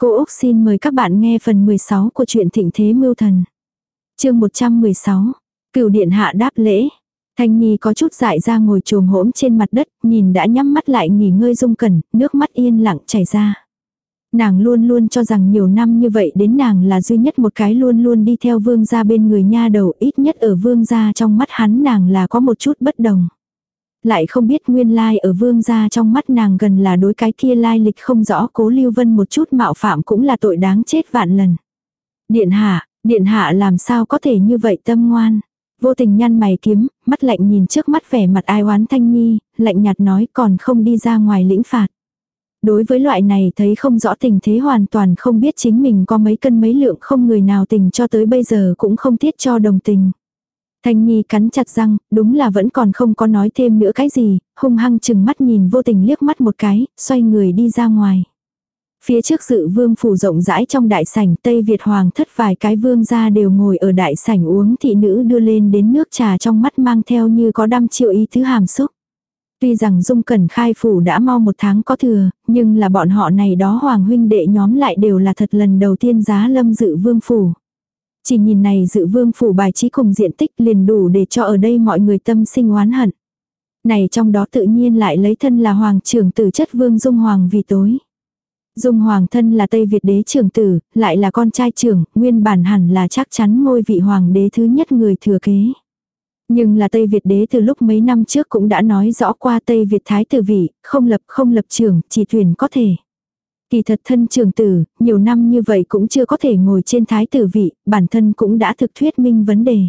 Cô Úc xin mời các bạn nghe phần 16 của truyện Thịnh Thế Mưu Thần. chương 116. Cửu điện hạ đáp lễ. Thanh Nhi có chút dại ra ngồi trồm hỗn trên mặt đất, nhìn đã nhắm mắt lại nghỉ ngơi dung cẩn, nước mắt yên lặng chảy ra. Nàng luôn luôn cho rằng nhiều năm như vậy đến nàng là duy nhất một cái luôn luôn đi theo vương gia bên người nha đầu ít nhất ở vương gia trong mắt hắn nàng là có một chút bất đồng. Lại không biết nguyên lai ở vương gia trong mắt nàng gần là đối cái kia lai lịch không rõ cố lưu vân một chút mạo phạm cũng là tội đáng chết vạn lần. Điện hạ, điện hạ làm sao có thể như vậy tâm ngoan. Vô tình nhăn mày kiếm, mắt lạnh nhìn trước mắt vẻ mặt ai oán thanh nhi, lạnh nhạt nói còn không đi ra ngoài lĩnh phạt. Đối với loại này thấy không rõ tình thế hoàn toàn không biết chính mình có mấy cân mấy lượng không người nào tình cho tới bây giờ cũng không thiết cho đồng tình. Thanh Nhi cắn chặt răng, đúng là vẫn còn không có nói thêm nữa cái gì, hung hăng chừng mắt nhìn vô tình liếc mắt một cái, xoay người đi ra ngoài. Phía trước dự vương phủ rộng rãi trong đại sảnh Tây Việt Hoàng thất vài cái vương gia đều ngồi ở đại sảnh uống thị nữ đưa lên đến nước trà trong mắt mang theo như có đăm triệu ý thứ hàm xúc. Tuy rằng dung cẩn khai phủ đã mau một tháng có thừa, nhưng là bọn họ này đó hoàng huynh đệ nhóm lại đều là thật lần đầu tiên giá lâm dự vương phủ. Chỉ nhìn này dự vương phủ bài trí cùng diện tích liền đủ để cho ở đây mọi người tâm sinh oán hận. Này trong đó tự nhiên lại lấy thân là hoàng trưởng tử chất vương dung hoàng vì tối. Dung hoàng thân là Tây Việt đế trưởng tử, lại là con trai trưởng, nguyên bản hẳn là chắc chắn ngôi vị hoàng đế thứ nhất người thừa kế. Nhưng là Tây Việt đế từ lúc mấy năm trước cũng đã nói rõ qua Tây Việt thái tử vị, không lập không lập trưởng, chỉ thuyền có thể. Kỳ thật thân trường tử, nhiều năm như vậy cũng chưa có thể ngồi trên thái tử vị, bản thân cũng đã thực thuyết minh vấn đề.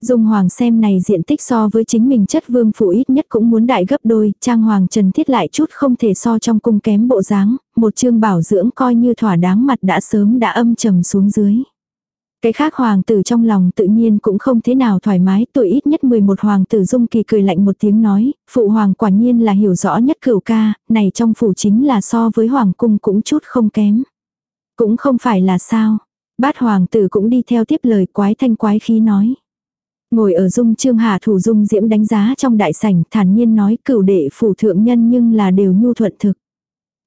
Dung Hoàng xem này diện tích so với chính mình chất vương phủ ít nhất cũng muốn đại gấp đôi, trang Hoàng Trần thiết lại chút không thể so trong cung kém bộ dáng, một chương bảo dưỡng coi như thỏa đáng mặt đã sớm đã âm trầm xuống dưới. Cái khác hoàng tử trong lòng tự nhiên cũng không thế nào thoải mái, tuổi ít nhất 11 hoàng tử dung kỳ cười lạnh một tiếng nói, phụ hoàng quả nhiên là hiểu rõ nhất cửu ca, này trong phủ chính là so với hoàng cung cũng chút không kém. Cũng không phải là sao, bát hoàng tử cũng đi theo tiếp lời quái thanh quái khí nói. Ngồi ở dung trương hạ thủ dung diễm đánh giá trong đại sảnh thản nhiên nói cửu đệ phủ thượng nhân nhưng là đều nhu thuận thực.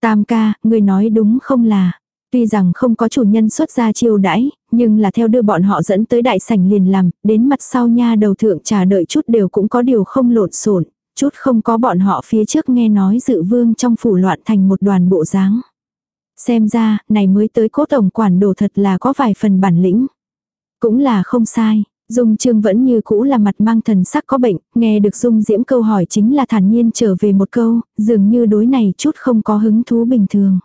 Tam ca, người nói đúng không là, Tuy rằng không có chủ nhân xuất ra chiêu đãi, nhưng là theo đưa bọn họ dẫn tới đại sảnh liền làm, đến mặt sau nha đầu thượng trà đợi chút đều cũng có điều không lộn xộn, chút không có bọn họ phía trước nghe nói dự vương trong phủ loạn thành một đoàn bộ dáng. Xem ra, này mới tới cố tổng quản đồ thật là có vài phần bản lĩnh. Cũng là không sai. Dung Trương vẫn như cũ là mặt mang thần sắc có bệnh, nghe được Dung Diễm câu hỏi chính là thản nhiên trở về một câu, dường như đối này chút không có hứng thú bình thường.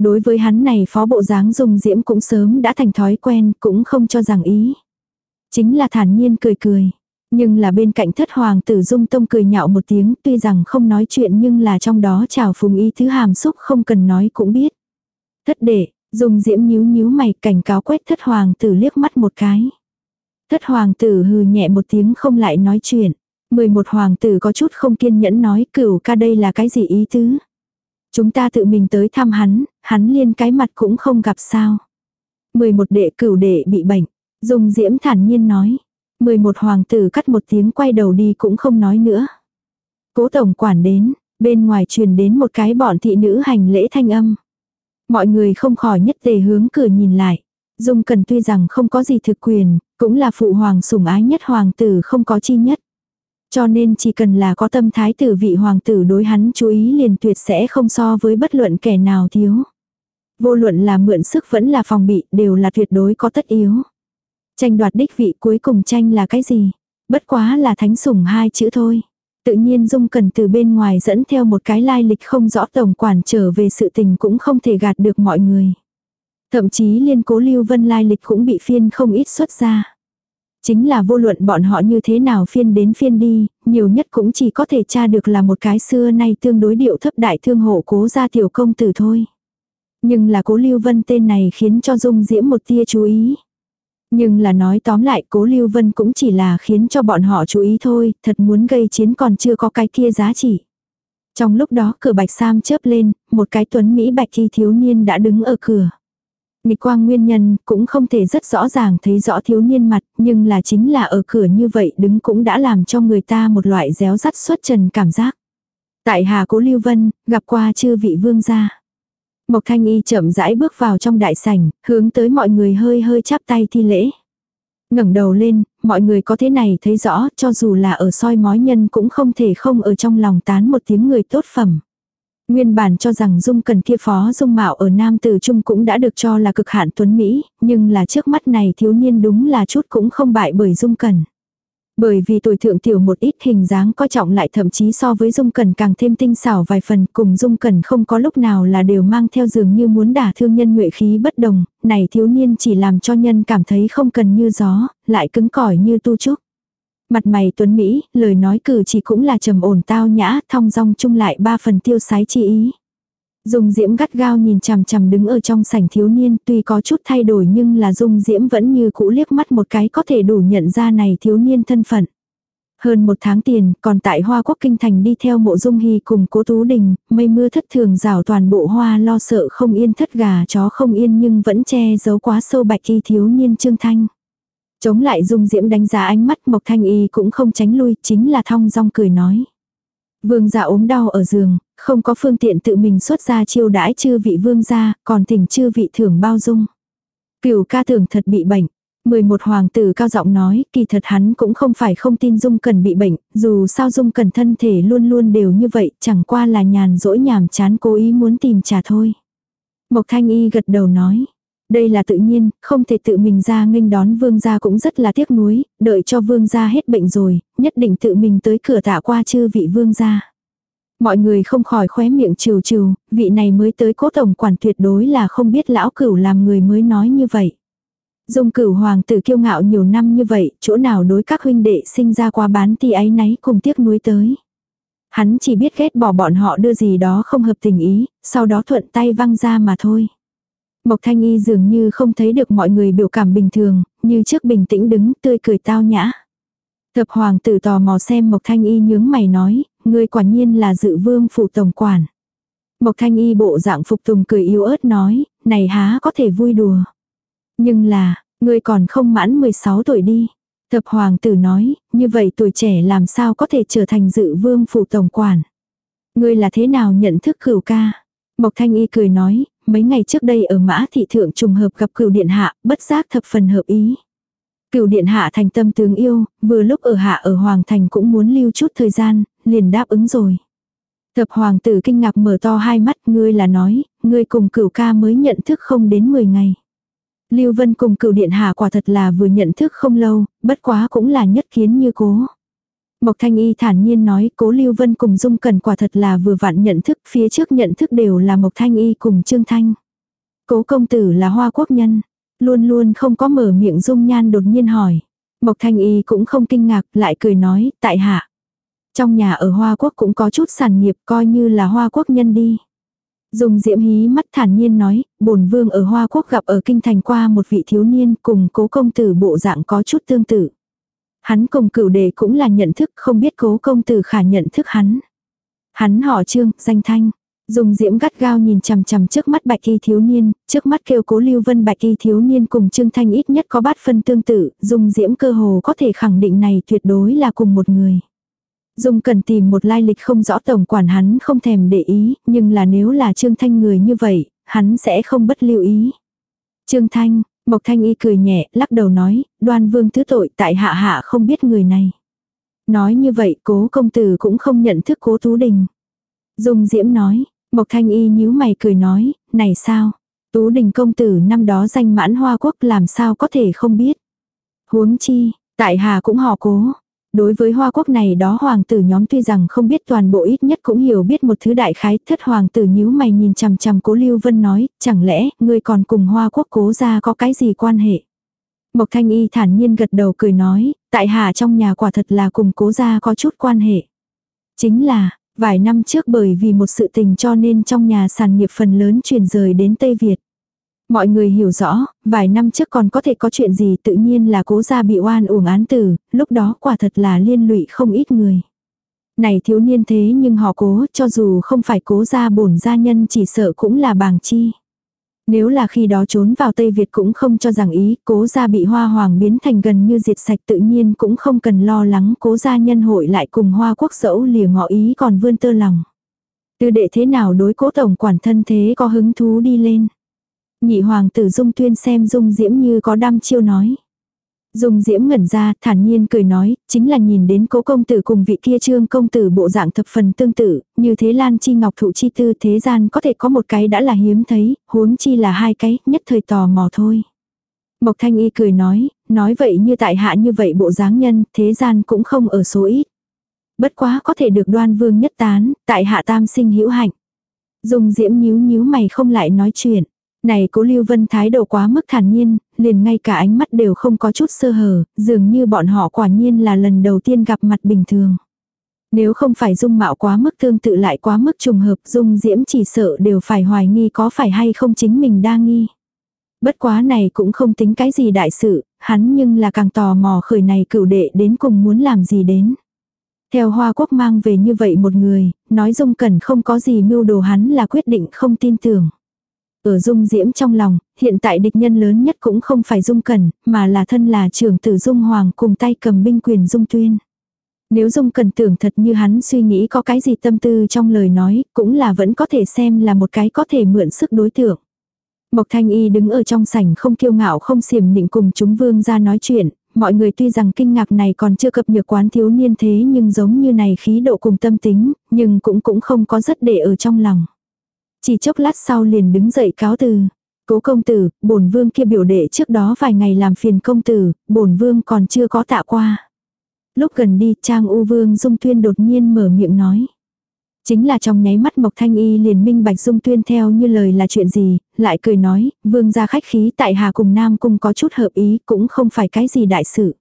Đối với hắn này phó bộ dáng dùng diễm cũng sớm đã thành thói quen, cũng không cho rằng ý. Chính là thản nhiên cười cười. Nhưng là bên cạnh thất hoàng tử dung tông cười nhạo một tiếng tuy rằng không nói chuyện nhưng là trong đó chào phùng ý thứ hàm xúc không cần nói cũng biết. Thất đệ, dung diễm nhíu nhíu mày cảnh cáo quét thất hoàng tử liếc mắt một cái. Thất hoàng tử hừ nhẹ một tiếng không lại nói chuyện. mười một hoàng tử có chút không kiên nhẫn nói cửu ca đây là cái gì ý tứ. Chúng ta tự mình tới thăm hắn, hắn liên cái mặt cũng không gặp sao. 11 đệ cửu đệ bị bệnh. Dung diễm thản nhiên nói. 11 hoàng tử cắt một tiếng quay đầu đi cũng không nói nữa. Cố tổng quản đến, bên ngoài truyền đến một cái bọn thị nữ hành lễ thanh âm. Mọi người không khỏi nhất tề hướng cửa nhìn lại. Dung cần tuy rằng không có gì thực quyền, cũng là phụ hoàng sủng ái nhất hoàng tử không có chi nhất. Cho nên chỉ cần là có tâm thái tử vị hoàng tử đối hắn chú ý liền tuyệt sẽ không so với bất luận kẻ nào thiếu. Vô luận là mượn sức vẫn là phòng bị đều là tuyệt đối có tất yếu. Tranh đoạt đích vị cuối cùng tranh là cái gì? Bất quá là thánh sủng hai chữ thôi. Tự nhiên Dung cần từ bên ngoài dẫn theo một cái lai lịch không rõ tổng quản trở về sự tình cũng không thể gạt được mọi người. Thậm chí liên cố lưu vân lai lịch cũng bị phiên không ít xuất ra. Chính là vô luận bọn họ như thế nào phiên đến phiên đi, nhiều nhất cũng chỉ có thể tra được là một cái xưa nay tương đối điệu thấp đại thương hộ cố gia tiểu công tử thôi. Nhưng là cố Lưu Vân tên này khiến cho Dung Diễm một tia chú ý. Nhưng là nói tóm lại cố Lưu Vân cũng chỉ là khiến cho bọn họ chú ý thôi, thật muốn gây chiến còn chưa có cái kia giá trị. Trong lúc đó cửa bạch sam chớp lên, một cái tuấn Mỹ bạch thi thiếu niên đã đứng ở cửa. Nghịch quang nguyên nhân cũng không thể rất rõ ràng thấy rõ thiếu niên mặt, nhưng là chính là ở cửa như vậy đứng cũng đã làm cho người ta một loại réo rắt xuất trần cảm giác. Tại Hà Cố Lưu Vân, gặp qua chư vị vương gia. Mộc Thanh Y chậm rãi bước vào trong đại sảnh, hướng tới mọi người hơi hơi chắp tay thi lễ. ngẩng đầu lên, mọi người có thế này thấy rõ, cho dù là ở soi mói nhân cũng không thể không ở trong lòng tán một tiếng người tốt phẩm. Nguyên bản cho rằng Dung Cần kia phó Dung Mạo ở Nam Tử Trung cũng đã được cho là cực hạn tuấn Mỹ, nhưng là trước mắt này thiếu niên đúng là chút cũng không bại bởi Dung Cần. Bởi vì tuổi thượng tiểu một ít hình dáng coi trọng lại thậm chí so với Dung Cần càng thêm tinh xảo vài phần cùng Dung Cần không có lúc nào là đều mang theo dường như muốn đả thương nhân nhuệ khí bất đồng, này thiếu niên chỉ làm cho nhân cảm thấy không cần như gió, lại cứng cỏi như tu trúc. Mặt mày tuấn Mỹ, lời nói cử chỉ cũng là trầm ổn tao nhã, thong dong chung lại ba phần tiêu sái chi ý. Dung Diễm gắt gao nhìn chằm chằm đứng ở trong sảnh thiếu niên, tuy có chút thay đổi nhưng là Dung Diễm vẫn như cũ liếc mắt một cái có thể đủ nhận ra này thiếu niên thân phận. Hơn một tháng tiền, còn tại Hoa Quốc Kinh Thành đi theo mộ Dung Hy cùng cố Tú Đình, mây mưa thất thường rào toàn bộ hoa lo sợ không yên thất gà chó không yên nhưng vẫn che giấu quá sâu bạch y thiếu niên Trương Thanh. Chống lại Dung Diễm đánh giá ánh mắt Mộc Thanh Y cũng không tránh lui, chính là thong dong cười nói. Vương gia ốm đau ở giường, không có phương tiện tự mình xuất ra chiêu đãi chư vị vương gia, còn thỉnh chư vị thưởng bao dung. Cửu ca tưởng thật bị bệnh. 11 hoàng tử cao giọng nói, kỳ thật hắn cũng không phải không tin Dung Cần bị bệnh, dù sao Dung Cần thân thể luôn luôn đều như vậy, chẳng qua là nhàn dỗi nhàm chán cố ý muốn tìm trà thôi. Mộc Thanh Y gật đầu nói, đây là tự nhiên, không thể tự mình ra nghênh đón vương gia cũng rất là tiếc nuối, đợi cho vương gia hết bệnh rồi, nhất định tự mình tới cửa tạ qua chư vị vương gia. Mọi người không khỏi khóe miệng trừ trừ, vị này mới tới cố tổng quản tuyệt đối là không biết lão cửu làm người mới nói như vậy. Dung cửu hoàng tử kiêu ngạo nhiều năm như vậy, chỗ nào đối các huynh đệ sinh ra qua bán ti ấy nấy cùng tiếc nuối tới. Hắn chỉ biết ghét bỏ bọn họ đưa gì đó không hợp tình ý, sau đó thuận tay văng ra mà thôi. Mộc Thanh Y dường như không thấy được mọi người biểu cảm bình thường, như trước bình tĩnh đứng tươi cười tao nhã. Thập hoàng tử tò mò xem Mộc Thanh Y nhướng mày nói, ngươi quả nhiên là dự vương phụ tổng quản. Mộc Thanh Y bộ dạng phục tùng cười yếu ớt nói, này há có thể vui đùa. Nhưng là, ngươi còn không mãn 16 tuổi đi. Thập hoàng tử nói, như vậy tuổi trẻ làm sao có thể trở thành dự vương phụ tổng quản. Ngươi là thế nào nhận thức cửu ca? Mộc Thanh Y cười nói, mấy ngày trước đây ở mã thị thượng trùng hợp gặp cửu điện hạ, bất giác thập phần hợp ý. Cửu điện hạ thành tâm tướng yêu, vừa lúc ở hạ ở Hoàng thành cũng muốn lưu chút thời gian, liền đáp ứng rồi. Thập hoàng tử kinh ngạc mở to hai mắt, ngươi là nói, ngươi cùng cửu ca mới nhận thức không đến 10 ngày. Lưu Vân cùng cửu điện hạ quả thật là vừa nhận thức không lâu, bất quá cũng là nhất kiến như cố. Mộc Thanh Y thản nhiên nói cố Lưu Vân cùng Dung Cần quả thật là vừa vặn nhận thức, phía trước nhận thức đều là Mộc Thanh Y cùng Trương Thanh. Cố công tử là hoa quốc nhân, luôn luôn không có mở miệng Dung Nhan đột nhiên hỏi. Mộc Thanh Y cũng không kinh ngạc, lại cười nói, tại hạ. Trong nhà ở Hoa Quốc cũng có chút sản nghiệp coi như là Hoa Quốc nhân đi. Dung Diễm hí mắt thản nhiên nói, bổn vương ở Hoa Quốc gặp ở kinh thành qua một vị thiếu niên cùng cố công tử bộ dạng có chút tương tự. Hắn cùng cửu đề cũng là nhận thức không biết cố công tử khả nhận thức hắn. Hắn họ trương, danh thanh. Dùng diễm gắt gao nhìn chằm chằm trước mắt bạch y thiếu niên, trước mắt kêu cố lưu vân bạch y thiếu niên cùng trương thanh ít nhất có bát phân tương tự, dùng diễm cơ hồ có thể khẳng định này tuyệt đối là cùng một người. Dung cần tìm một lai lịch không rõ tổng quản hắn không thèm để ý, nhưng là nếu là Trương Thanh người như vậy, hắn sẽ không bất lưu ý. Trương Thanh, Mộc Thanh Y cười nhẹ, lắc đầu nói, đoan vương thứ tội tại hạ hạ không biết người này. Nói như vậy cố công tử cũng không nhận thức cố Tú Đình. Dung Diễm nói, Mộc Thanh Y nhíu mày cười nói, này sao? Tú Đình công tử năm đó danh mãn hoa quốc làm sao có thể không biết. Huống chi, tại hạ cũng họ cố. Đối với hoa quốc này đó hoàng tử nhóm tuy rằng không biết toàn bộ ít nhất cũng hiểu biết một thứ đại khái thất hoàng tử nhíu mày nhìn chằm chằm cố Lưu Vân nói, chẳng lẽ ngươi còn cùng hoa quốc cố ra có cái gì quan hệ. Mộc Thanh Y thản nhiên gật đầu cười nói, tại hạ trong nhà quả thật là cùng cố gia có chút quan hệ. Chính là, vài năm trước bởi vì một sự tình cho nên trong nhà sản nghiệp phần lớn chuyển rời đến Tây Việt. Mọi người hiểu rõ, vài năm trước còn có thể có chuyện gì tự nhiên là cố gia bị oan uổng án tử, lúc đó quả thật là liên lụy không ít người. Này thiếu niên thế nhưng họ cố, cho dù không phải cố gia bổn gia nhân chỉ sợ cũng là bàng chi. Nếu là khi đó trốn vào Tây Việt cũng không cho rằng ý, cố gia bị hoa hoàng biến thành gần như diệt sạch tự nhiên cũng không cần lo lắng cố gia nhân hội lại cùng hoa quốc dẫu lìa ngọ ý còn vươn tơ lòng. Tư đệ thế nào đối cố tổng quản thân thế có hứng thú đi lên. Nhị hoàng tử dung tuyên xem dung diễm như có đăm chiêu nói. Dung diễm ngẩn ra, thản nhiên cười nói, chính là nhìn đến cố công tử cùng vị kia trương công tử bộ dạng thập phần tương tự, như thế lan chi ngọc thụ chi tư thế gian có thể có một cái đã là hiếm thấy, huống chi là hai cái, nhất thời tò mò thôi. Mộc thanh y cười nói, nói vậy như tại hạ như vậy bộ dáng nhân, thế gian cũng không ở số ít. Bất quá có thể được đoan vương nhất tán, tại hạ tam sinh hữu hạnh. Dung diễm nhíu nhíu mày không lại nói chuyện. Này cố Lưu Vân thái độ quá mức thản nhiên, liền ngay cả ánh mắt đều không có chút sơ hở, dường như bọn họ quả nhiên là lần đầu tiên gặp mặt bình thường. Nếu không phải dung mạo quá mức tương tự lại quá mức trùng hợp dung diễm chỉ sợ đều phải hoài nghi có phải hay không chính mình đa nghi. Bất quá này cũng không tính cái gì đại sự, hắn nhưng là càng tò mò khởi này cửu đệ đến cùng muốn làm gì đến. Theo Hoa Quốc mang về như vậy một người, nói Dung Cẩn không có gì mưu đồ hắn là quyết định không tin tưởng. Ở Dung Diễm trong lòng, hiện tại địch nhân lớn nhất cũng không phải Dung Cẩn, mà là thân là trưởng tử Dung Hoàng cùng tay cầm binh quyền Dung Tuyên. Nếu Dung Cẩn tưởng thật như hắn suy nghĩ có cái gì tâm tư trong lời nói, cũng là vẫn có thể xem là một cái có thể mượn sức đối tượng. Mộc Thanh Y đứng ở trong sảnh không kiêu ngạo không xiểm nịnh cùng chúng vương ra nói chuyện, mọi người tuy rằng kinh ngạc này còn chưa cập nhược quán thiếu niên thế nhưng giống như này khí độ cùng tâm tính, nhưng cũng cũng không có rất để ở trong lòng. Chỉ chốc lát sau liền đứng dậy cáo từ. Cố công tử, bổn vương kia biểu đệ trước đó vài ngày làm phiền công tử, bổn vương còn chưa có tạ qua. Lúc gần đi, Trang U Vương Dung Tuyên đột nhiên mở miệng nói. Chính là trong nháy mắt Mộc Thanh Y liền minh bạch Dung Tuyên theo như lời là chuyện gì, lại cười nói, vương gia khách khí tại Hà cùng Nam Cung có chút hợp ý, cũng không phải cái gì đại sự.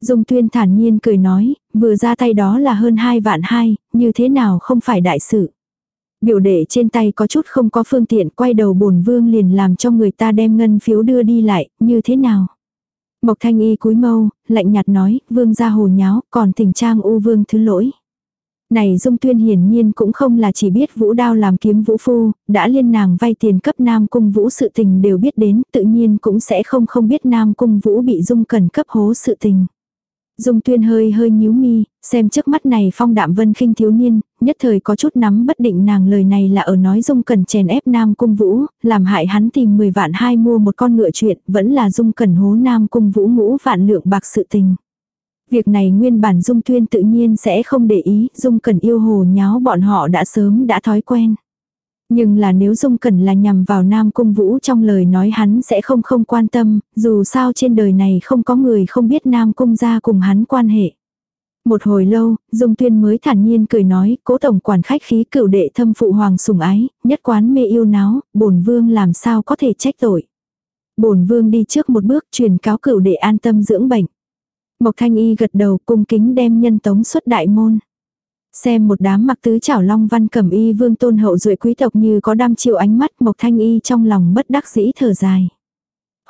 Dung Tuyên thản nhiên cười nói, vừa ra tay đó là hơn hai vạn hai, như thế nào không phải đại sự. Biểu đệ trên tay có chút không có phương tiện, quay đầu bổn vương liền làm cho người ta đem ngân phiếu đưa đi lại, như thế nào. Mộc Thanh Y cúi mâu, lạnh nhạt nói, vương gia hồ nháo, còn thỉnh trang u vương thứ lỗi. Này Dung Tuyên hiển nhiên cũng không là chỉ biết vũ đao làm kiếm vũ phu, đã liên nàng vay tiền cấp Nam Cung Vũ sự tình đều biết đến, tự nhiên cũng sẽ không không biết Nam Cung Vũ bị Dung cần cấp hố sự tình. Dung Tuyên hơi hơi nhíu mi, xem trước mắt này phong đạm vân khinh thiếu niên, nhất thời có chút nắm bất định nàng lời này là ở nói Dung cần chèn ép Nam Cung Vũ, làm hại hắn tìm 10 vạn hai mua một con ngựa chuyện, vẫn là Dung cần hố Nam Cung Vũ ngũ vạn lượng bạc sự tình. Việc này nguyên bản Dung Tuyên tự nhiên sẽ không để ý, Dung Cẩn yêu hồ nháo bọn họ đã sớm đã thói quen. Nhưng là nếu Dung Cẩn là nhằm vào Nam Cung Vũ trong lời nói hắn sẽ không không quan tâm, dù sao trên đời này không có người không biết Nam Cung ra cùng hắn quan hệ. Một hồi lâu, Dung Tuyên mới thản nhiên cười nói, cố tổng quản khách khí cửu đệ thâm phụ hoàng sủng ái, nhất quán mê yêu náo, bổn vương làm sao có thể trách tội. Bổn vương đi trước một bước truyền cáo cửu đệ an tâm dưỡng bệnh. Mộc Thanh Y gật đầu cung kính đem nhân tống xuất đại môn. Xem một đám mặc tứ chảo long văn cẩm y vương tôn hậu duệ quý tộc như có đam chiều ánh mắt Mộc Thanh Y trong lòng bất đắc dĩ thở dài.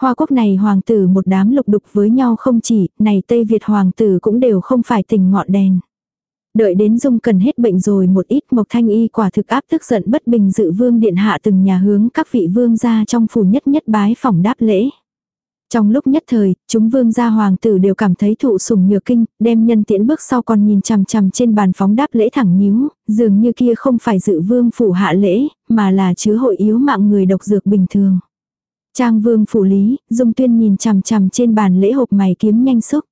Hoa quốc này hoàng tử một đám lục đục với nhau không chỉ, này Tây Việt hoàng tử cũng đều không phải tình ngọn đèn. Đợi đến dung cần hết bệnh rồi một ít Mộc Thanh Y quả thực áp tức giận bất bình dự vương điện hạ từng nhà hướng các vị vương gia trong phủ nhất nhất bái phòng đáp lễ. Trong lúc nhất thời, chúng vương gia hoàng tử đều cảm thấy thụ sủng nhược kinh, đem nhân tiễn bước sau còn nhìn chằm chằm trên bàn phóng đáp lễ thẳng nhíu, dường như kia không phải dự vương phủ hạ lễ, mà là chứa hội yếu mạng người độc dược bình thường. Trang vương phủ lý, dung tuyên nhìn chằm chằm trên bàn lễ hộp mày kiếm nhanh xúc.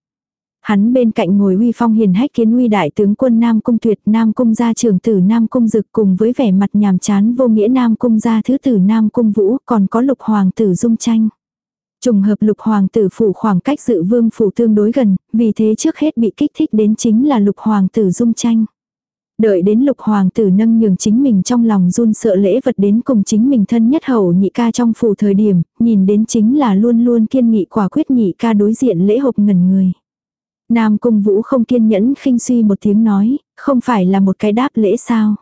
Hắn bên cạnh ngồi uy phong hiền hách kiến uy đại tướng quân Nam Cung Tuyệt Nam Cung gia trưởng tử Nam Cung Dực cùng với vẻ mặt nhàm chán vô nghĩa Nam Cung gia thứ tử Nam Cung Vũ còn có lục hoàng tử dung tranh. Trùng hợp lục hoàng tử phủ khoảng cách dự vương phủ tương đối gần, vì thế trước hết bị kích thích đến chính là lục hoàng tử dung tranh. Đợi đến lục hoàng tử nâng nhường chính mình trong lòng run sợ lễ vật đến cùng chính mình thân nhất hậu nhị ca trong phủ thời điểm, nhìn đến chính là luôn luôn kiên nghị quả quyết nhị ca đối diện lễ hộp ngẩn người. Nam cung vũ không kiên nhẫn khinh suy một tiếng nói, không phải là một cái đáp lễ sao.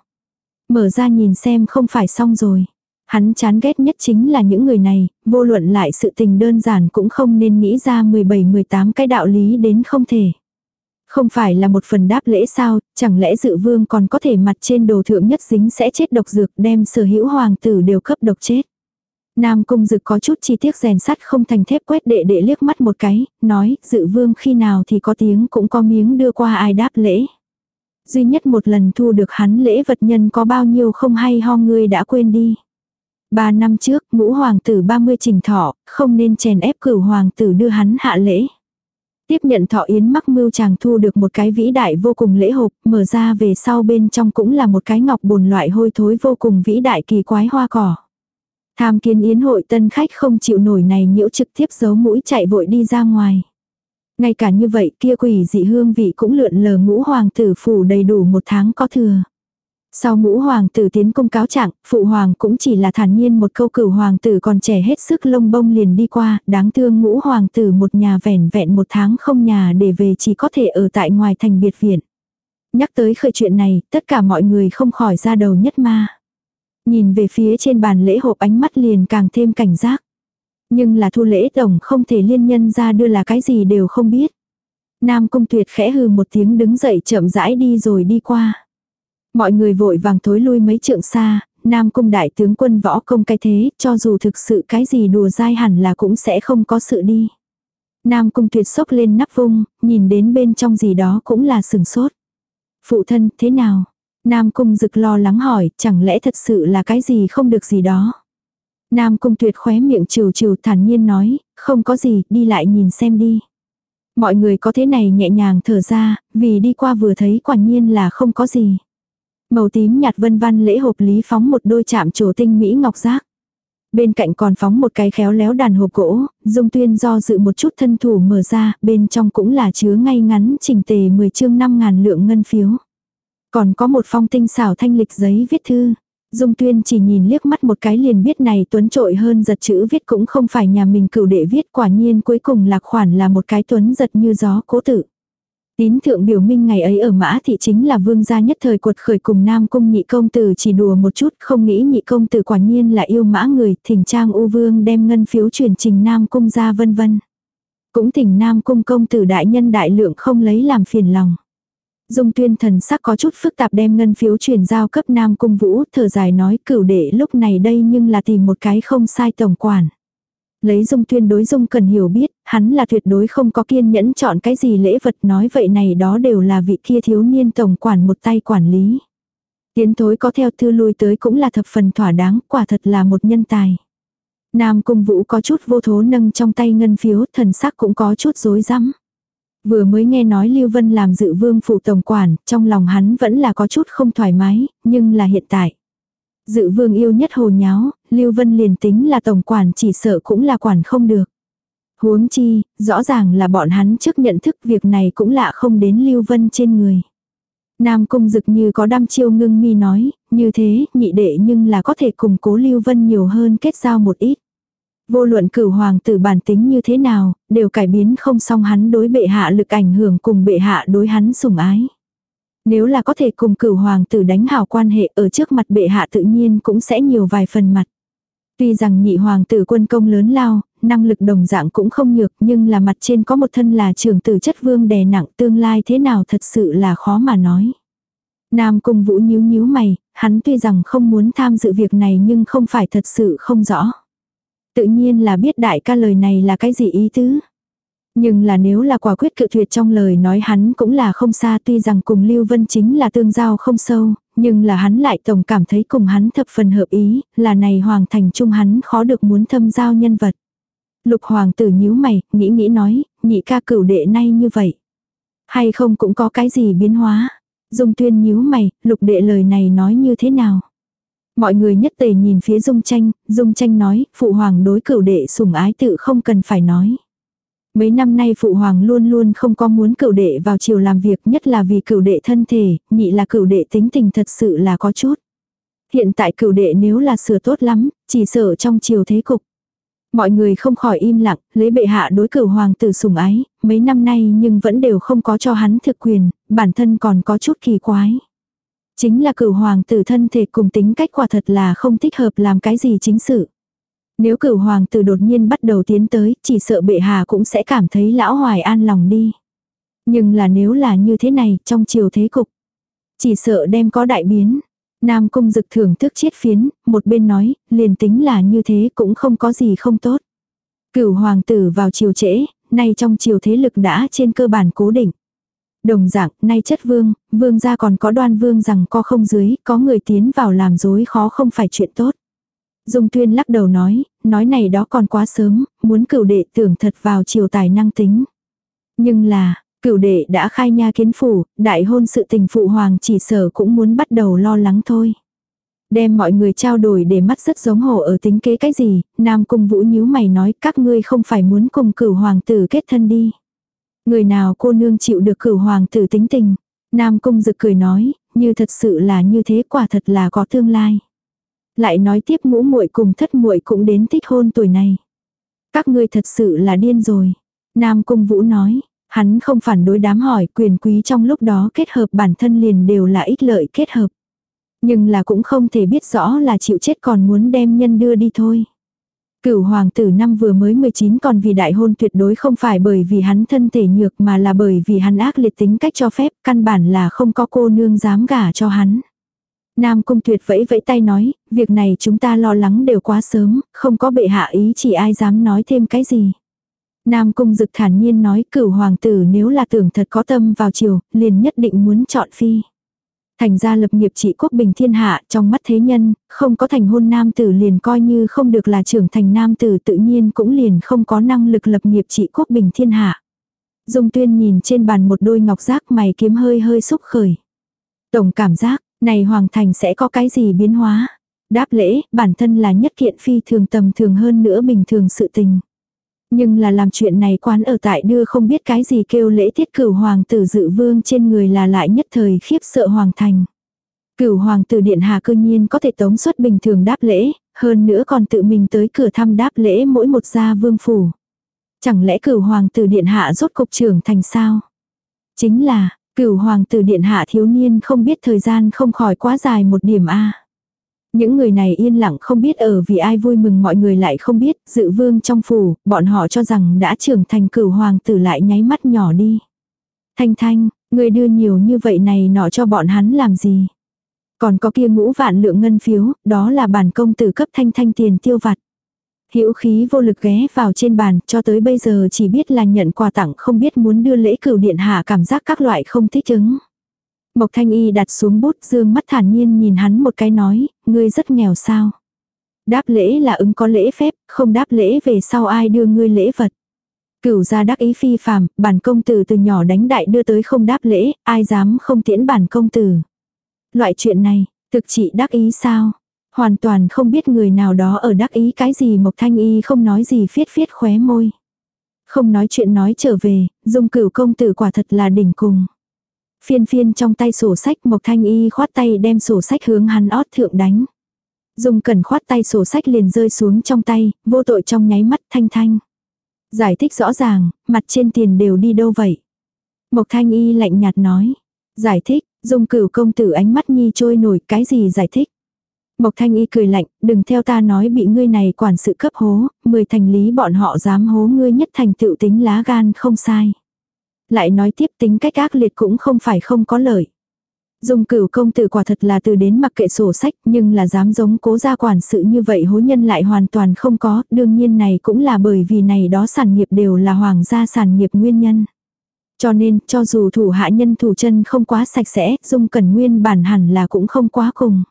Mở ra nhìn xem không phải xong rồi. Hắn chán ghét nhất chính là những người này, vô luận lại sự tình đơn giản cũng không nên nghĩ ra 17-18 cái đạo lý đến không thể. Không phải là một phần đáp lễ sao, chẳng lẽ dự vương còn có thể mặt trên đồ thượng nhất dính sẽ chết độc dược đem sở hữu hoàng tử đều cấp độc chết. Nam cung dực có chút chi tiết rèn sắt không thành thép quét đệ đệ liếc mắt một cái, nói dự vương khi nào thì có tiếng cũng có miếng đưa qua ai đáp lễ. Duy nhất một lần thu được hắn lễ vật nhân có bao nhiêu không hay ho ngươi đã quên đi. Ba năm trước, ngũ hoàng tử 30 trình thọ, không nên chèn ép cửu hoàng tử đưa hắn hạ lễ. Tiếp nhận thọ yến mắc mưu chàng thu được một cái vĩ đại vô cùng lễ hộp, mở ra về sau bên trong cũng là một cái ngọc bồn loại hôi thối vô cùng vĩ đại kỳ quái hoa cỏ. Tham kiến yến hội tân khách không chịu nổi này nhiễu trực tiếp giấu mũi chạy vội đi ra ngoài. Ngay cả như vậy kia quỷ dị hương vị cũng lượn lờ ngũ hoàng tử phủ đầy đủ một tháng có thừa. Sau ngũ hoàng tử tiến công cáo trạng, phụ hoàng cũng chỉ là thản nhiên một câu cửu hoàng tử còn trẻ hết sức lông bông liền đi qua, đáng thương ngũ hoàng tử một nhà vẻn vẹn một tháng không nhà để về chỉ có thể ở tại ngoài thành biệt viện. Nhắc tới khởi chuyện này, tất cả mọi người không khỏi ra đầu nhất ma. Nhìn về phía trên bàn lễ hộp ánh mắt liền càng thêm cảnh giác. Nhưng là thu lễ tổng không thể liên nhân ra đưa là cái gì đều không biết. Nam cung tuyệt khẽ hừ một tiếng đứng dậy chậm rãi đi rồi đi qua. Mọi người vội vàng thối lui mấy trượng xa, Nam cung đại tướng quân võ công cái thế, cho dù thực sự cái gì đùa dai hẳn là cũng sẽ không có sự đi. Nam cung tuyệt sốc lên nắp vung, nhìn đến bên trong gì đó cũng là sừng sốt. Phụ thân, thế nào? Nam cung rực lo lắng hỏi, chẳng lẽ thật sự là cái gì không được gì đó. Nam cung tuyệt khóe miệng trừ trừ thản nhiên nói, không có gì, đi lại nhìn xem đi. Mọi người có thế này nhẹ nhàng thở ra, vì đi qua vừa thấy quả nhiên là không có gì. Màu tím nhạt vân văn lễ hộp lý phóng một đôi chạm trổ tinh mỹ ngọc giác. Bên cạnh còn phóng một cái khéo léo đàn hộp gỗ, dung tuyên do dự một chút thân thủ mở ra, bên trong cũng là chứa ngay ngắn trình tề 10 chương 5 ngàn lượng ngân phiếu. Còn có một phong tinh xảo thanh lịch giấy viết thư. Dung tuyên chỉ nhìn liếc mắt một cái liền biết này tuấn trội hơn giật chữ viết cũng không phải nhà mình cựu đệ viết quả nhiên cuối cùng lạc khoản là một cái tuấn giật như gió cố tự. Tín thượng biểu minh ngày ấy ở mã thị chính là vương gia nhất thời cuột khởi cùng nam cung nhị công tử chỉ đùa một chút, không nghĩ nhị công tử quả nhiên là yêu mã người, thỉnh trang u vương đem ngân phiếu truyền trình nam cung ra vân vân. Cũng thỉnh nam cung công tử đại nhân đại lượng không lấy làm phiền lòng. Dung tuyên thần sắc có chút phức tạp đem ngân phiếu truyền giao cấp nam cung vũ, thở dài nói, cửu đệ, lúc này đây nhưng là tìm một cái không sai tổng quản. Lấy dung tuyên đối dung cần hiểu biết, hắn là tuyệt đối không có kiên nhẫn chọn cái gì lễ vật nói vậy này đó đều là vị kia thiếu niên tổng quản một tay quản lý. Tiến thối có theo thư lui tới cũng là thập phần thỏa đáng, quả thật là một nhân tài. Nam cung vũ có chút vô thố nâng trong tay ngân phiếu, thần sắc cũng có chút rối rắm. Vừa mới nghe nói Lưu Vân làm dự vương phụ tổng quản, trong lòng hắn vẫn là có chút không thoải mái, nhưng là hiện tại. Dự vương yêu nhất hồ nháo, Lưu Vân liền tính là tổng quản chỉ sợ cũng là quản không được. Huống chi, rõ ràng là bọn hắn trước nhận thức việc này cũng lạ không đến Lưu Vân trên người. Nam cung dực như có đam chiêu ngưng mi nói, như thế, nhị đệ nhưng là có thể củng cố Lưu Vân nhiều hơn kết giao một ít. Vô luận cửu hoàng tử bản tính như thế nào, đều cải biến không xong hắn đối bệ hạ lực ảnh hưởng cùng bệ hạ đối hắn sủng ái. Nếu là có thể cùng cửu hoàng tử đánh hảo quan hệ ở trước mặt bệ hạ tự nhiên cũng sẽ nhiều vài phần mặt. Tuy rằng nhị hoàng tử quân công lớn lao, năng lực đồng dạng cũng không nhược nhưng là mặt trên có một thân là trưởng tử chất vương đè nặng tương lai thế nào thật sự là khó mà nói. Nam cung vũ nhíu nhíu mày, hắn tuy rằng không muốn tham dự việc này nhưng không phải thật sự không rõ. Tự nhiên là biết đại ca lời này là cái gì ý tứ. Nhưng là nếu là quả quyết cự tuyệt trong lời nói hắn cũng là không xa tuy rằng cùng Lưu Vân chính là tương giao không sâu, nhưng là hắn lại tổng cảm thấy cùng hắn thập phần hợp ý, là này hoàng thành trung hắn khó được muốn thâm giao nhân vật. Lục hoàng tử nhíu mày, nghĩ nghĩ nói, nhị ca cửu đệ nay như vậy. Hay không cũng có cái gì biến hóa. Dung tuyên nhíu mày, lục đệ lời này nói như thế nào. Mọi người nhất tề nhìn phía Dung tranh, Dung tranh nói, phụ hoàng đối cửu đệ sủng ái tự không cần phải nói. Mấy năm nay phụ hoàng luôn luôn không có muốn cửu đệ vào chiều làm việc nhất là vì cửu đệ thân thể, nhị là cửu đệ tính tình thật sự là có chút. Hiện tại cửu đệ nếu là sửa tốt lắm, chỉ sợ trong chiều thế cục. Mọi người không khỏi im lặng, lấy bệ hạ đối cửu hoàng tử sủng ái, mấy năm nay nhưng vẫn đều không có cho hắn thực quyền, bản thân còn có chút kỳ quái. Chính là cửu hoàng tử thân thể cùng tính cách quả thật là không thích hợp làm cái gì chính sự. Nếu cửu hoàng tử đột nhiên bắt đầu tiến tới, chỉ sợ bệ hạ cũng sẽ cảm thấy lão hoài an lòng đi. Nhưng là nếu là như thế này, trong chiều thế cục, chỉ sợ đem có đại biến. Nam cung dực thưởng thức chiết phiến, một bên nói, liền tính là như thế cũng không có gì không tốt. Cửu hoàng tử vào chiều trễ, nay trong chiều thế lực đã trên cơ bản cố định. Đồng dạng, nay chất vương, vương gia còn có đoan vương rằng co không dưới, có người tiến vào làm dối khó không phải chuyện tốt. Dung tuyên lắc đầu nói, nói này đó còn quá sớm, muốn cửu đệ tưởng thật vào chiều tài năng tính. Nhưng là, cửu đệ đã khai nha kiến phủ, đại hôn sự tình phụ hoàng chỉ sở cũng muốn bắt đầu lo lắng thôi. Đem mọi người trao đổi để mắt rất giống hổ ở tính kế cái gì, Nam Cung Vũ nhíu mày nói các ngươi không phải muốn cùng cửu hoàng tử kết thân đi. Người nào cô nương chịu được cửu hoàng tử tính tình. Nam Cung Dực cười nói, như thật sự là như thế quả thật là có tương lai. Lại nói tiếp ngũ muội cùng thất muội cũng đến thích hôn tuổi này. Các ngươi thật sự là điên rồi. Nam Cung Vũ nói, hắn không phản đối đám hỏi quyền quý trong lúc đó kết hợp bản thân liền đều là ích lợi kết hợp. Nhưng là cũng không thể biết rõ là chịu chết còn muốn đem nhân đưa đi thôi. Cửu hoàng tử năm vừa mới 19 còn vì đại hôn tuyệt đối không phải bởi vì hắn thân thể nhược mà là bởi vì hắn ác liệt tính cách cho phép, căn bản là không có cô nương dám gả cho hắn. Nam cung tuyệt vẫy vẫy tay nói, việc này chúng ta lo lắng đều quá sớm, không có bệ hạ ý chỉ ai dám nói thêm cái gì. Nam cung dực thản nhiên nói cửu hoàng tử nếu là tưởng thật có tâm vào chiều, liền nhất định muốn chọn phi. Thành ra lập nghiệp trị quốc bình thiên hạ trong mắt thế nhân, không có thành hôn nam tử liền coi như không được là trưởng thành nam tử tự nhiên cũng liền không có năng lực lập nghiệp trị quốc bình thiên hạ. Dung tuyên nhìn trên bàn một đôi ngọc giác mày kiếm hơi hơi xúc khởi. Tổng cảm giác, này hoàng thành sẽ có cái gì biến hóa. Đáp lễ, bản thân là nhất kiện phi thường tầm thường hơn nữa bình thường sự tình. Nhưng là làm chuyện này quán ở tại đưa không biết cái gì kêu lễ tiết cửu hoàng tử dự vương trên người là lại nhất thời khiếp sợ hoàng thành. Cửu hoàng tử điện hạ cơ nhiên có thể tống suất bình thường đáp lễ, hơn nữa còn tự mình tới cửa thăm đáp lễ mỗi một gia vương phủ. Chẳng lẽ cửu hoàng tử điện hạ rốt cục trưởng thành sao? Chính là, cửu hoàng tử điện hạ thiếu niên không biết thời gian không khỏi quá dài một điểm a những người này yên lặng không biết ở vì ai vui mừng mọi người lại không biết, dự vương trong phủ, bọn họ cho rằng đã trưởng thành cửu hoàng tử lại nháy mắt nhỏ đi. Thanh thanh, người đưa nhiều như vậy này nọ cho bọn hắn làm gì? Còn có kia ngũ vạn lượng ngân phiếu, đó là bản công tử cấp thanh thanh tiền tiêu vặt. Hữu khí vô lực ghé vào trên bàn, cho tới bây giờ chỉ biết là nhận quà tặng không biết muốn đưa lễ cửu điện hạ cảm giác các loại không thích ứng. Mộc Thanh Y đặt xuống bút dương mắt thản nhiên nhìn hắn một cái nói, ngươi rất nghèo sao. Đáp lễ là ứng có lễ phép, không đáp lễ về sau ai đưa ngươi lễ vật. Cửu gia đắc ý phi phàm, bản công tử từ nhỏ đánh đại đưa tới không đáp lễ, ai dám không tiễn bản công tử. Loại chuyện này, thực chị đắc ý sao? Hoàn toàn không biết người nào đó ở đắc ý cái gì Mộc Thanh Y không nói gì phiết phiết khóe môi. Không nói chuyện nói trở về, dung cửu công tử quả thật là đỉnh cùng. Phiên phiên trong tay sổ sách Mộc Thanh Y khoát tay đem sổ sách hướng hắn ót thượng đánh. Dung cẩn khoát tay sổ sách liền rơi xuống trong tay, vô tội trong nháy mắt thanh thanh. Giải thích rõ ràng, mặt trên tiền đều đi đâu vậy? Mộc Thanh Y lạnh nhạt nói. Giải thích, Dung cửu công tử ánh mắt nhi trôi nổi cái gì giải thích? Mộc Thanh Y cười lạnh, đừng theo ta nói bị ngươi này quản sự cấp hố, mười thành lý bọn họ dám hố ngươi nhất thành tựu tính lá gan không sai lại nói tiếp tính cách ác liệt cũng không phải không có lợi. Dung cửu công tử quả thật là từ đến mặc kệ sổ sách nhưng là dám giống cố gia quản sự như vậy hối nhân lại hoàn toàn không có, đương nhiên này cũng là bởi vì này đó sản nghiệp đều là hoàng gia sản nghiệp nguyên nhân. Cho nên, cho dù thủ hạ nhân thủ chân không quá sạch sẽ, dung cẩn nguyên bản hẳn là cũng không quá cùng.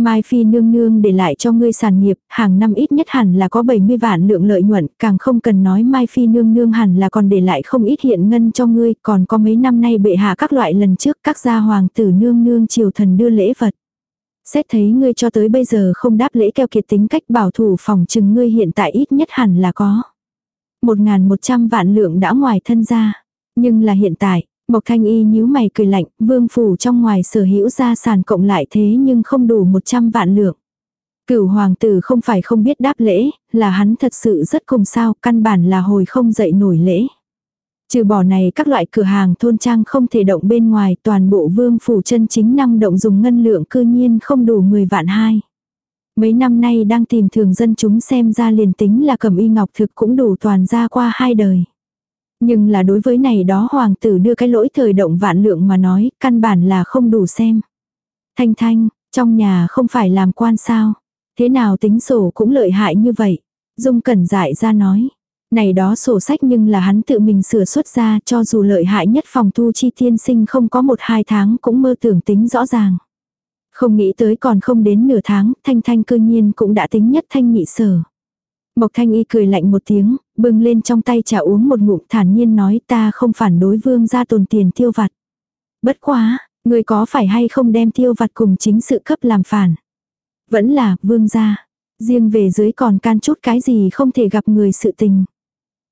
Mai Phi nương nương để lại cho ngươi sản nghiệp, hàng năm ít nhất hẳn là có 70 vạn lượng lợi nhuận, càng không cần nói Mai Phi nương nương hẳn là còn để lại không ít hiện ngân cho ngươi, còn có mấy năm nay bệ hạ các loại lần trước các gia hoàng tử nương nương triều thần đưa lễ vật. Xét thấy ngươi cho tới bây giờ không đáp lễ keo kiệt tính cách bảo thủ phòng chừng ngươi hiện tại ít nhất hẳn là có. 1.100 vạn lượng đã ngoài thân ra. Nhưng là hiện tại, Mộc Thanh Y nhíu mày cười lạnh, vương phủ trong ngoài sở hữu gia sản cộng lại thế nhưng không đủ 100 vạn lượng. Cửu hoàng tử không phải không biết đáp lễ, là hắn thật sự rất cùng sao, căn bản là hồi không dậy nổi lễ. Trừ bỏ này các loại cửa hàng thôn trang không thể động bên ngoài, toàn bộ vương phủ chân chính năng động dùng ngân lượng cư nhiên không đủ 10 vạn hai. Mấy năm nay đang tìm thường dân chúng xem ra liền tính là cầm y ngọc thực cũng đủ toàn ra qua hai đời. Nhưng là đối với này đó hoàng tử đưa cái lỗi thời động vạn lượng mà nói, căn bản là không đủ xem. Thanh thanh, trong nhà không phải làm quan sao. Thế nào tính sổ cũng lợi hại như vậy. Dung cẩn dại ra nói. Này đó sổ sách nhưng là hắn tự mình sửa xuất ra cho dù lợi hại nhất phòng thu chi tiên sinh không có một hai tháng cũng mơ tưởng tính rõ ràng. Không nghĩ tới còn không đến nửa tháng, thanh thanh cơ nhiên cũng đã tính nhất thanh nhị sở. Mộc thanh y cười lạnh một tiếng, bưng lên trong tay trà uống một ngụm thản nhiên nói ta không phản đối vương ra tồn tiền tiêu vặt. Bất quá, người có phải hay không đem tiêu vặt cùng chính sự cấp làm phản. Vẫn là, vương gia. Riêng về dưới còn can chút cái gì không thể gặp người sự tình.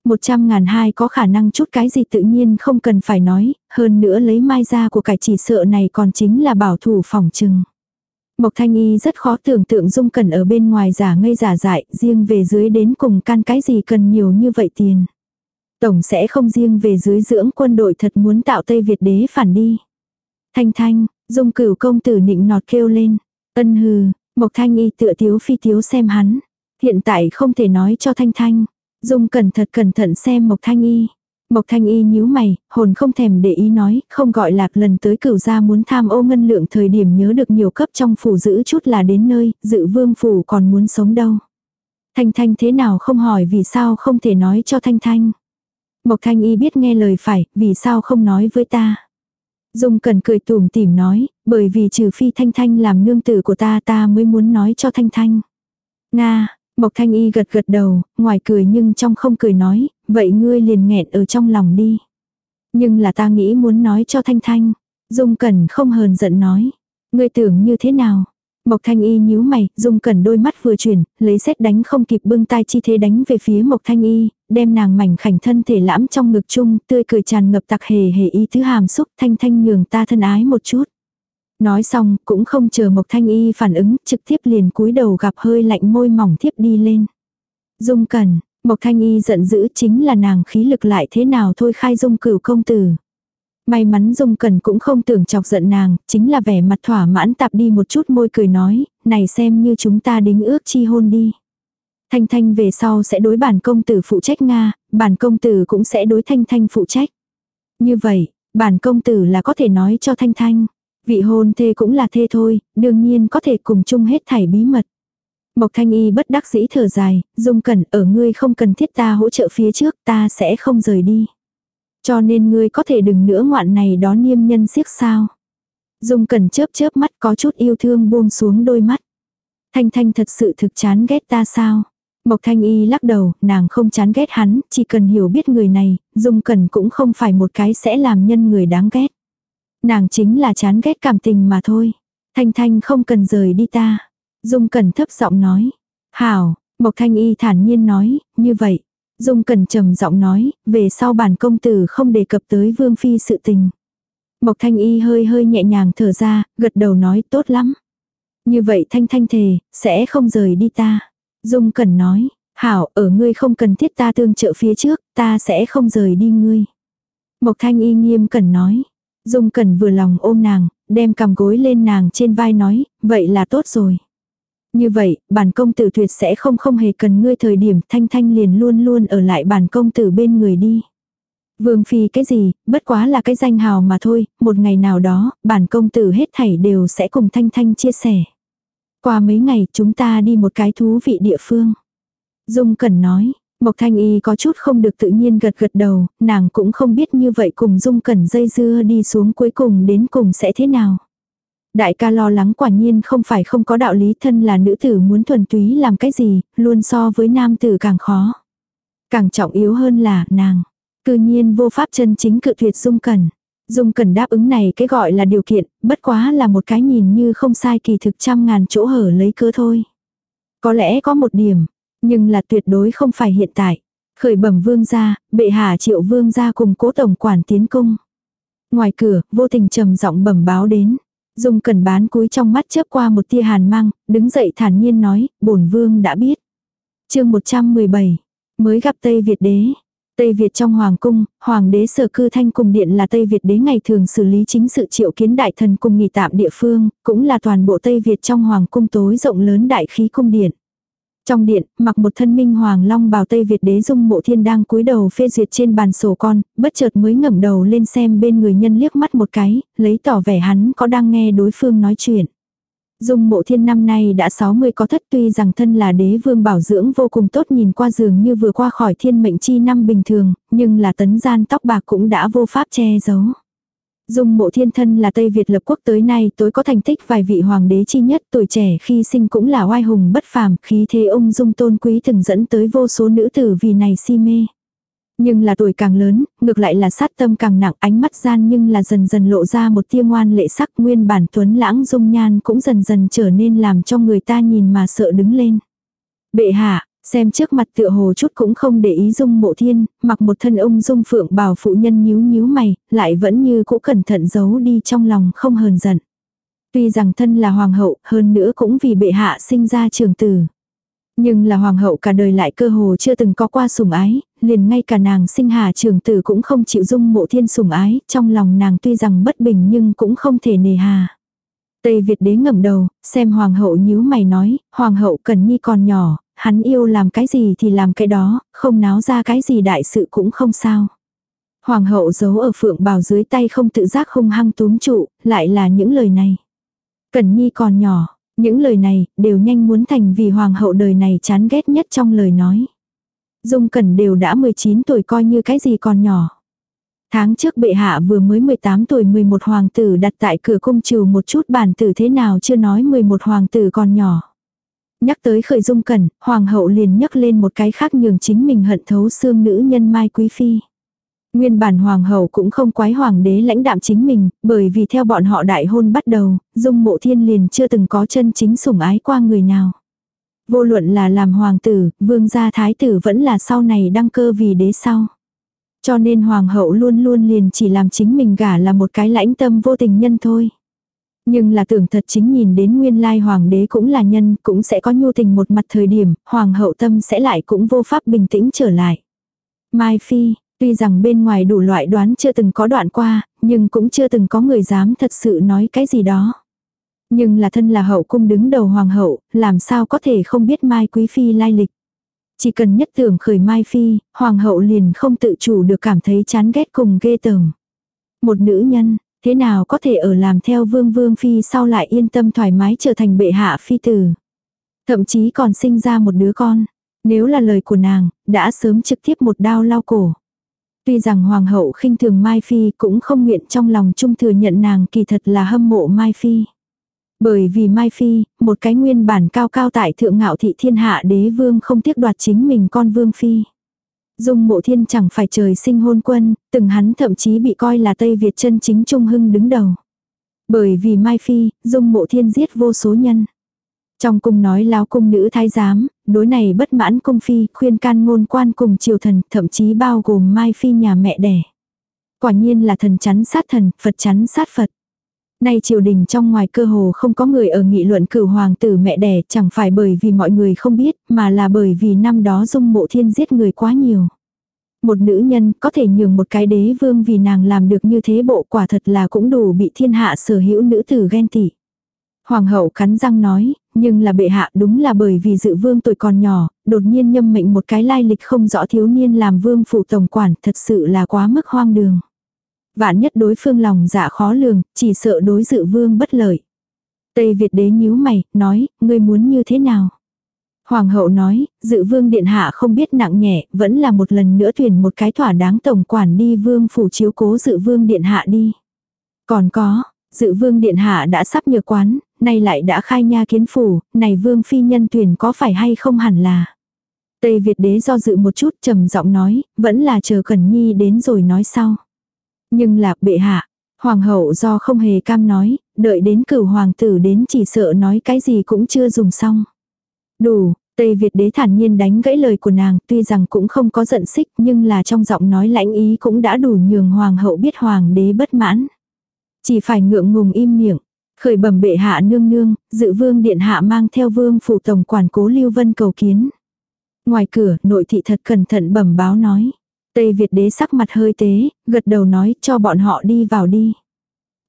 Một trăm ngàn hai có khả năng chút cái gì tự nhiên không cần phải nói, hơn nữa lấy mai ra của cải chỉ sợ này còn chính là bảo thủ phòng trừng. Mộc Thanh Y rất khó tưởng tượng Dung Cẩn ở bên ngoài giả ngây giả dại, riêng về dưới đến cùng can cái gì cần nhiều như vậy tiền. Tổng sẽ không riêng về dưới dưỡng quân đội thật muốn tạo Tây Việt đế phản đi. Thanh Thanh, Dung cửu công tử nịnh nọt kêu lên. Ân hừ, Mộc Thanh Y tựa thiếu phi thiếu xem hắn. Hiện tại không thể nói cho Thanh Thanh. Dung cẩn thật cẩn thận xem Mộc Thanh Y. Mộc Thanh Y nhíu mày, hồn không thèm để ý nói, không gọi lạc lần tới cửu gia muốn tham ô ngân lượng thời điểm nhớ được nhiều cấp trong phủ giữ chút là đến nơi, dự vương phủ còn muốn sống đâu. Thanh Thanh thế nào không hỏi vì sao không thể nói cho Thanh Thanh. Mộc Thanh Y biết nghe lời phải, vì sao không nói với ta. Dung cần cười tủm tỉm nói, bởi vì trừ phi Thanh Thanh làm nương tử của ta ta mới muốn nói cho Thanh Thanh. Nga, Mộc Thanh Y gật gật đầu, ngoài cười nhưng trong không cười nói, vậy ngươi liền nghẹn ở trong lòng đi. Nhưng là ta nghĩ muốn nói cho Thanh Thanh. Dung Cẩn không hờn giận nói. Ngươi tưởng như thế nào? Mộc Thanh Y nhíu mày, Dung Cẩn đôi mắt vừa chuyển, lấy xét đánh không kịp bưng tay chi thế đánh về phía Mộc Thanh Y, đem nàng mảnh khảnh thân thể lãm trong ngực chung, tươi cười tràn ngập tặc hề hề ý thứ hàm xúc Thanh Thanh nhường ta thân ái một chút. Nói xong, cũng không chờ Mộc Thanh Y phản ứng, trực tiếp liền cúi đầu gặp hơi lạnh môi mỏng thiếp đi lên. Dung Cẩn, Mộc Thanh Y giận dữ chính là nàng khí lực lại thế nào thôi khai dung cửu công tử. May mắn Dung Cẩn cũng không tưởng chọc giận nàng, chính là vẻ mặt thỏa mãn tạp đi một chút môi cười nói, này xem như chúng ta đính ước chi hôn đi. Thanh Thanh về sau sẽ đối bản công tử phụ trách Nga, bản công tử cũng sẽ đối Thanh Thanh phụ trách. Như vậy, bản công tử là có thể nói cho Thanh Thanh. Vị hôn thê cũng là thê thôi, đương nhiên có thể cùng chung hết thảy bí mật. Mộc Thanh Y bất đắc dĩ thở dài, Dung Cẩn ở ngươi không cần thiết ta hỗ trợ phía trước ta sẽ không rời đi. Cho nên ngươi có thể đừng nữa ngoạn này đó niêm nhân siếc sao. Dung Cẩn chớp chớp mắt có chút yêu thương buông xuống đôi mắt. Thanh Thanh thật sự thực chán ghét ta sao? Mộc Thanh Y lắc đầu, nàng không chán ghét hắn, chỉ cần hiểu biết người này, Dung Cẩn cũng không phải một cái sẽ làm nhân người đáng ghét. Nàng chính là chán ghét cảm tình mà thôi. Thanh Thanh không cần rời đi ta. Dung Cẩn thấp giọng nói. Hảo, Mộc Thanh Y thản nhiên nói, như vậy. Dung Cẩn trầm giọng nói, về sau bản công tử không đề cập tới Vương Phi sự tình. Mộc Thanh Y hơi hơi nhẹ nhàng thở ra, gật đầu nói tốt lắm. Như vậy Thanh Thanh thề, sẽ không rời đi ta. Dung Cẩn nói, Hảo, ở ngươi không cần thiết ta tương trợ phía trước, ta sẽ không rời đi ngươi. Mộc Thanh Y nghiêm cẩn nói, Dung Cẩn vừa lòng ôm nàng, đem cầm gối lên nàng trên vai nói, vậy là tốt rồi. Như vậy, bản công tử tuyệt sẽ không không hề cần ngươi thời điểm thanh thanh liền luôn luôn ở lại bản công tử bên người đi. Vương phi cái gì, bất quá là cái danh hào mà thôi, một ngày nào đó, bản công tử hết thảy đều sẽ cùng thanh thanh chia sẻ. Qua mấy ngày chúng ta đi một cái thú vị địa phương. Dung Cẩn nói, Mộc Thanh Y có chút không được tự nhiên gật gật đầu, nàng cũng không biết như vậy cùng Dung Cẩn dây dưa đi xuống cuối cùng đến cùng sẽ thế nào. Đại ca lo lắng quả nhiên không phải không có đạo lý thân là nữ tử muốn thuần túy làm cái gì, luôn so với nam tử càng khó. Càng trọng yếu hơn là nàng. Cư nhiên vô pháp chân chính cự tuyệt Dung Cẩn. Dung Cẩn đáp ứng này cái gọi là điều kiện, bất quá là một cái nhìn như không sai kỳ thực trăm ngàn chỗ hở lấy cớ thôi. Có lẽ có một điểm, nhưng là tuyệt đối không phải hiện tại. Khởi bẩm vương gia, bệ hạ triệu vương gia cùng cố tổng quản tiến cung. Ngoài cửa, vô tình trầm giọng bẩm báo đến. Dung cần bán cúi trong mắt chớp qua một tia hàn mang, đứng dậy thản nhiên nói, bổn vương đã biết. chương 117, mới gặp Tây Việt đế. Tây Việt trong Hoàng cung, Hoàng đế sở cư thanh cung điện là Tây Việt đế ngày thường xử lý chính sự triệu kiến đại thần cùng nghỉ tạm địa phương, cũng là toàn bộ Tây Việt trong Hoàng cung tối rộng lớn đại khí cung điện. Trong điện, mặc một thân minh hoàng long bào Tây Việt đế dung mộ thiên đang cúi đầu phê duyệt trên bàn sổ con, bất chợt mới ngẩng đầu lên xem bên người nhân liếc mắt một cái, lấy tỏ vẻ hắn có đang nghe đối phương nói chuyện. Dung mộ thiên năm nay đã 60 có thất tuy rằng thân là đế vương bảo dưỡng vô cùng tốt nhìn qua giường như vừa qua khỏi thiên mệnh chi năm bình thường, nhưng là tấn gian tóc bạc cũng đã vô pháp che giấu. Dung mộ thiên thân là Tây Việt lập quốc tới nay tối có thành tích vài vị hoàng đế chi nhất tuổi trẻ khi sinh cũng là oai hùng bất phàm khí thế ông dung tôn quý từng dẫn tới vô số nữ tử vì này si mê. Nhưng là tuổi càng lớn, ngược lại là sát tâm càng nặng ánh mắt gian nhưng là dần dần lộ ra một tia ngoan lệ sắc nguyên bản tuấn lãng dung nhan cũng dần dần trở nên làm cho người ta nhìn mà sợ đứng lên. Bệ hạ, xem trước mặt tựa hồ chút cũng không để ý dung mộ thiên, mặc một thân ông dung phượng bảo phụ nhân nhíu nhíu mày, lại vẫn như cũ cẩn thận giấu đi trong lòng không hờn giận. Tuy rằng thân là hoàng hậu, hơn nữa cũng vì bệ hạ sinh ra trường tử. Nhưng là hoàng hậu cả đời lại cơ hồ chưa từng có qua sủng ái, liền ngay cả nàng sinh hà trường tử cũng không chịu dung mộ thiên sủng ái, trong lòng nàng tuy rằng bất bình nhưng cũng không thể nề hà. Tây Việt đế ngẩng đầu, xem hoàng hậu nhíu mày nói, hoàng hậu cần nhi còn nhỏ, hắn yêu làm cái gì thì làm cái đó, không náo ra cái gì đại sự cũng không sao. Hoàng hậu giấu ở phượng bào dưới tay không tự giác hung hăng túm trụ, lại là những lời này. cẩn nhi còn nhỏ, những lời này đều nhanh muốn thành vì hoàng hậu đời này chán ghét nhất trong lời nói. Dung Cẩn đều đã 19 tuổi coi như cái gì còn nhỏ. Tháng trước bệ hạ vừa mới 18 tuổi 11 hoàng tử đặt tại cửa cung trừ một chút bản tử thế nào chưa nói 11 hoàng tử còn nhỏ. Nhắc tới khởi dung cẩn, hoàng hậu liền nhắc lên một cái khác nhường chính mình hận thấu xương nữ nhân Mai Quý Phi. Nguyên bản hoàng hậu cũng không quái hoàng đế lãnh đạm chính mình, bởi vì theo bọn họ đại hôn bắt đầu, dung mộ thiên liền chưa từng có chân chính sủng ái qua người nào. Vô luận là làm hoàng tử, vương gia thái tử vẫn là sau này đăng cơ vì đế sau. Cho nên hoàng hậu luôn luôn liền chỉ làm chính mình gả là một cái lãnh tâm vô tình nhân thôi. Nhưng là tưởng thật chính nhìn đến nguyên lai hoàng đế cũng là nhân, cũng sẽ có nhu tình một mặt thời điểm, hoàng hậu tâm sẽ lại cũng vô pháp bình tĩnh trở lại. Mai Phi, tuy rằng bên ngoài đủ loại đoán chưa từng có đoạn qua, nhưng cũng chưa từng có người dám thật sự nói cái gì đó. Nhưng là thân là hậu cung đứng đầu hoàng hậu, làm sao có thể không biết Mai Quý Phi lai lịch. Chỉ cần nhất tưởng khởi Mai Phi, hoàng hậu liền không tự chủ được cảm thấy chán ghét cùng ghê tởm. Một nữ nhân, thế nào có thể ở làm theo vương vương phi sau lại yên tâm thoải mái trở thành bệ hạ phi tử. Thậm chí còn sinh ra một đứa con. Nếu là lời của nàng, đã sớm trực tiếp một đao lao cổ. Tuy rằng hoàng hậu khinh thường Mai Phi cũng không nguyện trong lòng trung thừa nhận nàng kỳ thật là hâm mộ Mai Phi. Bởi vì Mai Phi, một cái nguyên bản cao cao tại thượng ngạo thị thiên hạ đế vương không tiếc đoạt chính mình con vương phi. Dung mộ thiên chẳng phải trời sinh hôn quân, từng hắn thậm chí bị coi là Tây Việt chân chính trung hưng đứng đầu. Bởi vì Mai Phi, dung mộ thiên giết vô số nhân. Trong cung nói láo cung nữ thái giám, đối này bất mãn cung phi, khuyên can ngôn quan cùng triều thần, thậm chí bao gồm Mai Phi nhà mẹ đẻ. Quả nhiên là thần chắn sát thần, Phật chắn sát Phật. Nay triều đình trong ngoài cơ hồ không có người ở nghị luận cửu hoàng tử mẹ đẻ chẳng phải bởi vì mọi người không biết mà là bởi vì năm đó dung mộ thiên giết người quá nhiều. Một nữ nhân có thể nhường một cái đế vương vì nàng làm được như thế bộ quả thật là cũng đủ bị thiên hạ sở hữu nữ tử ghen tị. Hoàng hậu cắn răng nói, nhưng là bệ hạ đúng là bởi vì dự vương tuổi còn nhỏ, đột nhiên nhâm mệnh một cái lai lịch không rõ thiếu niên làm vương phụ tổng quản thật sự là quá mức hoang đường. Vạn nhất đối phương lòng dạ khó lường, chỉ sợ đối dự vương bất lợi. Tây Việt đế nhíu mày, nói, ngươi muốn như thế nào? Hoàng hậu nói, dự vương điện hạ không biết nặng nhẹ, vẫn là một lần nữa tuyển một cái thỏa đáng tổng quản đi vương phủ chiếu cố dự vương điện hạ đi. Còn có, dự vương điện hạ đã sắp nhờ quán, nay lại đã khai nha kiến phủ, này vương phi nhân tuyển có phải hay không hẳn là. Tây Việt đế do dự một chút trầm giọng nói, vẫn là chờ Cẩn Nhi đến rồi nói sau. Nhưng là bệ hạ, hoàng hậu do không hề cam nói, đợi đến cửu hoàng tử đến chỉ sợ nói cái gì cũng chưa dùng xong. Đủ, Tây Việt đế thản nhiên đánh gãy lời của nàng, tuy rằng cũng không có giận xích nhưng là trong giọng nói lãnh ý cũng đã đủ nhường hoàng hậu biết hoàng đế bất mãn. Chỉ phải ngượng ngùng im miệng. Khởi bẩm bệ hạ nương nương, dự vương điện hạ mang theo vương phủ tổng quản cố lưu vân cầu kiến. Ngoài cửa, nội thị thật cẩn thận bẩm báo nói. Tây Việt đế sắc mặt hơi tế, gật đầu nói cho bọn họ đi vào đi.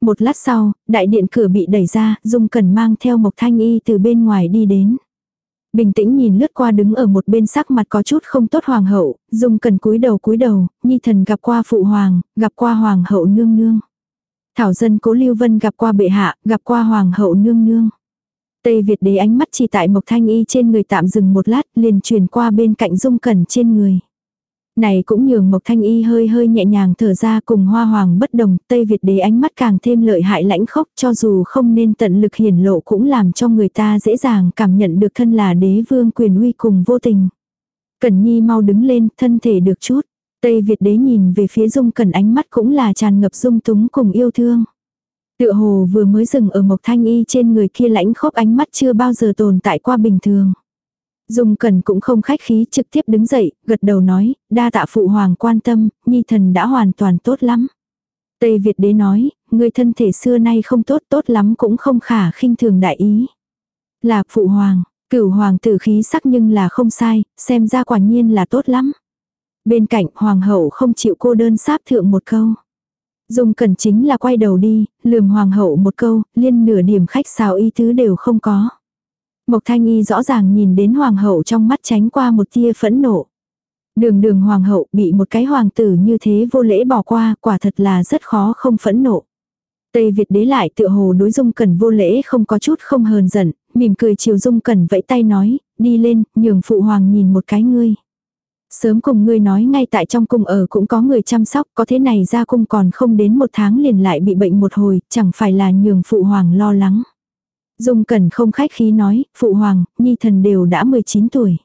Một lát sau, đại điện cửa bị đẩy ra, Dung cẩn mang theo Mộc Thanh Y từ bên ngoài đi đến. Bình tĩnh nhìn lướt qua đứng ở một bên sắc mặt có chút không tốt hoàng hậu, Dung cẩn cúi đầu cúi đầu, Nhi thần gặp qua phụ hoàng, gặp qua hoàng hậu nương nương. Thảo dân cố Lưu Vân gặp qua bệ hạ, gặp qua hoàng hậu nương nương. Tây Việt đế ánh mắt chỉ tại Mộc Thanh Y trên người tạm dừng một lát liền truyền qua bên cạnh dung cẩn trên người. Này cũng nhường Mộc Thanh Y hơi hơi nhẹ nhàng thở ra cùng hoa hoàng bất đồng, Tây Việt đế ánh mắt càng thêm lợi hại lãnh khốc cho dù không nên tận lực hiển lộ cũng làm cho người ta dễ dàng cảm nhận được thân là đế vương quyền uy cùng vô tình. Cẩn Nhi mau đứng lên, thân thể được chút. Tây Việt đế nhìn về phía dung cẩn ánh mắt cũng là tràn ngập dung túng cùng yêu thương. Tựa hồ vừa mới dừng ở Mộc Thanh Y trên người kia lãnh khốc ánh mắt chưa bao giờ tồn tại qua bình thường. Dung Cẩn cũng không khách khí trực tiếp đứng dậy, gật đầu nói, đa tạ phụ hoàng quan tâm, nhi thần đã hoàn toàn tốt lắm. Tây Việt đế nói, người thân thể xưa nay không tốt tốt lắm cũng không khả khinh thường đại ý. Là phụ hoàng, cửu hoàng tử khí sắc nhưng là không sai, xem ra quả nhiên là tốt lắm. Bên cạnh hoàng hậu không chịu cô đơn sáp thượng một câu. Dung Cẩn chính là quay đầu đi, lườm hoàng hậu một câu, liên nửa điểm khách sáo ý tứ đều không có. Mộc Thanh Y rõ ràng nhìn đến hoàng hậu trong mắt tránh qua một tia phẫn nộ. Đường đường hoàng hậu bị một cái hoàng tử như thế vô lễ bỏ qua, quả thật là rất khó không phẫn nộ. Tây Việt đế lại tựa hồ đối Dung cần vô lễ không có chút không hờn giận, mỉm cười chiều Dung cần vẫy tay nói, đi lên, nhường phụ hoàng nhìn một cái ngươi. Sớm cùng ngươi nói ngay tại trong cung ở cũng có người chăm sóc, có thế này ra cung còn không đến một tháng liền lại bị bệnh một hồi, chẳng phải là nhường phụ hoàng lo lắng. Dung Cẩn không khách khí nói, phụ hoàng, nhi thần đều đã 19 tuổi.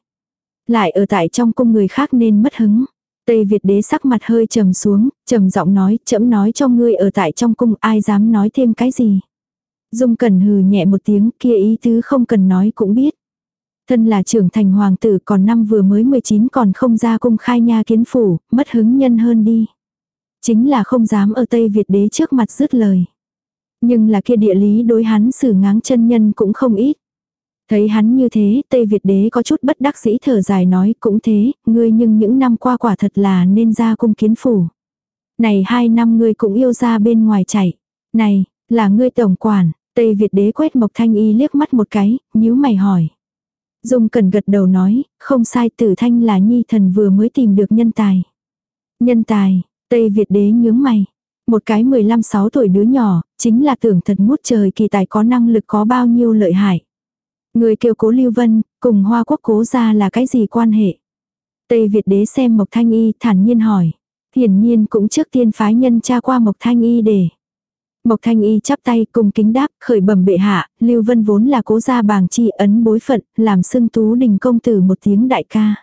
Lại ở tại trong cung người khác nên mất hứng. Tây Việt đế sắc mặt hơi trầm xuống, trầm giọng nói, chậm nói cho ngươi ở tại trong cung ai dám nói thêm cái gì. Dung Cẩn hừ nhẹ một tiếng kia ý tứ không cần nói cũng biết. Thân là trưởng thành hoàng tử còn năm vừa mới 19 còn không ra cung khai nha kiến phủ, mất hứng nhân hơn đi. Chính là không dám ở Tây Việt đế trước mặt dứt lời. Nhưng là kia địa lý đối hắn xử ngáng chân nhân cũng không ít. Thấy hắn như thế, Tây Việt đế có chút bất đắc dĩ thở dài nói cũng thế, ngươi nhưng những năm qua quả thật là nên ra cung kiến phủ. Này hai năm ngươi cũng yêu ra bên ngoài chạy. Này, là ngươi tổng quản, Tây Việt đế quét Mộc Thanh Y liếc mắt một cái, nhíu mày hỏi. Dung cần gật đầu nói, không sai tử thanh là nhi thần vừa mới tìm được nhân tài. Nhân tài, Tây Việt đế nhướng mày. Một cái 15-6 tuổi đứa nhỏ, chính là tưởng thật ngút trời kỳ tài có năng lực có bao nhiêu lợi hại. Người kêu cố Lưu Vân, cùng Hoa Quốc cố ra là cái gì quan hệ? Tây Việt đế xem Mộc Thanh Y thản nhiên hỏi. Hiển nhiên cũng trước tiên phái nhân tra qua Mộc Thanh Y để. Mộc Thanh Y chắp tay cùng kính đáp, khởi bẩm bệ hạ, Lưu Vân vốn là cố gia bàng chi ấn bối phận, làm xưng tú đình công tử một tiếng đại ca.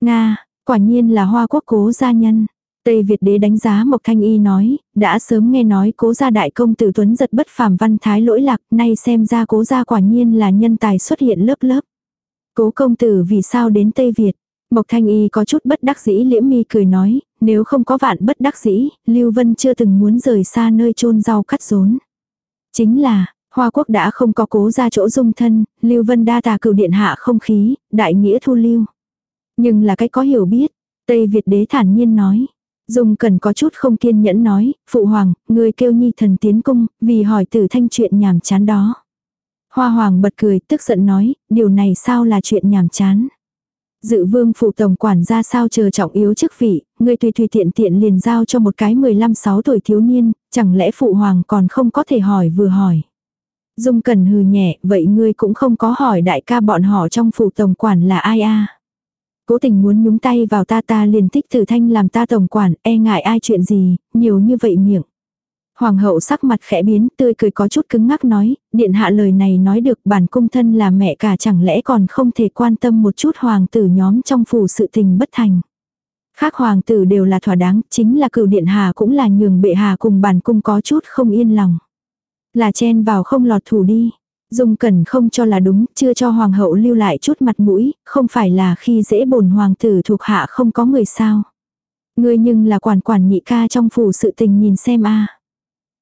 Nga, quả nhiên là hoa quốc cố gia nhân. Tây Việt đế đánh giá Mộc Thanh Y nói, đã sớm nghe nói cố gia đại công tử tuấn giật bất phàm văn thái lỗi lạc, nay xem ra cố gia quả nhiên là nhân tài xuất hiện lớp lớp. Cố công tử vì sao đến Tây Việt? Mộc Thanh Y có chút bất đắc dĩ liễm mi cười nói, nếu không có vạn bất đắc dĩ, Lưu Vân chưa từng muốn rời xa nơi chôn rau cắt rốn. Chính là, Hoa Quốc đã không có cố ra chỗ dung thân, Lưu Vân đa tà cửu điện hạ không khí, đại nghĩa thu lưu. Nhưng là cái có hiểu biết, Tây Việt đế thản nhiên nói. Dung cần có chút không kiên nhẫn nói, Phụ Hoàng, người kêu nhi thần tiến cung, vì hỏi tử thanh chuyện nhảm chán đó. Hoa Hoàng bật cười, tức giận nói, điều này sao là chuyện nhảm chán. Dự vương phụ tổng quản ra sao chờ trọng yếu chức vị, người tùy tùy tiện tiện liền giao cho một cái 15-6 tuổi thiếu niên, chẳng lẽ phụ hoàng còn không có thể hỏi vừa hỏi. Dung cần hừ nhẹ, vậy ngươi cũng không có hỏi đại ca bọn họ trong phụ tổng quản là ai a Cố tình muốn nhúng tay vào ta ta liền thích thử thanh làm ta tổng quản, e ngại ai chuyện gì, nhiều như vậy miệng. Hoàng hậu sắc mặt khẽ biến, tươi cười có chút cứng ngắc nói, điện hạ lời này nói được bản cung thân là mẹ cả chẳng lẽ còn không thể quan tâm một chút hoàng tử nhóm trong phủ sự tình bất thành. Khác hoàng tử đều là thỏa đáng, chính là cửu điện hạ cũng là nhường bệ hạ cùng bản cung có chút không yên lòng. Là chen vào không lọt thủ đi. Dung cẩn không cho là đúng, chưa cho hoàng hậu lưu lại chút mặt mũi, không phải là khi dễ bổn hoàng tử thuộc hạ không có người sao. Ngươi nhưng là quản quản nhị ca trong phủ sự tình nhìn xem a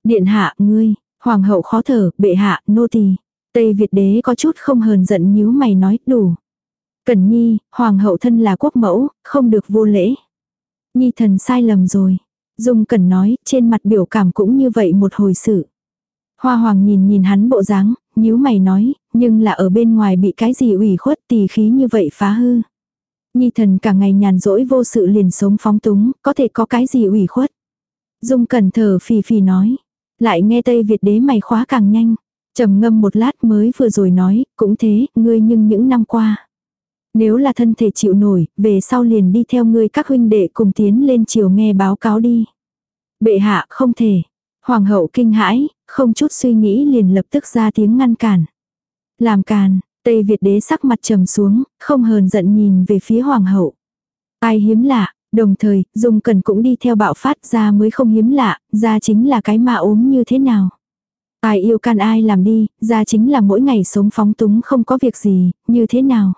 Điện hạ, ngươi, hoàng hậu khó thở, bệ hạ, nô tỳ. Tây Việt đế có chút không hờn giận nhíu mày nói, đủ. Cẩn nhi, hoàng hậu thân là quốc mẫu, không được vô lễ. Nhi thần sai lầm rồi. Dung cẩn nói, trên mặt biểu cảm cũng như vậy một hồi sự. Hoa hoàng nhìn nhìn hắn bộ dáng, nhíu mày nói, nhưng là ở bên ngoài bị cái gì ủy khuất tỳ khí như vậy phá hư. Nhi thần cả ngày nhàn rỗi vô sự liền sống phóng túng, có thể có cái gì ủy khuất. Dung cẩn thở phì phì nói. Lại nghe Tây Việt đế mày khóa càng nhanh. trầm ngâm một lát mới vừa rồi nói, cũng thế, ngươi nhưng những năm qua. Nếu là thân thể chịu nổi, về sau liền đi theo ngươi các huynh đệ cùng tiến lên chiều nghe báo cáo đi. Bệ hạ không thể. Hoàng hậu kinh hãi, không chút suy nghĩ liền lập tức ra tiếng ngăn cản. Làm càn, Tây Việt đế sắc mặt trầm xuống, không hờn giận nhìn về phía hoàng hậu. Ai hiếm lạ, đồng thời, Dung Cần cũng đi theo bạo phát ra mới không hiếm lạ, ra chính là cái ma ốm như thế nào. Ai yêu can ai làm đi, ra chính là mỗi ngày sống phóng túng không có việc gì, như thế nào.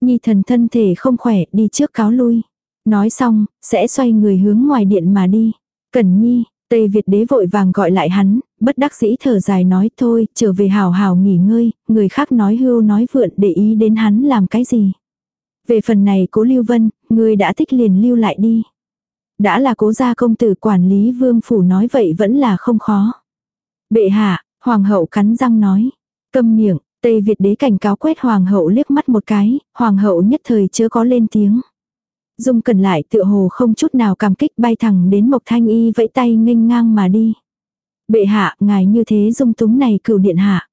Nhi thần thân thể không khỏe, đi trước cáo lui. Nói xong, sẽ xoay người hướng ngoài điện mà đi. Cẩn nhi, Tây Việt đế vội vàng gọi lại hắn, bất đắc dĩ thở dài nói thôi, trở về hào hào nghỉ ngơi, người khác nói hưu nói vượn để ý đến hắn làm cái gì. Về phần này cố Lưu Vân, người đã thích liền lưu lại đi. Đã là cố gia công tử quản lý vương phủ nói vậy vẫn là không khó. Bệ hạ, hoàng hậu cắn răng nói. Câm miệng, Tây Việt đế cảnh cáo quét hoàng hậu liếc mắt một cái, hoàng hậu nhất thời chưa có lên tiếng. Dung cần lại tựa hồ không chút nào cảm kích bay thẳng đến Mộc Thanh Y vẫy tay nghênh ngang mà đi. Bệ hạ, ngài như thế dung túng này cửu điện hạ.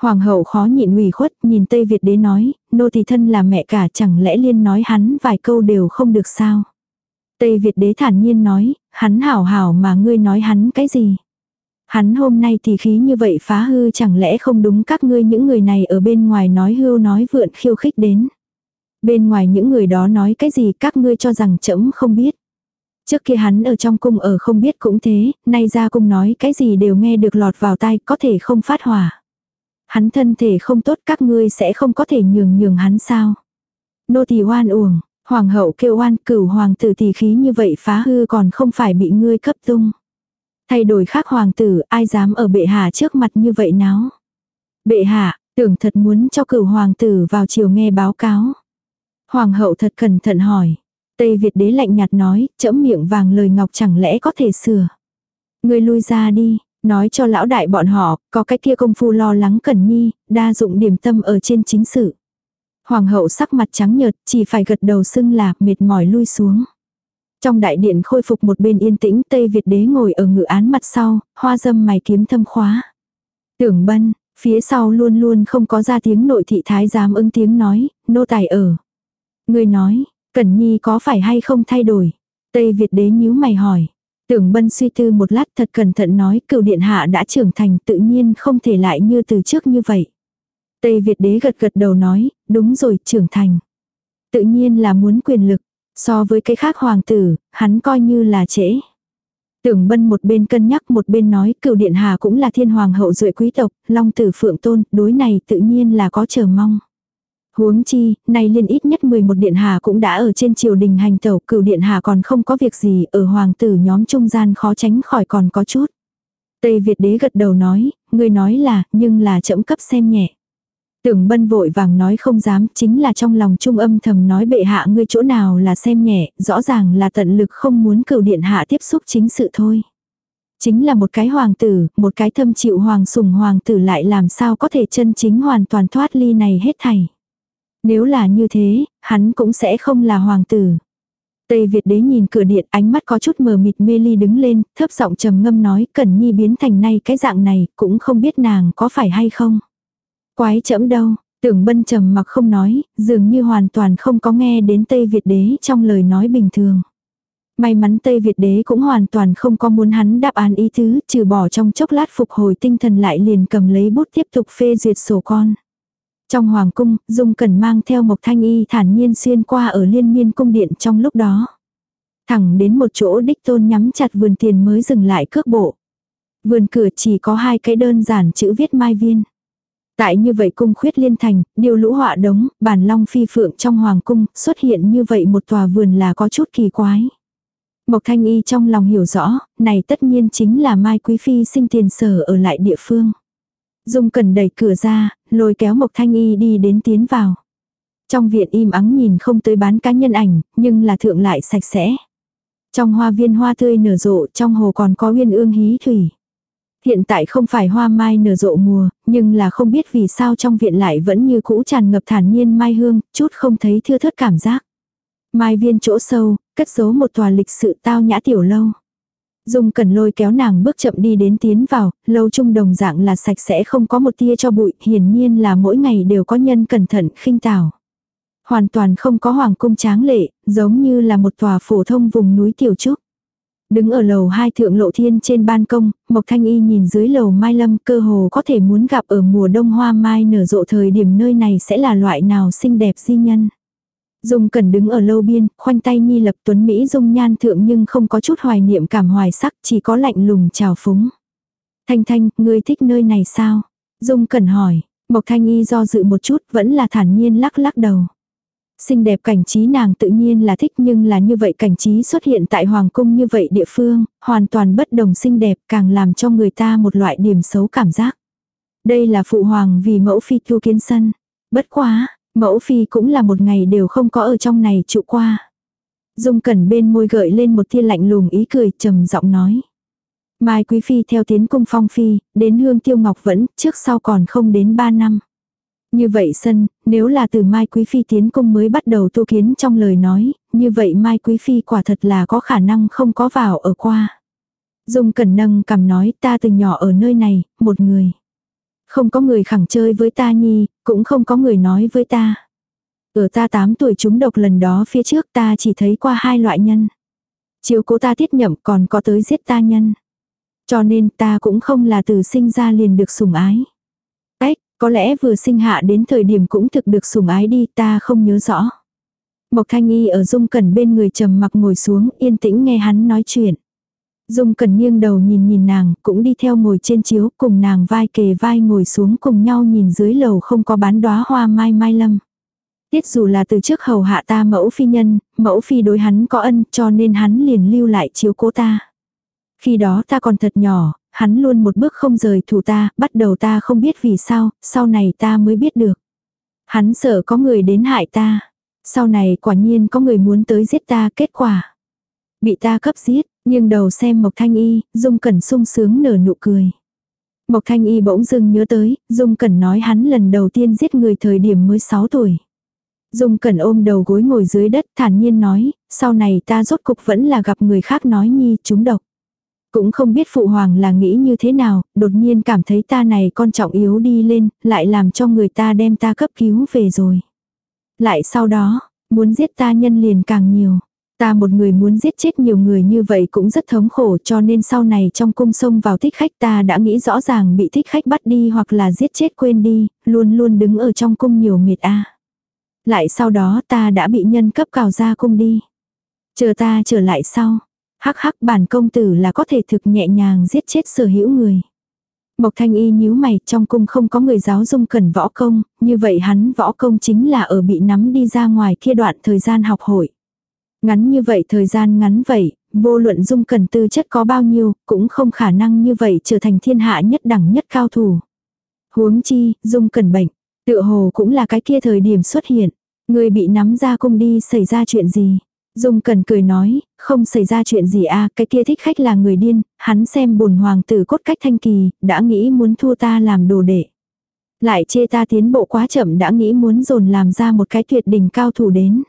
Hoàng hậu khó nhịn ủy khuất, nhìn Tây Việt đế nói, nô tỳ thân là mẹ cả chẳng lẽ liên nói hắn vài câu đều không được sao. Tây Việt đế thản nhiên nói, hắn hảo hảo mà ngươi nói hắn cái gì. Hắn hôm nay thì khí như vậy phá hư chẳng lẽ không đúng các ngươi những người này ở bên ngoài nói hưu nói vượn khiêu khích đến. Bên ngoài những người đó nói cái gì các ngươi cho rằng trẫm không biết. Trước kia hắn ở trong cung ở không biết cũng thế, nay ra cung nói cái gì đều nghe được lọt vào tai có thể không phát hỏa. Hắn thân thể không tốt các ngươi sẽ không có thể nhường nhường hắn sao. Nô tỳ oan uổng, hoàng hậu kêu oan cửu hoàng tử tỷ khí như vậy phá hư còn không phải bị ngươi cấp tung. Thay đổi khác hoàng tử ai dám ở bệ hạ trước mặt như vậy náo. Bệ hạ, tưởng thật muốn cho cửu hoàng tử vào chiều nghe báo cáo. Hoàng hậu thật cẩn thận hỏi. Tây Việt đế lạnh nhạt nói, chẫm miệng vàng lời ngọc chẳng lẽ có thể sửa. Người lui ra đi, nói cho lão đại bọn họ, có cái kia công phu lo lắng cẩn nhi, đa dụng điểm tâm ở trên chính sự. Hoàng hậu sắc mặt trắng nhợt, chỉ phải gật đầu xưng là mệt mỏi lui xuống. Trong đại điện khôi phục một bên yên tĩnh Tây Việt đế ngồi ở ngự án mặt sau, hoa dâm mày kiếm thâm khóa. Tưởng bân, phía sau luôn luôn không có ra tiếng nội thị thái giám ứng tiếng nói, nô tài ở. Người nói, Cẩn Nhi có phải hay không thay đổi? Tây Việt đế nhíu mày hỏi. Tưởng bân suy tư một lát thật cẩn thận nói cựu điện hạ đã trưởng thành tự nhiên không thể lại như từ trước như vậy. Tây Việt đế gật gật đầu nói, đúng rồi trưởng thành. Tự nhiên là muốn quyền lực, so với cái khác hoàng tử, hắn coi như là trễ. Tưởng bân một bên cân nhắc một bên nói cựu điện hạ cũng là thiên hoàng hậu duệ quý tộc, long tử phượng tôn, đối này tự nhiên là có chờ mong. Huống chi, nay liên ít nhất 11 điện hà cũng đã ở trên triều đình hành tẩu, cửu điện hà còn không có việc gì, ở hoàng tử nhóm trung gian khó tránh khỏi còn có chút. Tây Việt đế gật đầu nói, người nói là, nhưng là chậm cấp xem nhẹ. Tưởng bân vội vàng nói không dám, chính là trong lòng trung âm thầm nói bệ hạ ngươi chỗ nào là xem nhẹ, rõ ràng là tận lực không muốn cửu điện hạ tiếp xúc chính sự thôi. Chính là một cái hoàng tử, một cái thâm chịu hoàng sủng hoàng tử lại làm sao có thể chân chính hoàn toàn thoát ly này hết thảy. Nếu là như thế, hắn cũng sẽ không là hoàng tử. Tây Việt đế nhìn cửa điện ánh mắt có chút mờ mịt mê ly đứng lên, thấp giọng trầm ngâm nói Cẩn Nhi biến thành nay cái dạng này, cũng không biết nàng có phải hay không. Quái chẫm đâu, tưởng bân trầm mặc không nói, dường như hoàn toàn không có nghe đến Tây Việt đế trong lời nói bình thường. May mắn Tây Việt đế cũng hoàn toàn không có muốn hắn đáp án ý thứ trừ bỏ trong chốc lát phục hồi tinh thần lại liền cầm lấy bút tiếp tục phê duyệt sổ con. Trong hoàng cung, Dung Cẩn mang theo Mộc Thanh Y thản nhiên xuyên qua ở liên miên cung điện trong lúc đó. Thẳng đến một chỗ đích tôn nhắm chặt vườn tiền mới dừng lại cước bộ. Vườn cửa chỉ có hai cái đơn giản chữ viết mai viên. Tại như vậy cung khuyết liên thành, điều lũ họa đống, bản long phi phượng trong hoàng cung, xuất hiện như vậy một tòa vườn là có chút kỳ quái. Mộc thanh y trong lòng hiểu rõ, này tất nhiên chính là mai quý phi sinh tiền sở ở lại địa phương. Dung cần đẩy cửa ra, lôi kéo Mộc Thanh Y đi đến tiến vào. Trong viện im ắng nhìn không tới bán cá nhân ảnh, nhưng là thượng lại sạch sẽ. Trong hoa viên hoa tươi nở rộ, trong hồ còn có uyên ương hí thủy. Hiện tại không phải hoa mai nở rộ mùa, nhưng là không biết vì sao trong viện lại vẫn như cũ tràn ngập thản nhiên mai hương, chút không thấy thưa thớt cảm giác. Mai viên chỗ sâu, cất giấu một tòa lịch sự tao nhã tiểu lâu. Dung cần lôi kéo nàng bước chậm đi đến tiến vào, lâu trung đồng dạng là sạch sẽ không có một tia cho bụi, hiển nhiên là mỗi ngày đều có nhân cẩn thận khinh tảo. Hoàn toàn không có hoàng cung tráng lệ, giống như là một tòa phổ thông vùng núi tiểu trúc. Đứng ở lầu hai thượng lộ thiên trên ban công, Mộc Thanh Y nhìn dưới lầu mai lâm cơ hồ có thể muốn gặp ở mùa đông hoa mai nở rộ thời điểm nơi này sẽ là loại nào xinh đẹp di nhân. Dung cần đứng ở lâu biên, khoanh tay nhi lập tuấn Mỹ dung nhan thượng nhưng không có chút hoài niệm cảm hoài sắc, chỉ có lạnh lùng trào phúng. Thanh Thanh, ngươi thích nơi này sao? Dung cần hỏi, Mộc Thanh Y do dự một chút vẫn là thản nhiên lắc lắc đầu. Xinh đẹp cảnh trí nàng tự nhiên là thích nhưng là như vậy cảnh trí xuất hiện tại Hoàng cung như vậy địa phương, hoàn toàn bất đồng xinh đẹp càng làm cho người ta một loại điểm xấu cảm giác. Đây là phụ hoàng vì mẫu phi thu kiến sân. Bất quá, mẫu phi cũng là một ngày đều không có ở trong này trụ qua. Dung cẩn bên môi gợi lên một tia lạnh lùng ý cười trầm giọng nói. Mai Quý Phi theo tiến cung phong phi, đến hương tiêu ngọc vẫn, trước sau còn không đến ba năm. Như vậy sân, nếu là từ Mai Quý Phi tiến cung mới bắt đầu tu kiến trong lời nói, như vậy Mai Quý Phi quả thật là có khả năng không có vào ở qua. Dung Cẩn nâng cầm nói ta từ nhỏ ở nơi này, một người. Không có người khẳng chơi với ta nhi, cũng không có người nói với ta. Ở ta 8 tuổi chúng độc lần đó phía trước ta chỉ thấy qua hai loại nhân. Chiếu cố ta tiết nhậm còn có tới giết ta nhân. Cho nên ta cũng không là từ sinh ra liền được sủng ái. Có lẽ vừa sinh hạ đến thời điểm cũng thực được sủng ái đi ta không nhớ rõ. Mộc Thanh Y ở Dung Cẩn bên người trầm mặc ngồi xuống yên tĩnh nghe hắn nói chuyện. Dung Cẩn nghiêng đầu nhìn nhìn nàng cũng đi theo ngồi trên chiếu cùng nàng vai kề vai ngồi xuống cùng nhau nhìn dưới lầu không có bán đóa hoa mai mai lâm. Tiết dù là từ trước hầu hạ ta mẫu phi nhân, mẫu phi đối hắn có ân cho nên hắn liền lưu lại chiếu cố ta. Khi đó ta còn thật nhỏ, hắn luôn một bước không rời thủ ta, bắt đầu ta không biết vì sao, sau này ta mới biết được. Hắn sợ có người đến hại ta. Sau này quả nhiên có người muốn tới giết ta, kết quả. Bị ta cấp giết, nhưng đầu xem Mộc Thanh Y, Dung Cẩn sung sướng nở nụ cười. Mộc Thanh Y bỗng dưng nhớ tới, Dung Cẩn nói hắn lần đầu tiên giết người thời điểm mới 6 tuổi. Dung Cẩn ôm đầu gối ngồi dưới đất thản nhiên nói, sau này ta rốt cục vẫn là gặp người khác nói nhi chúng độc. Cũng không biết phụ hoàng là nghĩ như thế nào, đột nhiên cảm thấy ta này con trọng yếu đi lên, lại làm cho người ta đem ta cấp cứu về rồi. Lại sau đó, muốn giết ta nhân liền càng nhiều. Ta một người muốn giết chết nhiều người như vậy cũng rất thống khổ cho nên sau này trong cung sông vào thích khách ta đã nghĩ rõ ràng bị thích khách bắt đi hoặc là giết chết quên đi, luôn luôn đứng ở trong cung nhiều mệt a. Lại sau đó ta đã bị nhân cấp cào ra cung đi. Chờ ta trở lại sau, Hắc hắc bản công tử là có thể thực nhẹ nhàng giết chết sở hữu người. Mộc thanh y nhíu mày trong cung không có người giáo dung cần võ công, như vậy hắn võ công chính là ở bị nắm đi ra ngoài kia đoạn thời gian học hội. Ngắn như vậy thời gian ngắn vậy, vô luận dung cần tư chất có bao nhiêu, cũng không khả năng như vậy trở thành thiên hạ nhất đẳng nhất cao thủ. Huống chi, dung cần bệnh, tựa hồ cũng là cái kia thời điểm xuất hiện. Người bị nắm ra cung đi xảy ra chuyện gì. Dung Cần cười nói, không xảy ra chuyện gì a, à, cái kia thích khách là người điên, hắn xem bồn hoàng tử cốt cách thanh kỳ, đã nghĩ muốn thua ta làm đồ đệ. Lại chê ta tiến bộ quá chậm đã nghĩ muốn dồn làm ra một cái tuyệt đỉnh cao thủ đến.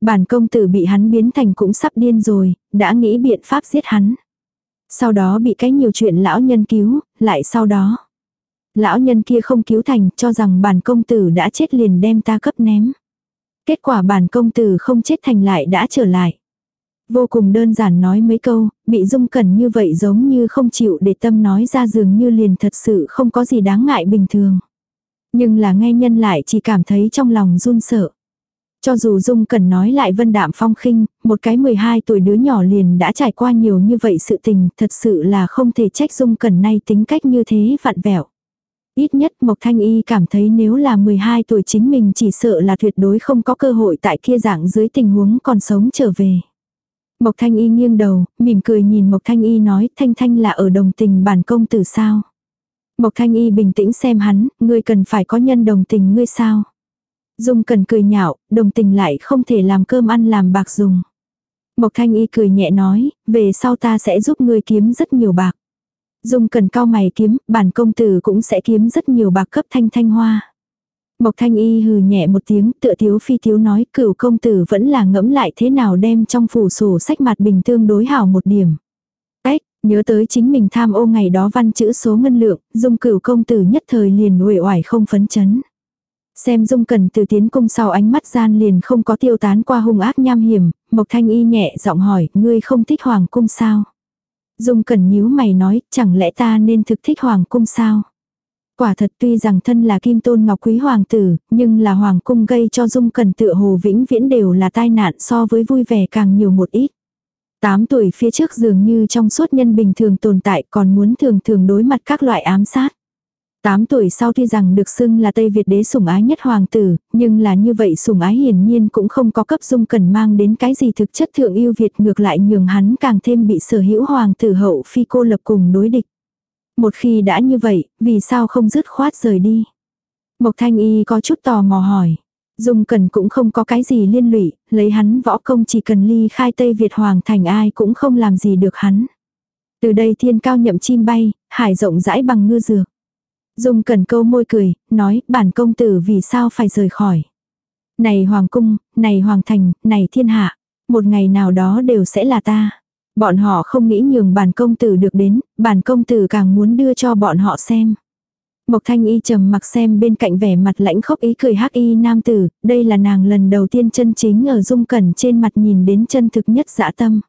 Bản công tử bị hắn biến thành cũng sắp điên rồi, đã nghĩ biện pháp giết hắn. Sau đó bị cái nhiều chuyện lão nhân cứu, lại sau đó. Lão nhân kia không cứu thành cho rằng bản công tử đã chết liền đem ta cấp ném. Kết quả bản công tử không chết thành lại đã trở lại. Vô cùng đơn giản nói mấy câu, bị dung cẩn như vậy giống như không chịu để tâm nói ra dường như liền thật sự không có gì đáng ngại bình thường. Nhưng là nghe nhân lại chỉ cảm thấy trong lòng run sợ. Cho dù Dung cần nói lại vân đạm phong khinh, một cái 12 tuổi đứa nhỏ liền đã trải qua nhiều như vậy sự tình, thật sự là không thể trách Dung cần nay tính cách như thế vặn vẹo. Ít nhất Mộc Thanh Y cảm thấy nếu là 12 tuổi chính mình chỉ sợ là tuyệt đối không có cơ hội tại kia dạng dưới tình huống còn sống trở về. Mộc Thanh Y nghiêng đầu, mỉm cười nhìn Mộc Thanh Y nói Thanh Thanh là ở đồng tình bản công tử sao. Mộc Thanh Y bình tĩnh xem hắn, ngươi cần phải có nhân đồng tình ngươi sao. Dung cần cười nhạo, đồng tình lại không thể làm cơm ăn làm bạc dùng. Mộc Thanh Y cười nhẹ nói, về sau ta sẽ giúp ngươi kiếm rất nhiều bạc. Dung cần cao mày kiếm, bản công tử cũng sẽ kiếm rất nhiều bạc cấp thanh thanh hoa. Mộc thanh y hừ nhẹ một tiếng tựa thiếu phi thiếu nói cửu công tử vẫn là ngẫm lại thế nào đem trong phủ sổ sách mặt bình tương đối hảo một điểm. Ếch, Nhớ tới chính mình tham ô ngày đó văn chữ số ngân lượng, dung cửu công tử nhất thời liền uể oải không phấn chấn. Xem dung cần từ tiến cung sau ánh mắt gian liền không có tiêu tán qua hung ác nham hiểm, Mộc Thanh Y nhẹ giọng hỏi, ngươi không thích hoàng cung sao? Dung cần nhíu mày nói, chẳng lẽ ta nên thực thích hoàng cung sao? Quả thật tuy rằng thân là kim tôn ngọc quý hoàng tử, nhưng là hoàng cung gây cho dung cần tựa hồ vĩnh viễn đều là tai nạn so với vui vẻ càng nhiều một ít. Tám tuổi phía trước dường như trong suốt nhân bình thường tồn tại còn muốn thường thường đối mặt các loại ám sát. Tám tuổi sau tuy rằng được xưng là Tây Việt đế sủng ái nhất hoàng tử, nhưng là như vậy sủng ái hiển nhiên cũng không có cấp dung cần mang đến cái gì thực chất thượng yêu Việt ngược lại nhường hắn càng thêm bị sở hữu hoàng tử hậu phi cô lập cùng đối địch. Một khi đã như vậy, vì sao không dứt khoát rời đi? Mộc Thanh Y có chút tò mò hỏi. Dung Cần cũng không có cái gì liên lụy, lấy hắn võ công chỉ cần ly khai Tây Việt Hoàng thành ai cũng không làm gì được hắn. Từ đây thiên cao nhậm chim bay, hải rộng rãi bằng ngư dược. Dung Cần câu môi cười, nói bản công tử vì sao phải rời khỏi. Này Hoàng cung, này Hoàng thành, này thiên hạ, một ngày nào đó đều sẽ là ta. Bọn họ không nghĩ nhường bản công tử được đến, bản công tử càng muốn đưa cho bọn họ xem. Mộc thanh y trầm mặc xem bên cạnh vẻ mặt lãnh khốc ý cười hắc y nam tử, đây là nàng lần đầu tiên chân chính ở dung cẩn trên mặt nhìn đến chân thực nhất dã tâm.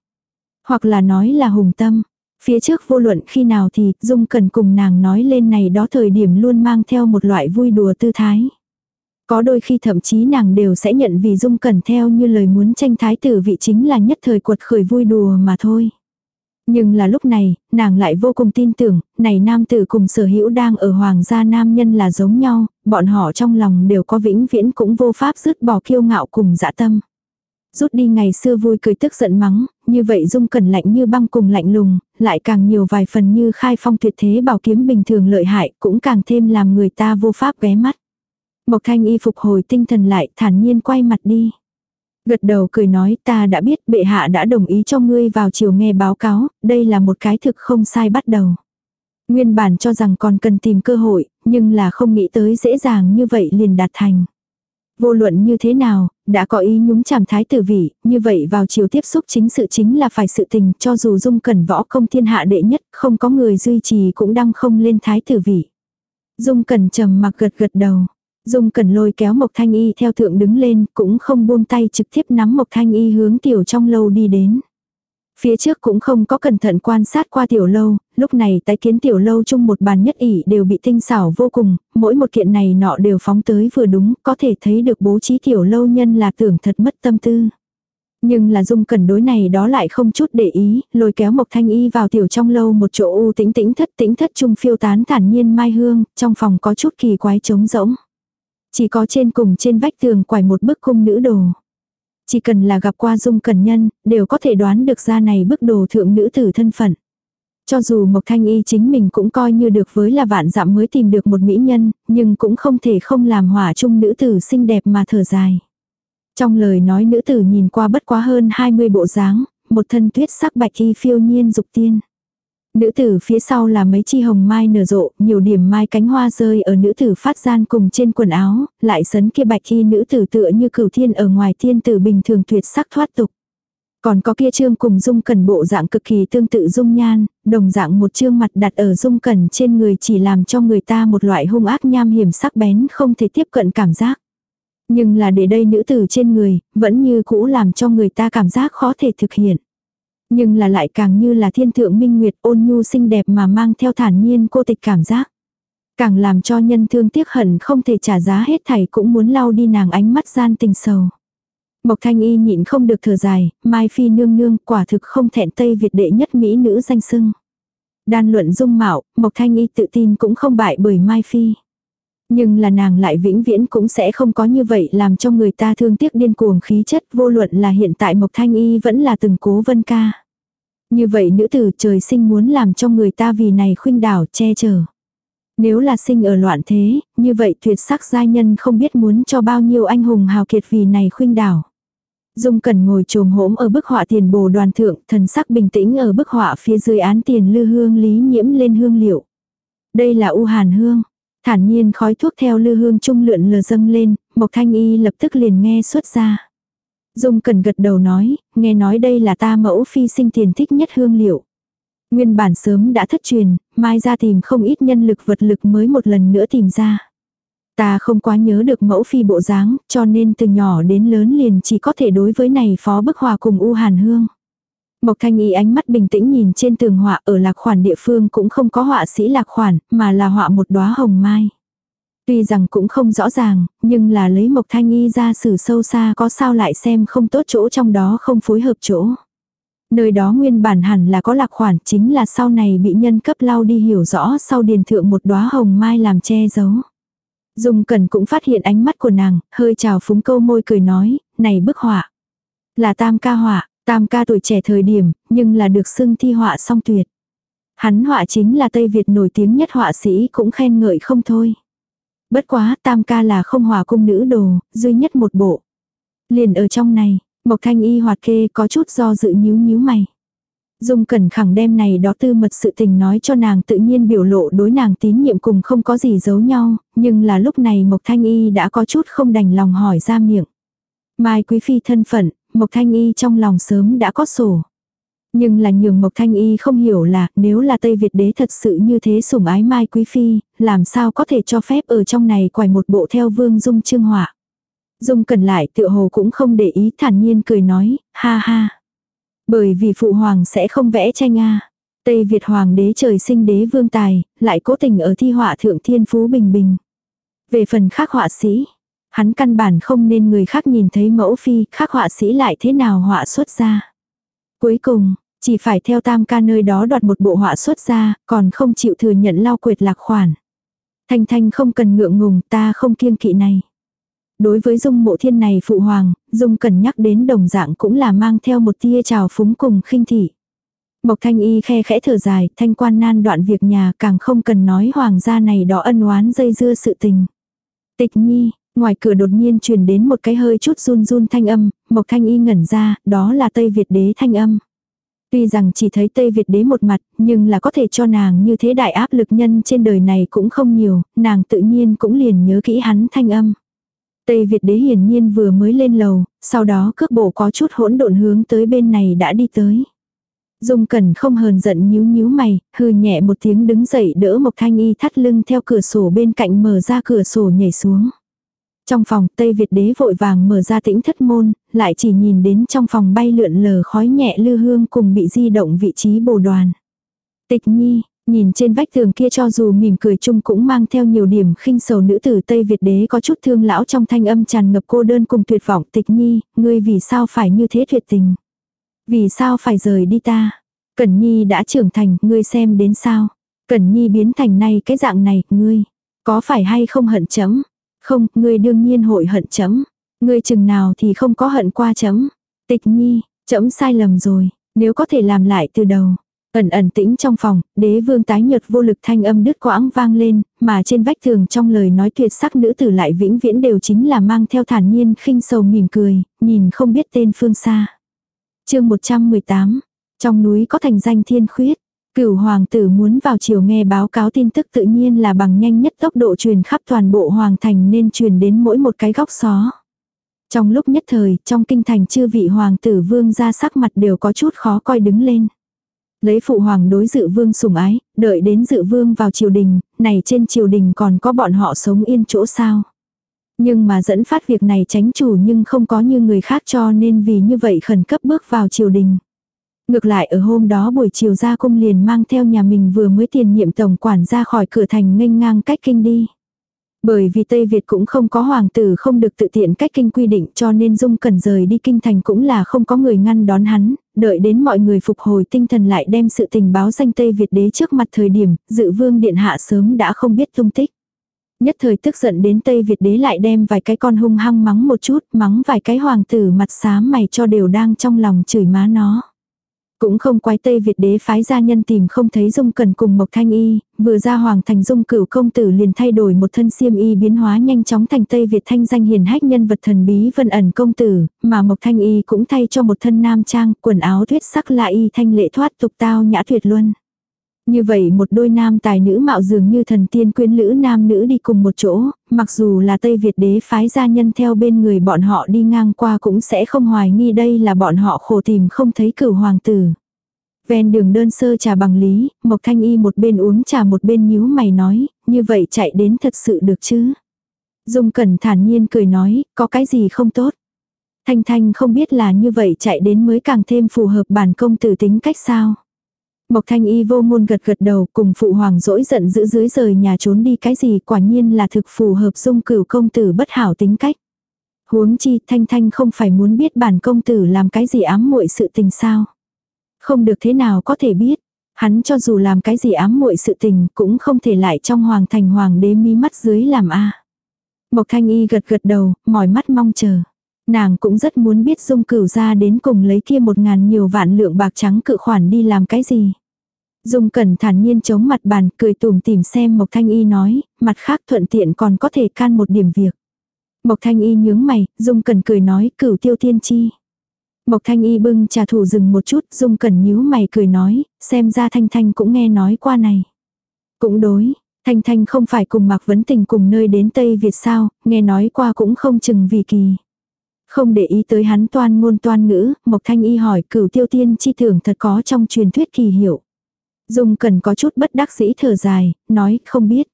Hoặc là nói là hùng tâm. Phía trước vô luận khi nào thì dung cần cùng nàng nói lên này đó thời điểm luôn mang theo một loại vui đùa tư thái. Có đôi khi thậm chí nàng đều sẽ nhận vì dung cần theo như lời muốn tranh thái tử vị chính là nhất thời cuột khởi vui đùa mà thôi. Nhưng là lúc này, nàng lại vô cùng tin tưởng, này nam tử cùng sở hữu đang ở hoàng gia nam nhân là giống nhau, bọn họ trong lòng đều có vĩnh viễn cũng vô pháp dứt bỏ kiêu ngạo cùng dạ tâm. Rút đi ngày xưa vui cười tức giận mắng, như vậy dung cẩn lạnh như băng cùng lạnh lùng, lại càng nhiều vài phần như khai phong tuyệt thế bảo kiếm bình thường lợi hại, cũng càng thêm làm người ta vô pháp ghé mắt. Mộc thanh y phục hồi tinh thần lại, thản nhiên quay mặt đi. Gật đầu cười nói ta đã biết bệ hạ đã đồng ý cho ngươi vào chiều nghe báo cáo, đây là một cái thực không sai bắt đầu. Nguyên bản cho rằng còn cần tìm cơ hội, nhưng là không nghĩ tới dễ dàng như vậy liền đạt thành. Vô luận như thế nào, đã có ý nhúng chàm thái tử vị, như vậy vào chiều tiếp xúc chính sự chính là phải sự tình, cho dù dung cần võ công thiên hạ đệ nhất, không có người duy trì cũng đăng không lên thái tử vị. Dung cần trầm mặc gật gật đầu. Dung cần lôi kéo Mộc Thanh Y theo thượng đứng lên, cũng không buông tay trực tiếp nắm Mộc Thanh Y hướng tiểu trong lâu đi đến. Phía trước cũng không có cẩn thận quan sát qua tiểu lâu, lúc này tái kiến tiểu lâu chung một bàn nhất ỉ đều bị tinh xảo vô cùng, mỗi một kiện này nọ đều phóng tới vừa đúng, có thể thấy được bố trí tiểu lâu nhân là tưởng thật mất tâm tư. Nhưng là dung cẩn đối này đó lại không chút để ý, lôi kéo Mộc Thanh Y vào tiểu trong lâu một chỗ u tĩnh tĩnh thất tĩnh thất trung phiêu tán thản nhiên mai hương, trong phòng có chút kỳ quái trống rỗng. Chỉ có trên cùng trên vách tường quải một bức cung nữ đồ. Chỉ cần là gặp qua dung cần nhân, đều có thể đoán được ra này bức đồ thượng nữ tử thân phận. Cho dù Mộc Thanh Y chính mình cũng coi như được với là vạn dặm mới tìm được một mỹ nhân, nhưng cũng không thể không làm hỏa chung nữ tử xinh đẹp mà thở dài. Trong lời nói nữ tử nhìn qua bất quá hơn 20 bộ dáng, một thân tuyết sắc bạch y phiêu nhiên dục tiên. Nữ tử phía sau là mấy chi hồng mai nở rộ, nhiều điểm mai cánh hoa rơi ở nữ tử phát gian cùng trên quần áo, lại sấn kia bạch khi nữ tử tựa như cửu thiên ở ngoài thiên tử bình thường tuyệt sắc thoát tục. Còn có kia trương cùng dung cần bộ dạng cực kỳ tương tự dung nhan, đồng dạng một trương mặt đặt ở dung cần trên người chỉ làm cho người ta một loại hung ác nham hiểm sắc bén không thể tiếp cận cảm giác. Nhưng là để đây nữ tử trên người, vẫn như cũ làm cho người ta cảm giác khó thể thực hiện. Nhưng là lại càng như là thiên thượng minh nguyệt ôn nhu xinh đẹp mà mang theo thản nhiên cô tịch cảm giác. Càng làm cho nhân thương tiếc hận không thể trả giá hết thảy cũng muốn lau đi nàng ánh mắt gian tình sầu. Mộc thanh y nhịn không được thở dài, Mai Phi nương nương quả thực không thẹn Tây Việt đệ nhất Mỹ nữ danh sưng. Đan luận dung mạo, Mộc thanh y tự tin cũng không bại bởi Mai Phi. Nhưng là nàng lại vĩnh viễn cũng sẽ không có như vậy làm cho người ta thương tiếc điên cuồng khí chất vô luận là hiện tại Mộc Thanh Y vẫn là từng cố vân ca. Như vậy nữ tử trời sinh muốn làm cho người ta vì này khuynh đảo che chở. Nếu là sinh ở loạn thế, như vậy tuyệt sắc giai nhân không biết muốn cho bao nhiêu anh hùng hào kiệt vì này khuynh đảo. Dung Cần ngồi trồm hỗm ở bức họa tiền bồ đoàn thượng, thần sắc bình tĩnh ở bức họa phía dưới án tiền lư hương lý nhiễm lên hương liệu. Đây là u hàn hương. Thản nhiên khói thuốc theo lư hương trung lượn lờ dâng lên, Mộc Thanh Y lập tức liền nghe xuất ra. Dung cần gật đầu nói, nghe nói đây là ta mẫu phi sinh tiền thích nhất hương liệu. Nguyên bản sớm đã thất truyền, mai ra tìm không ít nhân lực vật lực mới một lần nữa tìm ra. Ta không quá nhớ được mẫu phi bộ dáng, cho nên từ nhỏ đến lớn liền chỉ có thể đối với này phó bức hòa cùng U Hàn Hương. Mộc Thanh Y ánh mắt bình tĩnh nhìn trên tường họa ở lạc khoản địa phương cũng không có họa sĩ lạc khoản, mà là họa một đóa hồng mai. Tuy rằng cũng không rõ ràng, nhưng là lấy Mộc Thanh Y ra xử sâu xa có sao lại xem không tốt chỗ trong đó không phối hợp chỗ. Nơi đó nguyên bản hẳn là có lạc khoản chính là sau này bị nhân cấp lau đi hiểu rõ sau điền thượng một đóa hồng mai làm che giấu. Dung Cẩn cũng phát hiện ánh mắt của nàng, hơi chào phúng câu môi cười nói, này bức họa. Là tam ca họa, tam ca tuổi trẻ thời điểm, nhưng là được xưng thi họa song tuyệt. Hắn họa chính là Tây Việt nổi tiếng nhất họa sĩ cũng khen ngợi không thôi. Bất quá tam ca là không hòa cung nữ đồ, duy nhất một bộ. Liền ở trong này, Mộc Thanh Y hoạt kê có chút do dự nhíu nhíu mày. Dung Cẩn khẳng đem này đó tư mật sự tình nói cho nàng tự nhiên biểu lộ đối nàng tín nhiệm cùng không có gì giấu nhau, nhưng là lúc này Mộc Thanh Y đã có chút không đành lòng hỏi ra miệng. Mai Quý Phi thân phận, Mộc Thanh Y trong lòng sớm đã có sổ. Nhưng là nhường Mộc Thanh Y không hiểu là nếu là Tây Việt đế thật sự như thế sủng ái Mai Quý Phi, làm sao có thể cho phép ở trong này quài một bộ theo vương dung trương họa. Dung cần lại tựa hồ cũng không để ý thản nhiên cười nói, ha ha. Bởi vì phụ hoàng sẽ không vẽ tranh a Tây Việt hoàng đế trời sinh đế vương tài, lại cố tình ở thi họa thượng thiên phú bình bình. Về phần khác họa sĩ, hắn căn bản không nên người khác nhìn thấy mẫu phi, khác họa sĩ lại thế nào họa xuất ra. Cuối cùng, chỉ phải theo tam ca nơi đó đoạt một bộ họa xuất ra, còn không chịu thừa nhận lao quệt lạc khoản. Thanh thanh không cần ngượng ngùng, ta không kiêng kỵ này. Đối với dung mộ thiên này phụ hoàng, dung cần nhắc đến đồng dạng cũng là mang theo một tia trào phúng cùng khinh thị. Mộc thanh y khe khẽ thở dài, thanh quan nan đoạn việc nhà càng không cần nói hoàng gia này đó ân oán dây dưa sự tình. Tịch nhi, ngoài cửa đột nhiên truyền đến một cái hơi chút run run thanh âm, mộc thanh y ngẩn ra, đó là Tây Việt đế thanh âm. Tuy rằng chỉ thấy Tây Việt đế một mặt, nhưng là có thể cho nàng như thế đại áp lực nhân trên đời này cũng không nhiều, nàng tự nhiên cũng liền nhớ kỹ hắn thanh âm. Tây Việt đế hiển nhiên vừa mới lên lầu, sau đó cước bộ có chút hỗn độn hướng tới bên này đã đi tới. Dung Cẩn không hờn giận nhíu nhíu mày, hừ nhẹ một tiếng đứng dậy đỡ Mộc Thanh Y thắt lưng theo cửa sổ bên cạnh mở ra cửa sổ nhảy xuống. Trong phòng Tây Việt đế vội vàng mở ra tĩnh thất môn, lại chỉ nhìn đến trong phòng bay lượn lờ khói nhẹ lư hương cùng bị di động vị trí bồ đoàn. Tịch nhi, Nhìn trên vách tường kia cho dù mỉm cười chung cũng mang theo nhiều điểm khinh sầu nữ tử Tây Việt đế có chút thương lão trong thanh âm tràn ngập cô đơn cùng tuyệt vọng tịch nhi, ngươi vì sao phải như thế tuyệt tình. Vì sao phải rời đi ta. Cẩn nhi đã trưởng thành, ngươi xem đến sao. Cẩn nhi biến thành nay cái dạng này, ngươi. Có phải hay không hận chấm? Không, ngươi đương nhiên hội hận chấm. Ngươi chừng nào thì không có hận qua chấm. Tịch nhi, chấm sai lầm rồi. Nếu có thể làm lại từ đầu, Ẩn ẩn tĩnh trong phòng, đế vương tái nhợt vô lực thanh âm đứt quãng vang lên, mà trên vách tường trong lời nói tuyệt sắc nữ tử lại vĩnh viễn đều chính là mang theo thản nhiên khinh sầu mỉm cười, nhìn không biết tên phương xa. chương 118, trong núi có thành danh thiên khuyết, cửu hoàng tử muốn vào chiều nghe báo cáo tin tức tự nhiên là bằng nhanh nhất tốc độ truyền khắp toàn bộ hoàng thành nên truyền đến mỗi một cái góc xó. Trong lúc nhất thời, trong kinh thành chư vị hoàng tử vương ra sắc mặt đều có chút khó coi đứng lên. Lấy phụ hoàng đối dự vương sủng ái, đợi đến dự vương vào triều đình, này trên triều đình còn có bọn họ sống yên chỗ sao. Nhưng mà dẫn phát việc này tránh chủ nhưng không có như người khác cho nên vì như vậy khẩn cấp bước vào triều đình. Ngược lại ở hôm đó buổi chiều ra cung liền mang theo nhà mình vừa mới tiền nhiệm tổng quản ra khỏi cửa thành nghênh ngang cách kinh đi. Bởi vì Tây Việt cũng không có hoàng tử không được tự tiện cách kinh quy định cho nên Dung cần rời đi kinh thành cũng là không có người ngăn đón hắn, đợi đến mọi người phục hồi tinh thần lại đem sự tình báo danh Tây Việt đế trước mặt thời điểm, dự vương điện hạ sớm đã không biết tung tích. Nhất thời tức giận đến Tây Việt đế lại đem vài cái con hung hăng mắng một chút, mắng vài cái hoàng tử mặt xám mày cho đều đang trong lòng chửi má nó. Cũng không quái Tây Việt đế phái gia nhân tìm không thấy Dung Cần cùng Mộc Thanh Y, vừa ra hoàng thành Dung cửu công tử liền thay đổi một thân xiêm y biến hóa nhanh chóng thành Tây Việt thanh danh hiền hách nhân vật thần bí vân ẩn công tử, mà Mộc Thanh Y cũng thay cho một thân nam trang, quần áo thuyết sắc lạ y thanh lệ thoát tục tao nhã tuyệt luân. Như vậy một đôi nam tài nữ mạo dường như thần tiên quyến lữ nam nữ đi cùng một chỗ, mặc dù là Tây Việt đế phái gia nhân theo bên người bọn họ đi ngang qua cũng sẽ không hoài nghi đây là bọn họ khổ tìm không thấy cửu hoàng tử. Ven đường đơn sơ trà bằng lý, Mộc Thanh Y một bên uống trà một bên nhíu mày nói, như vậy chạy đến thật sự được chứ. Dung Cẩn thản nhiên cười nói, có cái gì không tốt. Thanh Thanh không biết là như vậy chạy đến mới càng thêm phù hợp bản công tử tính cách sao. Mộc Thanh Y vô ngôn gật gật đầu cùng phụ hoàng dỗi giận giữ dưới rời nhà trốn đi cái gì quả nhiên là thực phù hợp dung cửu công tử bất hảo tính cách. Huống chi Thanh Thanh không phải muốn biết bản công tử làm cái gì ám muội sự tình sao. Không được thế nào có thể biết. Hắn cho dù làm cái gì ám muội sự tình cũng không thể lại trong hoàng thành hoàng đế mí mắt dưới làm a. Mộc Thanh Y gật gật đầu, mỏi mắt mong chờ. Nàng cũng rất muốn biết dung cửu ra đến cùng lấy kia một ngàn nhiều vạn lượng bạc trắng cự khoản đi làm cái gì. Dung cẩn thản nhiên chống mặt bàn cười tùm tìm xem Mộc Thanh Y nói, mặt khác thuận tiện còn có thể can một điểm việc. Mộc Thanh Y nhướng mày, Dung cẩn cười nói cửu tiêu tiên chi. Mộc Thanh Y bưng trà thủ dừng một chút, Dung cẩn nhíu mày cười nói, xem ra Thanh Thanh cũng nghe nói qua này. Cũng đối, Thanh Thanh không phải cùng Mạc Vấn Tình cùng nơi đến Tây Việt sao, nghe nói qua cũng không chừng vì kỳ. Không để ý tới hắn toan ngôn toan ngữ, Mộc Thanh Y hỏi cửu tiêu tiên chi tưởng thật có trong truyền thuyết kỳ hiệu. Dung cần có chút bất đắc dĩ thở dài, nói không biết.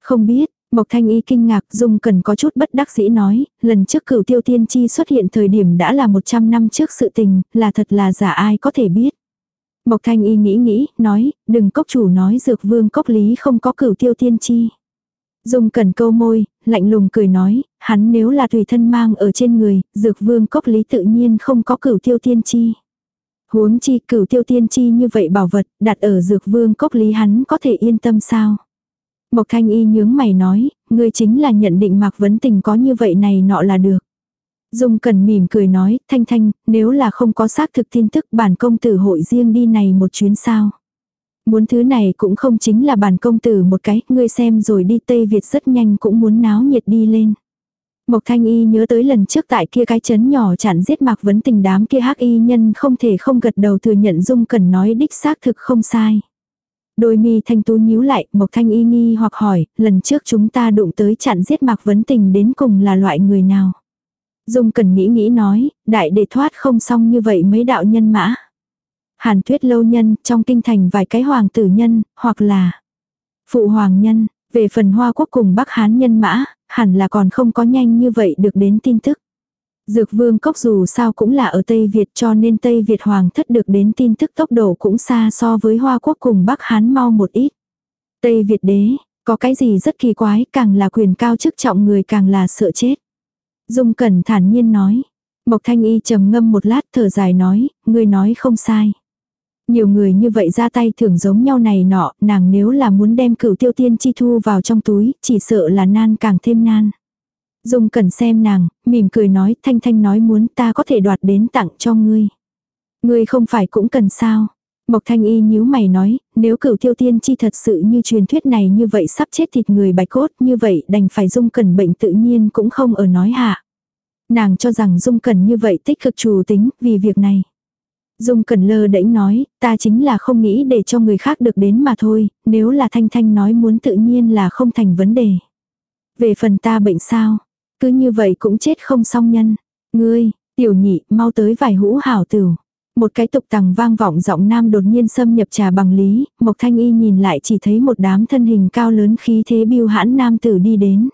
Không biết, Mộc Thanh Y kinh ngạc Dung cần có chút bất đắc dĩ nói, lần trước cửu tiêu tiên chi xuất hiện thời điểm đã là 100 năm trước sự tình, là thật là giả ai có thể biết. Mộc Thanh Y nghĩ nghĩ, nói, đừng cốc chủ nói dược vương cốc lý không có cửu tiêu tiên chi. Dung cần câu môi, lạnh lùng cười nói, hắn nếu là tùy thân mang ở trên người, dược vương cốc lý tự nhiên không có cửu tiêu tiên chi. Huống chi cửu tiêu tiên chi như vậy bảo vật, đặt ở dược vương cốc lý hắn có thể yên tâm sao. Mộc thanh y nhướng mày nói, ngươi chính là nhận định mạc vấn tình có như vậy này nọ là được. Dung cần mỉm cười nói, thanh thanh, nếu là không có xác thực tin tức bản công tử hội riêng đi này một chuyến sao. Muốn thứ này cũng không chính là bản công tử một cái, ngươi xem rồi đi Tây Việt rất nhanh cũng muốn náo nhiệt đi lên. Mộc Thanh Y nhớ tới lần trước tại kia cái chấn nhỏ chặn giết Mạc Vấn Tình đám kia hắc y nhân không thể không gật đầu thừa nhận Dung Cần nói đích xác thực không sai. Đôi mi thanh tú nhíu lại, Mộc Thanh Y nghi hoặc hỏi, lần trước chúng ta đụng tới chặn giết Mạc Vấn Tình đến cùng là loại người nào? Dung Cần nghĩ nghĩ nói, đại đệ thoát không xong như vậy mấy đạo nhân mã. Hàn Tuyết lâu nhân, trong kinh thành vài cái hoàng tử nhân, hoặc là phụ hoàng nhân, về phần Hoa Quốc cùng Bắc Hán nhân mã, hẳn là còn không có nhanh như vậy được đến tin tức. Dược vương cốc dù sao cũng là ở Tây Việt cho nên Tây Việt hoàng thất được đến tin tức tốc độ cũng xa so với Hoa Quốc cùng Bắc Hán mau một ít. Tây Việt đế, có cái gì rất kỳ quái, càng là quyền cao chức trọng người càng là sợ chết. Dung Cẩn thản nhiên nói. Mộc Thanh Y trầm ngâm một lát thở dài nói, người nói không sai. Nhiều người như vậy ra tay thưởng giống nhau này nọ, nàng nếu là muốn đem cửu tiêu tiên chi thu vào trong túi, chỉ sợ là nan càng thêm nan. Dung cần xem nàng, mỉm cười nói, thanh thanh nói muốn ta có thể đoạt đến tặng cho ngươi. Ngươi không phải cũng cần sao. Mộc thanh y nhíu mày nói, nếu cửu tiêu tiên chi thật sự như truyền thuyết này như vậy sắp chết thịt người bạch cốt như vậy đành phải dung cần bệnh tự nhiên cũng không ở nói hạ. Nàng cho rằng dung cần như vậy tích cực chủ tính vì việc này. Dung Cần lơ đễnh nói, ta chính là không nghĩ để cho người khác được đến mà thôi, nếu là Thanh Thanh nói muốn tự nhiên là không thành vấn đề. Về phần ta bệnh sao, cứ như vậy cũng chết không xong nhân. Ngươi, tiểu nhị, mau tới vài hũ hảo tử. Một cái tục tằng vang vọng giọng nam đột nhiên xâm nhập trà bằng lý, Mộc Thanh Y nhìn lại chỉ thấy một đám thân hình cao lớn khí thế biêu hãn nam tử đi đến.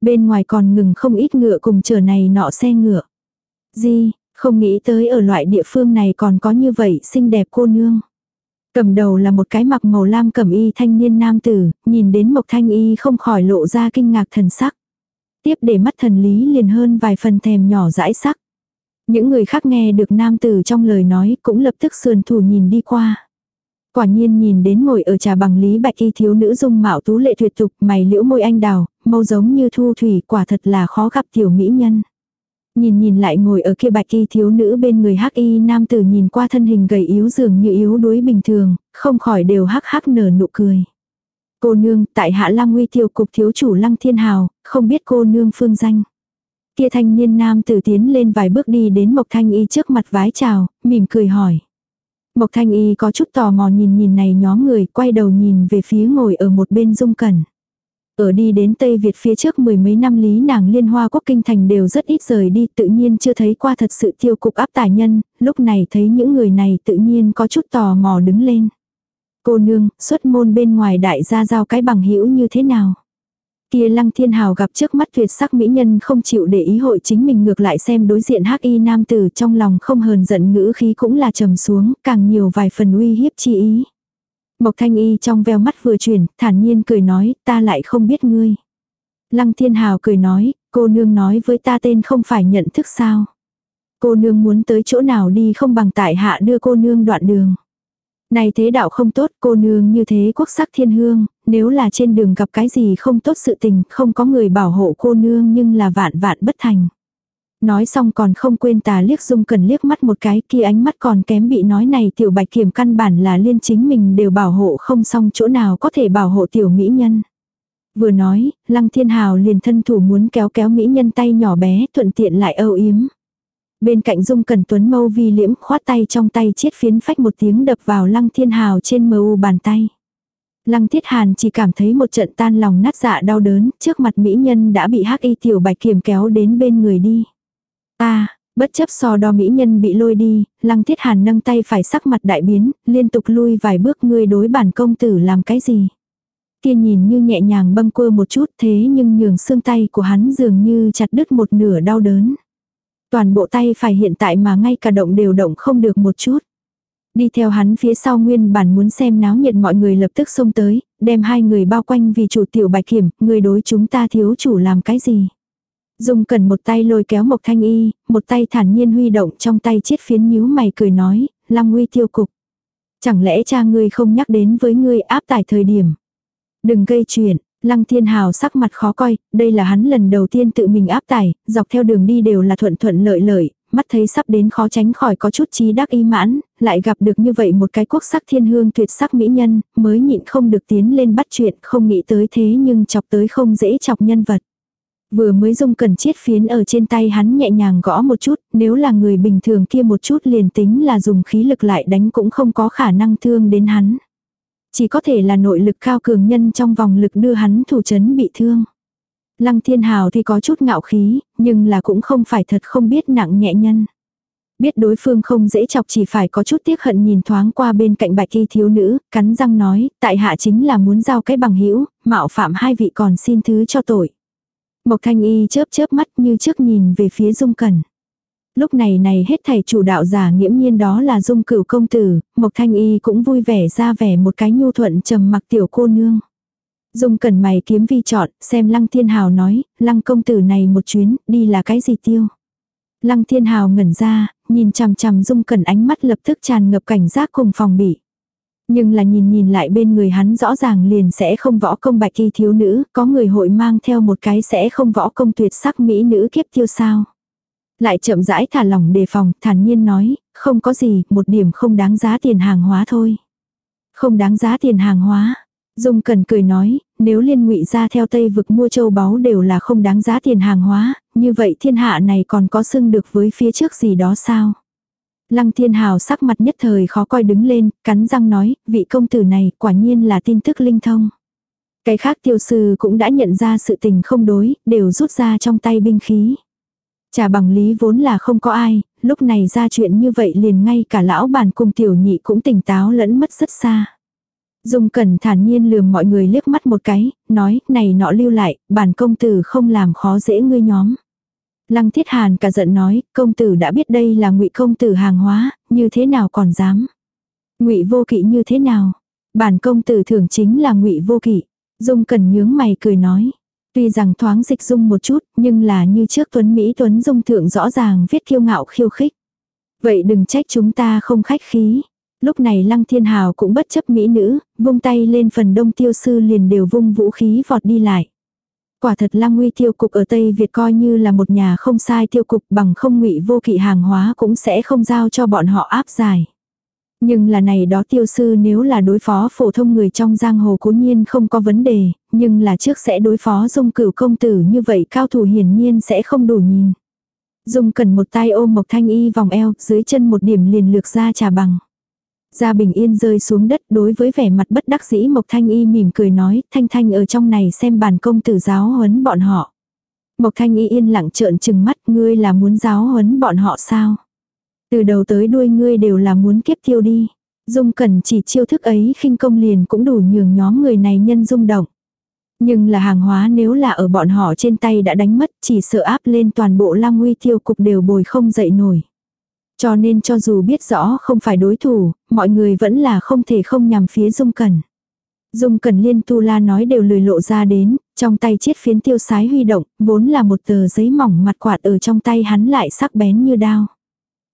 Bên ngoài còn ngừng không ít ngựa cùng chờ này nọ xe ngựa. Di, không nghĩ tới ở loại địa phương này còn có như vậy xinh đẹp cô nương. Cầm đầu là một cái mặc màu lam cẩm y thanh niên nam tử, nhìn đến Mộc Thanh Y không khỏi lộ ra kinh ngạc thần sắc. Tiếp để mắt thần lý liền hơn vài phần thèm nhỏ dãi sắc. Những người khác nghe được nam tử trong lời nói cũng lập tức sườn thủ nhìn đi qua. Quả nhiên nhìn đến ngồi ở trà bằng lý bạch y thiếu nữ dung mạo tú lệ tuyệt tục mày liễu môi anh đào, mâu giống như thu thủy quả thật là khó gặp tiểu mỹ nhân. Nhìn nhìn lại ngồi ở kia bạch y thiếu nữ bên người hắc y nam tử nhìn qua thân hình gầy yếu dường như yếu đuối bình thường, không khỏi đều hắc hắc nở nụ cười. Cô nương, tại hạ lăng nguy tiêu cục thiếu chủ lăng thiên hào, không biết cô nương phương danh. Kia thanh niên nam tử tiến lên vài bước đi đến Mộc Thanh Y trước mặt vái chào, mỉm cười hỏi. Mộc Thanh Y có chút tò mò nhìn nhìn này nhóm người, quay đầu nhìn về phía ngồi ở một bên dung cẩn. Ở đi đến Tây Việt phía trước mười mấy năm lý nàng liên hoa quốc kinh thành đều rất ít rời đi tự nhiên chưa thấy qua thật sự tiêu cục áp tài nhân, lúc này thấy những người này tự nhiên có chút tò mò đứng lên. Cô nương, xuất môn bên ngoài đại gia giao cái bằng hữu như thế nào? Kia lăng thiên hào gặp trước mắt tuyệt sắc mỹ nhân không chịu để ý hội chính mình ngược lại xem đối diện hắc y nam tử trong lòng không hờn giận ngữ khí cũng là trầm xuống, càng nhiều vài phần uy hiếp chi ý. Mộc thanh y trong veo mắt vừa chuyển, thản nhiên cười nói, ta lại không biết ngươi. Lăng thiên hào cười nói, cô nương nói với ta tên không phải nhận thức sao. Cô nương muốn tới chỗ nào đi không bằng tại hạ đưa cô nương đoạn đường. Này thế đạo không tốt cô nương như thế quốc sắc thiên hương, nếu là trên đường gặp cái gì không tốt sự tình, không có người bảo hộ cô nương nhưng là vạn vạn bất thành. Nói xong còn không quên tà liếc dung cần liếc mắt một cái kia ánh mắt còn kém bị nói này tiểu bạch kiểm căn bản là liên chính mình đều bảo hộ không xong chỗ nào có thể bảo hộ tiểu mỹ nhân. Vừa nói, lăng thiên hào liền thân thủ muốn kéo kéo mỹ nhân tay nhỏ bé thuận tiện lại âu yếm. Bên cạnh dung cần tuấn mâu vi liễm khoát tay trong tay chiết phiến phách một tiếng đập vào lăng thiên hào trên mờ u bàn tay. Lăng Thiết Hàn chỉ cảm thấy một trận tan lòng nát dạ đau đớn, trước mặt mỹ nhân đã bị hắc y tiểu bạch kiểm kéo đến bên người đi à bất chấp so đo mỹ nhân bị lôi đi, Lăng Thiết Hàn nâng tay phải sắc mặt đại biến, liên tục lui vài bước ngươi đối bản công tử làm cái gì. Kia nhìn như nhẹ nhàng bâng quơ một chút thế nhưng nhường xương tay của hắn dường như chặt đứt một nửa đau đớn. Toàn bộ tay phải hiện tại mà ngay cả động đều động không được một chút. Đi theo hắn phía sau nguyên bản muốn xem náo nhiệt mọi người lập tức xông tới, đem hai người bao quanh vì chủ tiểu bạch kiểm, người đối chúng ta thiếu chủ làm cái gì. Dung cần một tay lôi kéo Mộc Thanh Y, một tay thản nhiên huy động trong tay chiết phiến nhíu mày cười nói, Lăng Nguy tiêu cục. Chẳng lẽ cha ngươi không nhắc đến với ngươi áp tải thời điểm. Đừng gây chuyện, Lăng Thiên Hào sắc mặt khó coi, đây là hắn lần đầu tiên tự mình áp tải, dọc theo đường đi đều là thuận thuận lợi lợi, mắt thấy sắp đến khó tránh khỏi có chút trí đắc y mãn, lại gặp được như vậy một cái quốc sắc thiên hương tuyệt sắc mỹ nhân, mới nhịn không được tiến lên bắt chuyện, không nghĩ tới thế nhưng chọc tới không dễ chọc nhân vật. Vừa mới dung cần chiết phiến ở trên tay hắn nhẹ nhàng gõ một chút, nếu là người bình thường kia một chút liền tính là dùng khí lực lại đánh cũng không có khả năng thương đến hắn. Chỉ có thể là nội lực cao cường nhân trong vòng lực đưa hắn thủ chấn bị thương. Lăng thiên hào thì có chút ngạo khí, nhưng là cũng không phải thật không biết nặng nhẹ nhân. Biết đối phương không dễ chọc chỉ phải có chút tiếc hận nhìn thoáng qua bên cạnh bạch y thiếu nữ, cắn răng nói, tại hạ chính là muốn giao cái bằng hữu mạo phạm hai vị còn xin thứ cho tội. Mộc thanh y chớp chớp mắt như trước nhìn về phía dung cẩn. Lúc này này hết thầy chủ đạo giả nghiễm nhiên đó là dung cửu công tử, Mộc thanh y cũng vui vẻ ra vẻ một cái nhu thuận trầm mặc tiểu cô nương. Dung cẩn mày kiếm vi chọn, xem lăng thiên hào nói, lăng công tử này một chuyến, đi là cái gì tiêu. Lăng thiên hào ngẩn ra, nhìn chằm chằm dung cẩn ánh mắt lập tức tràn ngập cảnh giác cùng phòng bị. Nhưng là nhìn nhìn lại bên người hắn rõ ràng liền sẽ không võ công bạch y thiếu nữ, có người hội mang theo một cái sẽ không võ công tuyệt sắc mỹ nữ kiếp tiêu sao. Lại chậm rãi thả lỏng đề phòng, thản nhiên nói, không có gì, một điểm không đáng giá tiền hàng hóa thôi. Không đáng giá tiền hàng hóa. Dung cần cười nói, nếu liên ngụy ra theo Tây vực mua châu báu đều là không đáng giá tiền hàng hóa, như vậy thiên hạ này còn có xưng được với phía trước gì đó sao? Lăng thiên hào sắc mặt nhất thời khó coi đứng lên, cắn răng nói, vị công tử này quả nhiên là tin tức linh thông. Cái khác tiêu sư cũng đã nhận ra sự tình không đối, đều rút ra trong tay binh khí. Chả bằng lý vốn là không có ai, lúc này ra chuyện như vậy liền ngay cả lão bản cùng tiểu nhị cũng tỉnh táo lẫn mất rất xa. Dung cẩn thản nhiên lườm mọi người liếc mắt một cái, nói, này nọ lưu lại, bản công tử không làm khó dễ ngươi nhóm. Lăng thiết hàn cả giận nói, công tử đã biết đây là ngụy công tử hàng hóa, như thế nào còn dám. ngụy vô kỵ như thế nào. Bản công tử thưởng chính là ngụy vô kỵ. Dung cẩn nhướng mày cười nói. Tuy rằng thoáng dịch dung một chút, nhưng là như trước Tuấn Mỹ Tuấn Dung thượng rõ ràng viết kiêu ngạo khiêu khích. Vậy đừng trách chúng ta không khách khí. Lúc này Lăng Thiên Hào cũng bất chấp mỹ nữ, vung tay lên phần đông tiêu sư liền đều vung vũ khí vọt đi lại. Quả thật Lăng Nguy tiêu cục ở Tây Việt coi như là một nhà không sai tiêu cục bằng không ngụy vô kỵ hàng hóa cũng sẽ không giao cho bọn họ áp giải. Nhưng là này đó tiêu sư nếu là đối phó phổ thông người trong giang hồ cố nhiên không có vấn đề, nhưng là trước sẽ đối phó dung cửu công tử như vậy cao thủ hiển nhiên sẽ không đủ nhìn. Dung cần một tay ôm Mộc Thanh Y vòng eo, dưới chân một điểm liền lược ra trà bằng. Gia Bình Yên rơi xuống đất đối với vẻ mặt bất đắc dĩ Mộc Thanh Y mỉm cười nói, Thanh Thanh ở trong này xem bản công tử giáo huấn bọn họ. Mộc Thanh Y yên lặng trợn trừng mắt, ngươi là muốn giáo huấn bọn họ sao? Từ đầu tới đuôi ngươi đều là muốn kiếp tiêu đi. Dung Cẩn chỉ chiêu thức ấy khinh công liền cũng đủ nhường nhóm người này nhân rung động. Nhưng là hàng hóa nếu là ở bọn họ trên tay đã đánh mất chỉ sợ áp lên toàn bộ lang nguy tiêu cục đều bồi không dậy nổi. Cho nên cho dù biết rõ không phải đối thủ, mọi người vẫn là không thể không nhằm phía Dung Cẩn. Dung Cẩn liên tu la nói đều lười lộ ra đến, trong tay chiết phiến tiêu sái huy động, vốn là một tờ giấy mỏng mặt quạt ở trong tay hắn lại sắc bén như đao.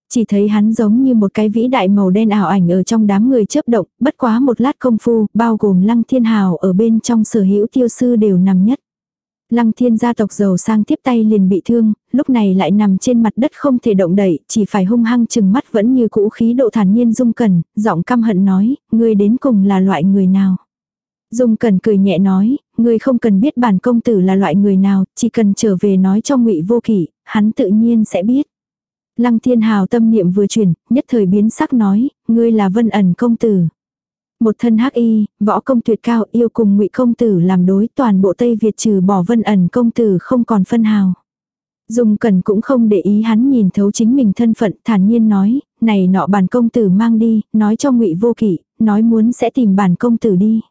Chỉ thấy hắn giống như một cái vĩ đại màu đen ảo ảnh ở trong đám người chớp động, bất quá một lát công phu, bao gồm lăng thiên hào ở bên trong sở hữu tiêu sư đều nằm nhất. Lăng thiên gia tộc giàu sang tiếp tay liền bị thương, lúc này lại nằm trên mặt đất không thể động đậy, chỉ phải hung hăng chừng mắt vẫn như cũ khí độ thản nhiên dung cần, giọng căm hận nói, ngươi đến cùng là loại người nào. Dung cần cười nhẹ nói, ngươi không cần biết bản công tử là loại người nào, chỉ cần trở về nói cho ngụy vô kỷ, hắn tự nhiên sẽ biết. Lăng thiên hào tâm niệm vừa chuyển, nhất thời biến sắc nói, ngươi là vân ẩn công tử. Một thân hắc y, võ công tuyệt cao yêu cùng ngụy công tử làm đối toàn bộ Tây Việt trừ bỏ vân ẩn công tử không còn phân hào. Dung Cần cũng không để ý hắn nhìn thấu chính mình thân phận, thản nhiên nói, này nọ bản công tử mang đi, nói cho ngụy vô kỵ, nói muốn sẽ tìm bản công tử đi.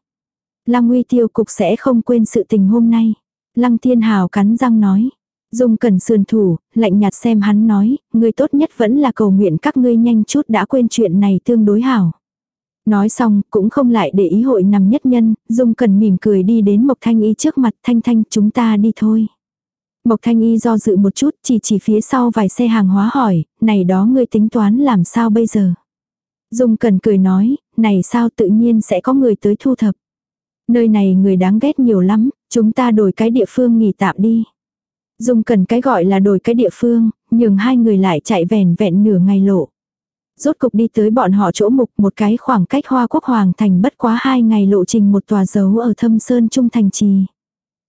Lăng Nguy tiêu cục sẽ không quên sự tình hôm nay. Lăng Thiên Hào cắn răng nói. Dung Cần sườn thủ, lạnh nhạt xem hắn nói, người tốt nhất vẫn là cầu nguyện các ngươi nhanh chút đã quên chuyện này tương đối hảo. Nói xong, cũng không lại để ý hội nằm nhất nhân, Dung Cần mỉm cười đi đến Mộc Thanh Y trước mặt Thanh Thanh chúng ta đi thôi. Mộc Thanh Y do dự một chút chỉ chỉ phía sau vài xe hàng hóa hỏi, này đó ngươi tính toán làm sao bây giờ. Dung Cần cười nói, này sao tự nhiên sẽ có người tới thu thập. Nơi này người đáng ghét nhiều lắm, chúng ta đổi cái địa phương nghỉ tạm đi. Dung Cần cái gọi là đổi cái địa phương, nhường hai người lại chạy vẻn vẹn nửa ngày lộ. Rốt cục đi tới bọn họ chỗ mục một cái khoảng cách hoa quốc hoàng thành bất quá hai ngày lộ trình một tòa dấu ở thâm sơn trung thành trì.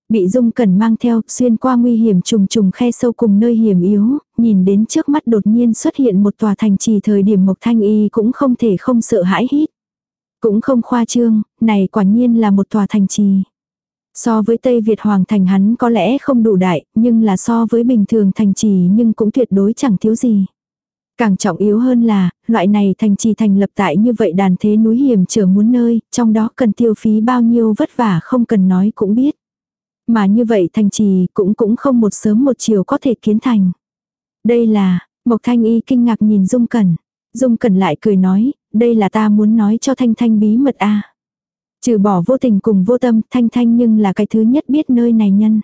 Bị dung cẩn mang theo xuyên qua nguy hiểm trùng trùng khe sâu cùng nơi hiểm yếu, nhìn đến trước mắt đột nhiên xuất hiện một tòa thành trì thời điểm mộc thanh y cũng không thể không sợ hãi hít. Cũng không khoa trương, này quả nhiên là một tòa thành trì. So với Tây Việt Hoàng thành hắn có lẽ không đủ đại, nhưng là so với bình thường thành trì nhưng cũng tuyệt đối chẳng thiếu gì. Càng trọng yếu hơn là, loại này thành trì thành lập tại như vậy đàn thế núi hiểm trở muốn nơi, trong đó cần tiêu phí bao nhiêu vất vả không cần nói cũng biết. Mà như vậy thành trì cũng cũng không một sớm một chiều có thể kiến thành. Đây là, Mộc Thanh Y kinh ngạc nhìn Dung Cẩn. Dung Cẩn lại cười nói, đây là ta muốn nói cho Thanh Thanh bí mật a. Trừ bỏ vô tình cùng vô tâm, Thanh Thanh nhưng là cái thứ nhất biết nơi này nhân.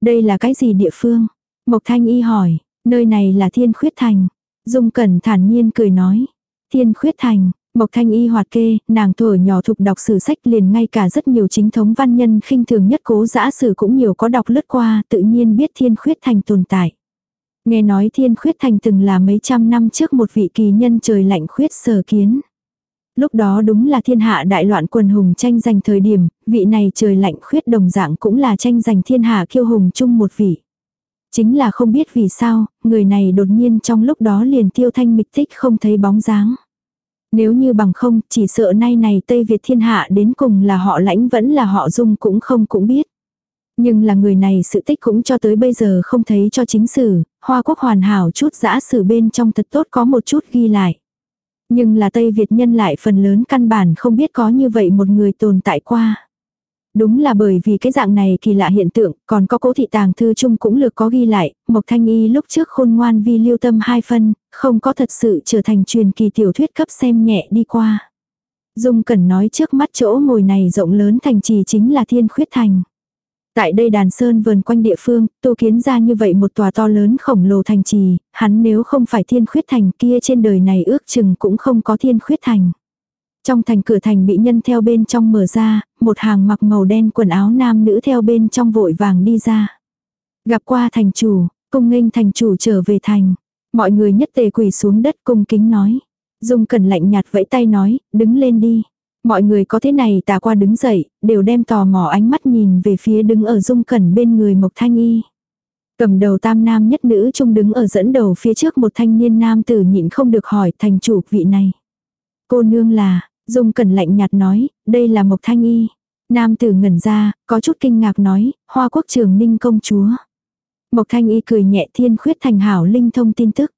Đây là cái gì địa phương? Mộc Thanh Y hỏi, nơi này là Thiên Khuyết Thành. Dung Cẩn thản nhiên cười nói. Thiên khuyết thành, Mộc Thanh Y hoạt kê, nàng thổi nhỏ thục đọc sử sách liền ngay cả rất nhiều chính thống văn nhân khinh thường nhất cố giã sử cũng nhiều có đọc lướt qua tự nhiên biết thiên khuyết thành tồn tại. Nghe nói thiên khuyết thành từng là mấy trăm năm trước một vị kỳ nhân trời lạnh khuyết sở kiến. Lúc đó đúng là thiên hạ đại loạn quần hùng tranh giành thời điểm, vị này trời lạnh khuyết đồng dạng cũng là tranh giành thiên hạ kiêu hùng chung một vị. Chính là không biết vì sao, người này đột nhiên trong lúc đó liền tiêu thanh mịch tích không thấy bóng dáng. Nếu như bằng không, chỉ sợ nay này Tây Việt thiên hạ đến cùng là họ lãnh vẫn là họ dung cũng không cũng biết. Nhưng là người này sự tích cũng cho tới bây giờ không thấy cho chính sử, hoa quốc hoàn hảo chút giã sử bên trong thật tốt có một chút ghi lại. Nhưng là Tây Việt nhân lại phần lớn căn bản không biết có như vậy một người tồn tại qua. Đúng là bởi vì cái dạng này kỳ lạ hiện tượng, còn có cố thị tàng thư chung cũng lược có ghi lại, Mộc Thanh Y lúc trước khôn ngoan vi lưu tâm hai phân, không có thật sự trở thành truyền kỳ tiểu thuyết cấp xem nhẹ đi qua. Dung Cẩn nói trước mắt chỗ ngồi này rộng lớn thành trì chính là thiên khuyết thành. Tại đây đàn sơn vườn quanh địa phương, tu kiến ra như vậy một tòa to lớn khổng lồ thành trì, hắn nếu không phải thiên khuyết thành kia trên đời này ước chừng cũng không có thiên khuyết thành. Trong thành cửa thành bị nhân theo bên trong mở ra, một hàng mặc màu đen quần áo nam nữ theo bên trong vội vàng đi ra. Gặp qua thành chủ, cung nghênh thành chủ trở về thành. Mọi người nhất tề quỳ xuống đất cung kính nói. Dung cẩn lạnh nhạt vẫy tay nói, đứng lên đi. Mọi người có thế này tà qua đứng dậy, đều đem tò mò ánh mắt nhìn về phía đứng ở dung cẩn bên người Mộc Thanh Y. Cầm đầu tam nam nhất nữ trung đứng ở dẫn đầu phía trước một thanh niên nam tử nhịn không được hỏi thành chủ vị này. Cô nương là, Dung Cẩn lạnh nhạt nói, đây là Mộc Thanh Y. Nam tử ngẩn ra, có chút kinh ngạc nói, hoa quốc trường ninh công chúa. Mộc Thanh Y cười nhẹ thiên khuyết thành hảo linh thông tin tức.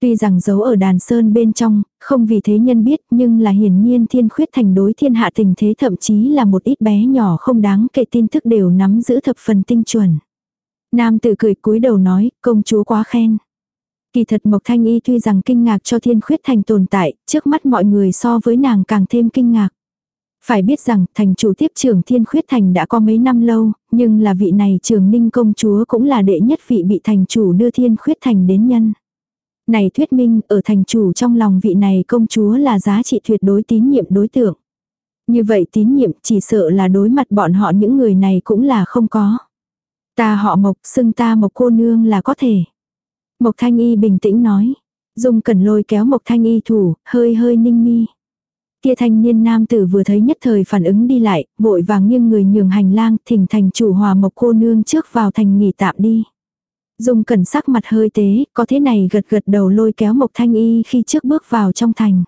Tuy rằng giấu ở đàn sơn bên trong, không vì thế nhân biết nhưng là hiển nhiên thiên khuyết thành đối thiên hạ tình thế thậm chí là một ít bé nhỏ không đáng kể tin tức đều nắm giữ thập phần tinh chuẩn. Nam tử cười cúi đầu nói, công chúa quá khen. Kỳ thật Mộc Thanh Y tuy rằng kinh ngạc cho thiên khuyết thành tồn tại, trước mắt mọi người so với nàng càng thêm kinh ngạc. Phải biết rằng thành chủ tiếp trưởng thiên khuyết thành đã có mấy năm lâu, nhưng là vị này trường ninh công chúa cũng là đệ nhất vị bị thành chủ đưa thiên khuyết thành đến nhân. Này thuyết minh ở thành chủ trong lòng vị này công chúa là giá trị tuyệt đối tín nhiệm đối tượng. Như vậy tín nhiệm chỉ sợ là đối mặt bọn họ những người này cũng là không có. Ta họ mộc xưng ta mộc cô nương là có thể. Mộc thanh y bình tĩnh nói. Dung cẩn lôi kéo mộc thanh y thủ, hơi hơi ninh mi. Kia thanh niên nam tử vừa thấy nhất thời phản ứng đi lại, vội vàng nghiêng người nhường hành lang, thỉnh thành chủ hòa mộc cô nương trước vào thành nghỉ tạm đi. Dung cẩn sắc mặt hơi tế, có thế này gật gật đầu lôi kéo mộc thanh y khi trước bước vào trong thành.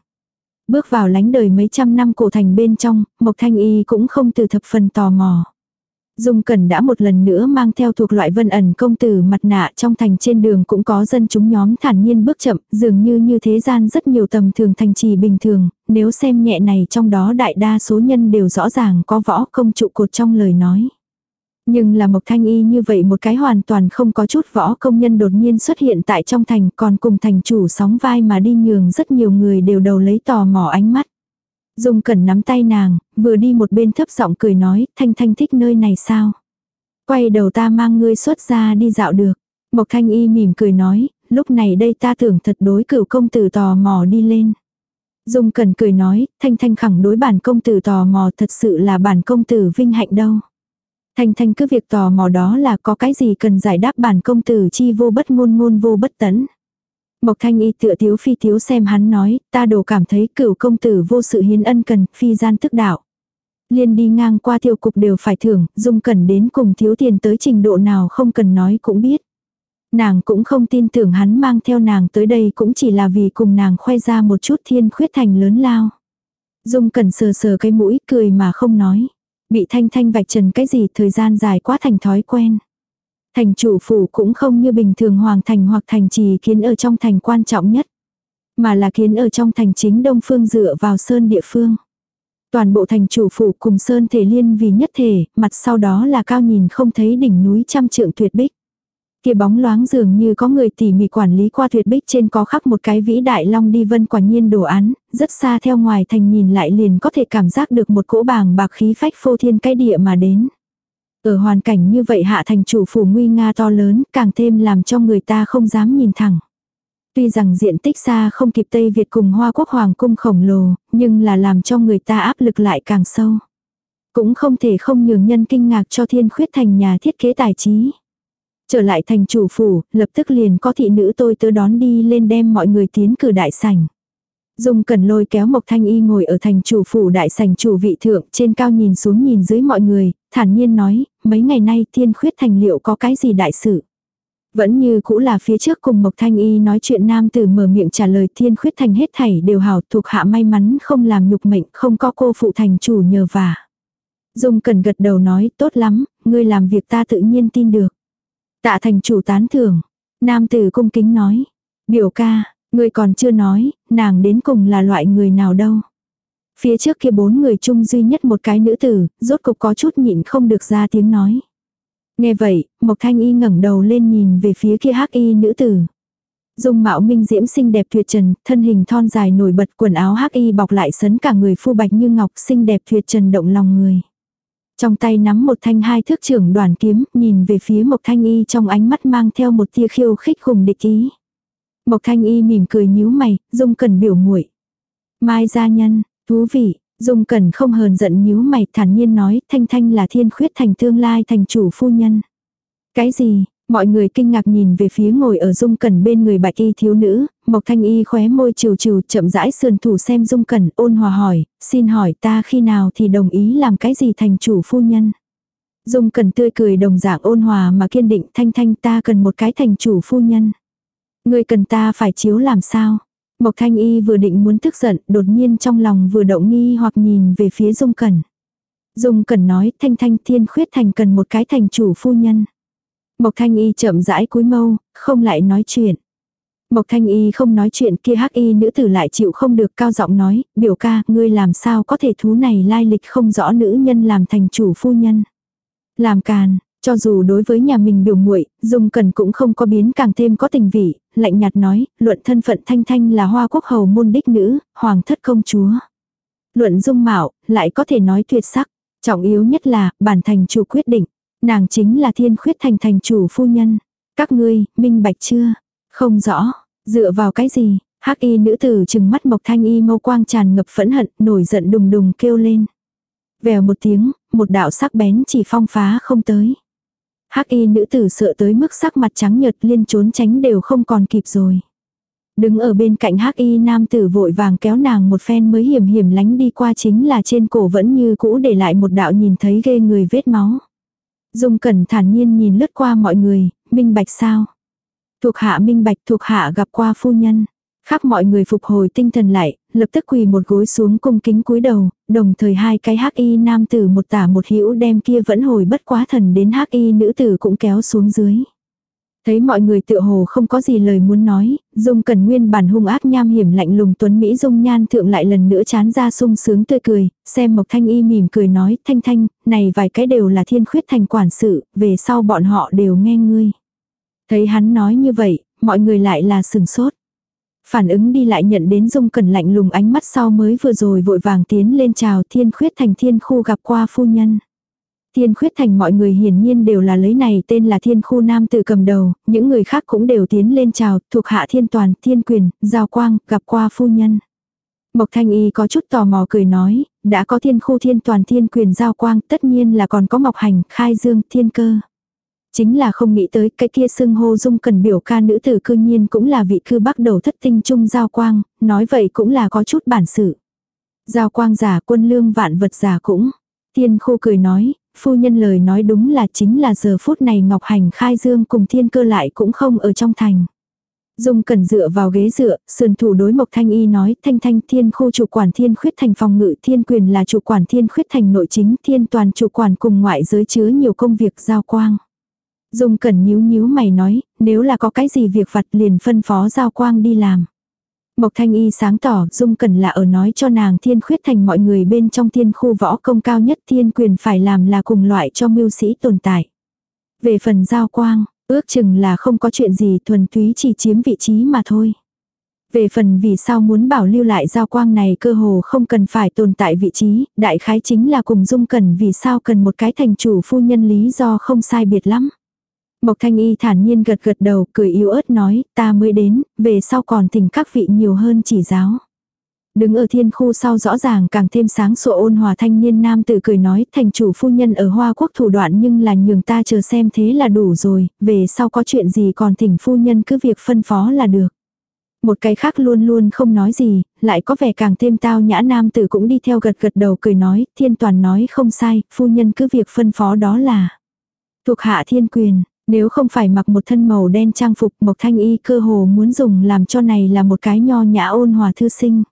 Bước vào lánh đời mấy trăm năm cổ thành bên trong, mộc thanh y cũng không từ thập phần tò mò. Dung Cẩn đã một lần nữa mang theo thuộc loại vân ẩn công tử mặt nạ trong thành trên đường cũng có dân chúng nhóm thản nhiên bước chậm, dường như như thế gian rất nhiều tầm thường thành trì bình thường, nếu xem nhẹ này trong đó đại đa số nhân đều rõ ràng có võ công trụ cột trong lời nói. Nhưng là Mộc Thanh Y như vậy một cái hoàn toàn không có chút võ công nhân đột nhiên xuất hiện tại trong thành còn cùng thành chủ sóng vai mà đi nhường rất nhiều người đều đầu lấy tò mò ánh mắt. Dung Cẩn nắm tay nàng, vừa đi một bên thấp giọng cười nói, Thanh Thanh thích nơi này sao? Quay đầu ta mang ngươi xuất ra đi dạo được. Mộc Thanh Y mỉm cười nói, lúc này đây ta tưởng thật đối cửu công tử tò mò đi lên. Dung Cẩn cười nói, Thanh Thanh khẳng đối bản công tử tò mò thật sự là bản công tử vinh hạnh đâu. Thanh Thanh cứ việc tò mò đó là có cái gì cần giải đáp bản công tử chi vô bất ngôn ngôn vô bất tấn. Mộc thanh y tựa thiếu phi thiếu xem hắn nói, ta đồ cảm thấy cửu công tử vô sự hiến ân cần, phi gian tức đạo. Liên đi ngang qua tiêu cục đều phải thưởng, dung cần đến cùng thiếu tiền tới trình độ nào không cần nói cũng biết. Nàng cũng không tin tưởng hắn mang theo nàng tới đây cũng chỉ là vì cùng nàng khoe ra một chút thiên khuyết thành lớn lao. Dung cần sờ sờ cái mũi cười mà không nói. Bị thanh thanh vạch trần cái gì thời gian dài quá thành thói quen. Thành chủ phủ cũng không như bình thường hoàng thành hoặc thành trì kiến ở trong thành quan trọng nhất. Mà là kiến ở trong thành chính đông phương dựa vào sơn địa phương. Toàn bộ thành chủ phủ cùng sơn thể liên vì nhất thể, mặt sau đó là cao nhìn không thấy đỉnh núi trăm trượng tuyệt bích. Kia bóng loáng dường như có người tỉ mỉ quản lý qua tuyệt bích trên có khắc một cái vĩ đại long đi vân quả nhiên đồ án, rất xa theo ngoài thành nhìn lại liền có thể cảm giác được một cỗ bàng bạc khí phách phô thiên cái địa mà đến. Ở hoàn cảnh như vậy hạ thành chủ phủ nguy nga to lớn, càng thêm làm cho người ta không dám nhìn thẳng. Tuy rằng diện tích xa không kịp Tây Việt cùng Hoa Quốc Hoàng cung khổng lồ, nhưng là làm cho người ta áp lực lại càng sâu. Cũng không thể không nhường nhân kinh ngạc cho thiên khuyết thành nhà thiết kế tài trí. Trở lại thành chủ phủ, lập tức liền có thị nữ tôi tớ đón đi lên đem mọi người tiến cử đại sảnh. Dung cần lôi kéo Mộc Thanh Y ngồi ở thành chủ phủ đại sảnh chủ vị thượng trên cao nhìn xuống nhìn dưới mọi người, thản nhiên nói, mấy ngày nay thiên khuyết thành liệu có cái gì đại sự. Vẫn như cũ là phía trước cùng Mộc Thanh Y nói chuyện nam tử mở miệng trả lời thiên khuyết thành hết thảy đều hảo thuộc hạ may mắn không làm nhục mệnh không có cô phụ thành chủ nhờ vả. Dung cần gật đầu nói tốt lắm, ngươi làm việc ta tự nhiên tin được. Tạ thành chủ tán thưởng. Nam tử cung kính nói. Biểu ca, ngươi còn chưa nói, nàng đến cùng là loại người nào đâu. Phía trước kia bốn người chung duy nhất một cái nữ tử, rốt cục có chút nhịn không được ra tiếng nói. Nghe vậy, Mộc Thanh Y ngẩng đầu lên nhìn về phía kia hắc y nữ tử. Dung mạo minh diễm xinh đẹp tuyệt trần, thân hình thon dài nổi bật quần áo hắc y bọc lại sấn cả người phu bạch như ngọc xinh đẹp tuyệt trần động lòng người. Trong tay nắm một thanh hai thước trưởng đoàn kiếm, nhìn về phía Mộc Thanh Y trong ánh mắt mang theo một tia khiêu khích khủng địch ý. Mộc Thanh Y mỉm cười nhíu mày, Dung cần biểu muội. Mai gia nhân, thú vị, Dung cần không hờn giận nhíu mày thản nhiên nói Thanh Thanh là thiên khuyết thành tương lai thành chủ phu nhân. Cái gì, mọi người kinh ngạc nhìn về phía ngồi ở Dung Cẩn bên người bạch y thiếu nữ, Mộc Thanh Y khóe môi trừ trừ chậm rãi sườn thủ xem Dung Cẩn ôn hòa hỏi, xin hỏi ta khi nào thì đồng ý làm cái gì thành chủ phu nhân. Dung Cẩn tươi cười đồng dạng ôn hòa mà kiên định Thanh Thanh ta cần một cái thành chủ phu nhân. Người cần ta phải chiếu làm sao? Mộc Thanh Y vừa định muốn tức giận, đột nhiên trong lòng vừa động nghi hoặc nhìn về phía Dung Cẩn. Dung Cẩn nói, Thanh Thanh Thiên Khuyết Thành cần một cái thành chủ phu nhân. Mộc Thanh Y chậm rãi cúi mâu, không lại nói chuyện. Mộc Thanh Y không nói chuyện kia hắc y nữ tử lại chịu không được cao giọng nói, biểu ca, ngươi làm sao có thể thú này lai lịch không rõ nữ nhân làm thành chủ phu nhân. Làm càn, cho dù đối với nhà mình biểu muội, Dung cần cũng không có biến càng thêm có tình vị, lạnh nhạt nói, luận thân phận Thanh Thanh là hoa quốc hầu môn đích nữ, hoàng thất công chúa. Luận dung mạo, lại có thể nói tuyệt sắc, trọng yếu nhất là, bản thành chủ quyết định, nàng chính là thiên khuyết thành thành chủ phu nhân. Các ngươi, minh bạch chưa? Không rõ, dựa vào cái gì? Hắc y nữ tử chừng mắt Mộc Thanh y mâu quang tràn ngập phẫn hận, nổi giận đùng đùng kêu lên. Vèo một tiếng, một đạo sắc bén chỉ phong phá không tới. Hắc y nữ tử sợ tới mức sắc mặt trắng nhợt liên trốn tránh đều không còn kịp rồi. Đứng ở bên cạnh hắc y nam tử vội vàng kéo nàng một phen mới hiểm hiểm lánh đi qua chính là trên cổ vẫn như cũ để lại một đạo nhìn thấy ghê người vết máu. Dung cẩn thản nhiên nhìn lướt qua mọi người, minh bạch sao. Thuộc hạ minh bạch thuộc hạ gặp qua phu nhân. Khắp mọi người phục hồi tinh thần lại, lập tức quỳ một gối xuống cung kính cúi đầu, đồng thời hai cái hắc y nam tử một tả một hữu đem kia vẫn hồi bất quá thần đến hắc y nữ tử cũng kéo xuống dưới. Thấy mọi người tựa hồ không có gì lời muốn nói, Dung Cẩn Nguyên bản hung ác nham hiểm lạnh lùng tuấn Mỹ Dung nhan thượng lại lần nữa chán ra sung sướng tươi cười, xem Mộc Thanh Y mỉm cười nói, Thanh Thanh, này vài cái đều là thiên khuyết thành quản sự, về sau bọn họ đều nghe ngươi. Thấy hắn nói như vậy, mọi người lại là sừng sốt. Phản ứng đi lại nhận đến dung cẩn lạnh lùng ánh mắt sau mới vừa rồi vội vàng tiến lên chào thiên khuyết thành thiên khu gặp qua phu nhân. Thiên khuyết thành mọi người hiển nhiên đều là lấy này tên là thiên khu nam tử cầm đầu, những người khác cũng đều tiến lên chào, thuộc hạ thiên toàn, thiên quyền, giao quang, gặp qua phu nhân. Mộc thanh y có chút tò mò cười nói, đã có thiên khu thiên toàn thiên quyền giao quang, tất nhiên là còn có mộc hành, khai dương, thiên cơ. Chính là không nghĩ tới cái kia xưng hô dung cần biểu ca nữ tử cư nhiên cũng là vị cư bắt đầu thất tinh trung giao quang, nói vậy cũng là có chút bản sự. Giao quang giả quân lương vạn vật giả cũng. Tiên khô cười nói, phu nhân lời nói đúng là chính là giờ phút này Ngọc Hành khai dương cùng thiên cơ lại cũng không ở trong thành. Dung cần dựa vào ghế dựa, sườn thủ đối Mộc Thanh Y nói, Thanh Thanh thiên khu chủ quản thiên khuyết thành phòng ngự, thiên quyền là chủ quản thiên khuyết thành nội chính, thiên toàn chủ quản cùng ngoại giới chứa nhiều công việc giao quang. Dung Cẩn nhíu nhíu mày nói, nếu là có cái gì việc vặt liền phân phó Giao Quang đi làm. Mộc Thanh Y sáng tỏ, Dung Cẩn là ở nói cho nàng thiên khuyết thành mọi người bên trong thiên khu võ công cao nhất thiên quyền phải làm là cùng loại cho mưu sĩ tồn tại. Về phần Giao Quang, ước chừng là không có chuyện gì thuần túy chỉ chiếm vị trí mà thôi. Về phần vì sao muốn bảo lưu lại giao quang này cơ hồ không cần phải tồn tại vị trí, đại khái chính là cùng dung cần vì sao cần một cái thành chủ phu nhân lý do không sai biệt lắm. Mộc Thanh Y thản nhiên gật gật đầu, cười yếu ớt nói, ta mới đến, về sau còn thỉnh các vị nhiều hơn chỉ giáo. Đứng ở thiên khu sau rõ ràng càng thêm sáng sủa ôn hòa thanh niên nam tử cười nói, thành chủ phu nhân ở Hoa Quốc thủ đoạn nhưng là nhường ta chờ xem thế là đủ rồi, về sau có chuyện gì còn thỉnh phu nhân cứ việc phân phó là được. Một cái khác luôn luôn không nói gì, lại có vẻ càng thêm tao nhã nam tử cũng đi theo gật gật đầu cười nói, thiên toàn nói không sai, phu nhân cứ việc phân phó đó là. Thuộc hạ thiên quyền, nếu không phải mặc một thân màu đen trang phục Mộc Thanh Y cơ hồ muốn dùng làm cho này là một cái nho nhã ôn hòa thư sinh.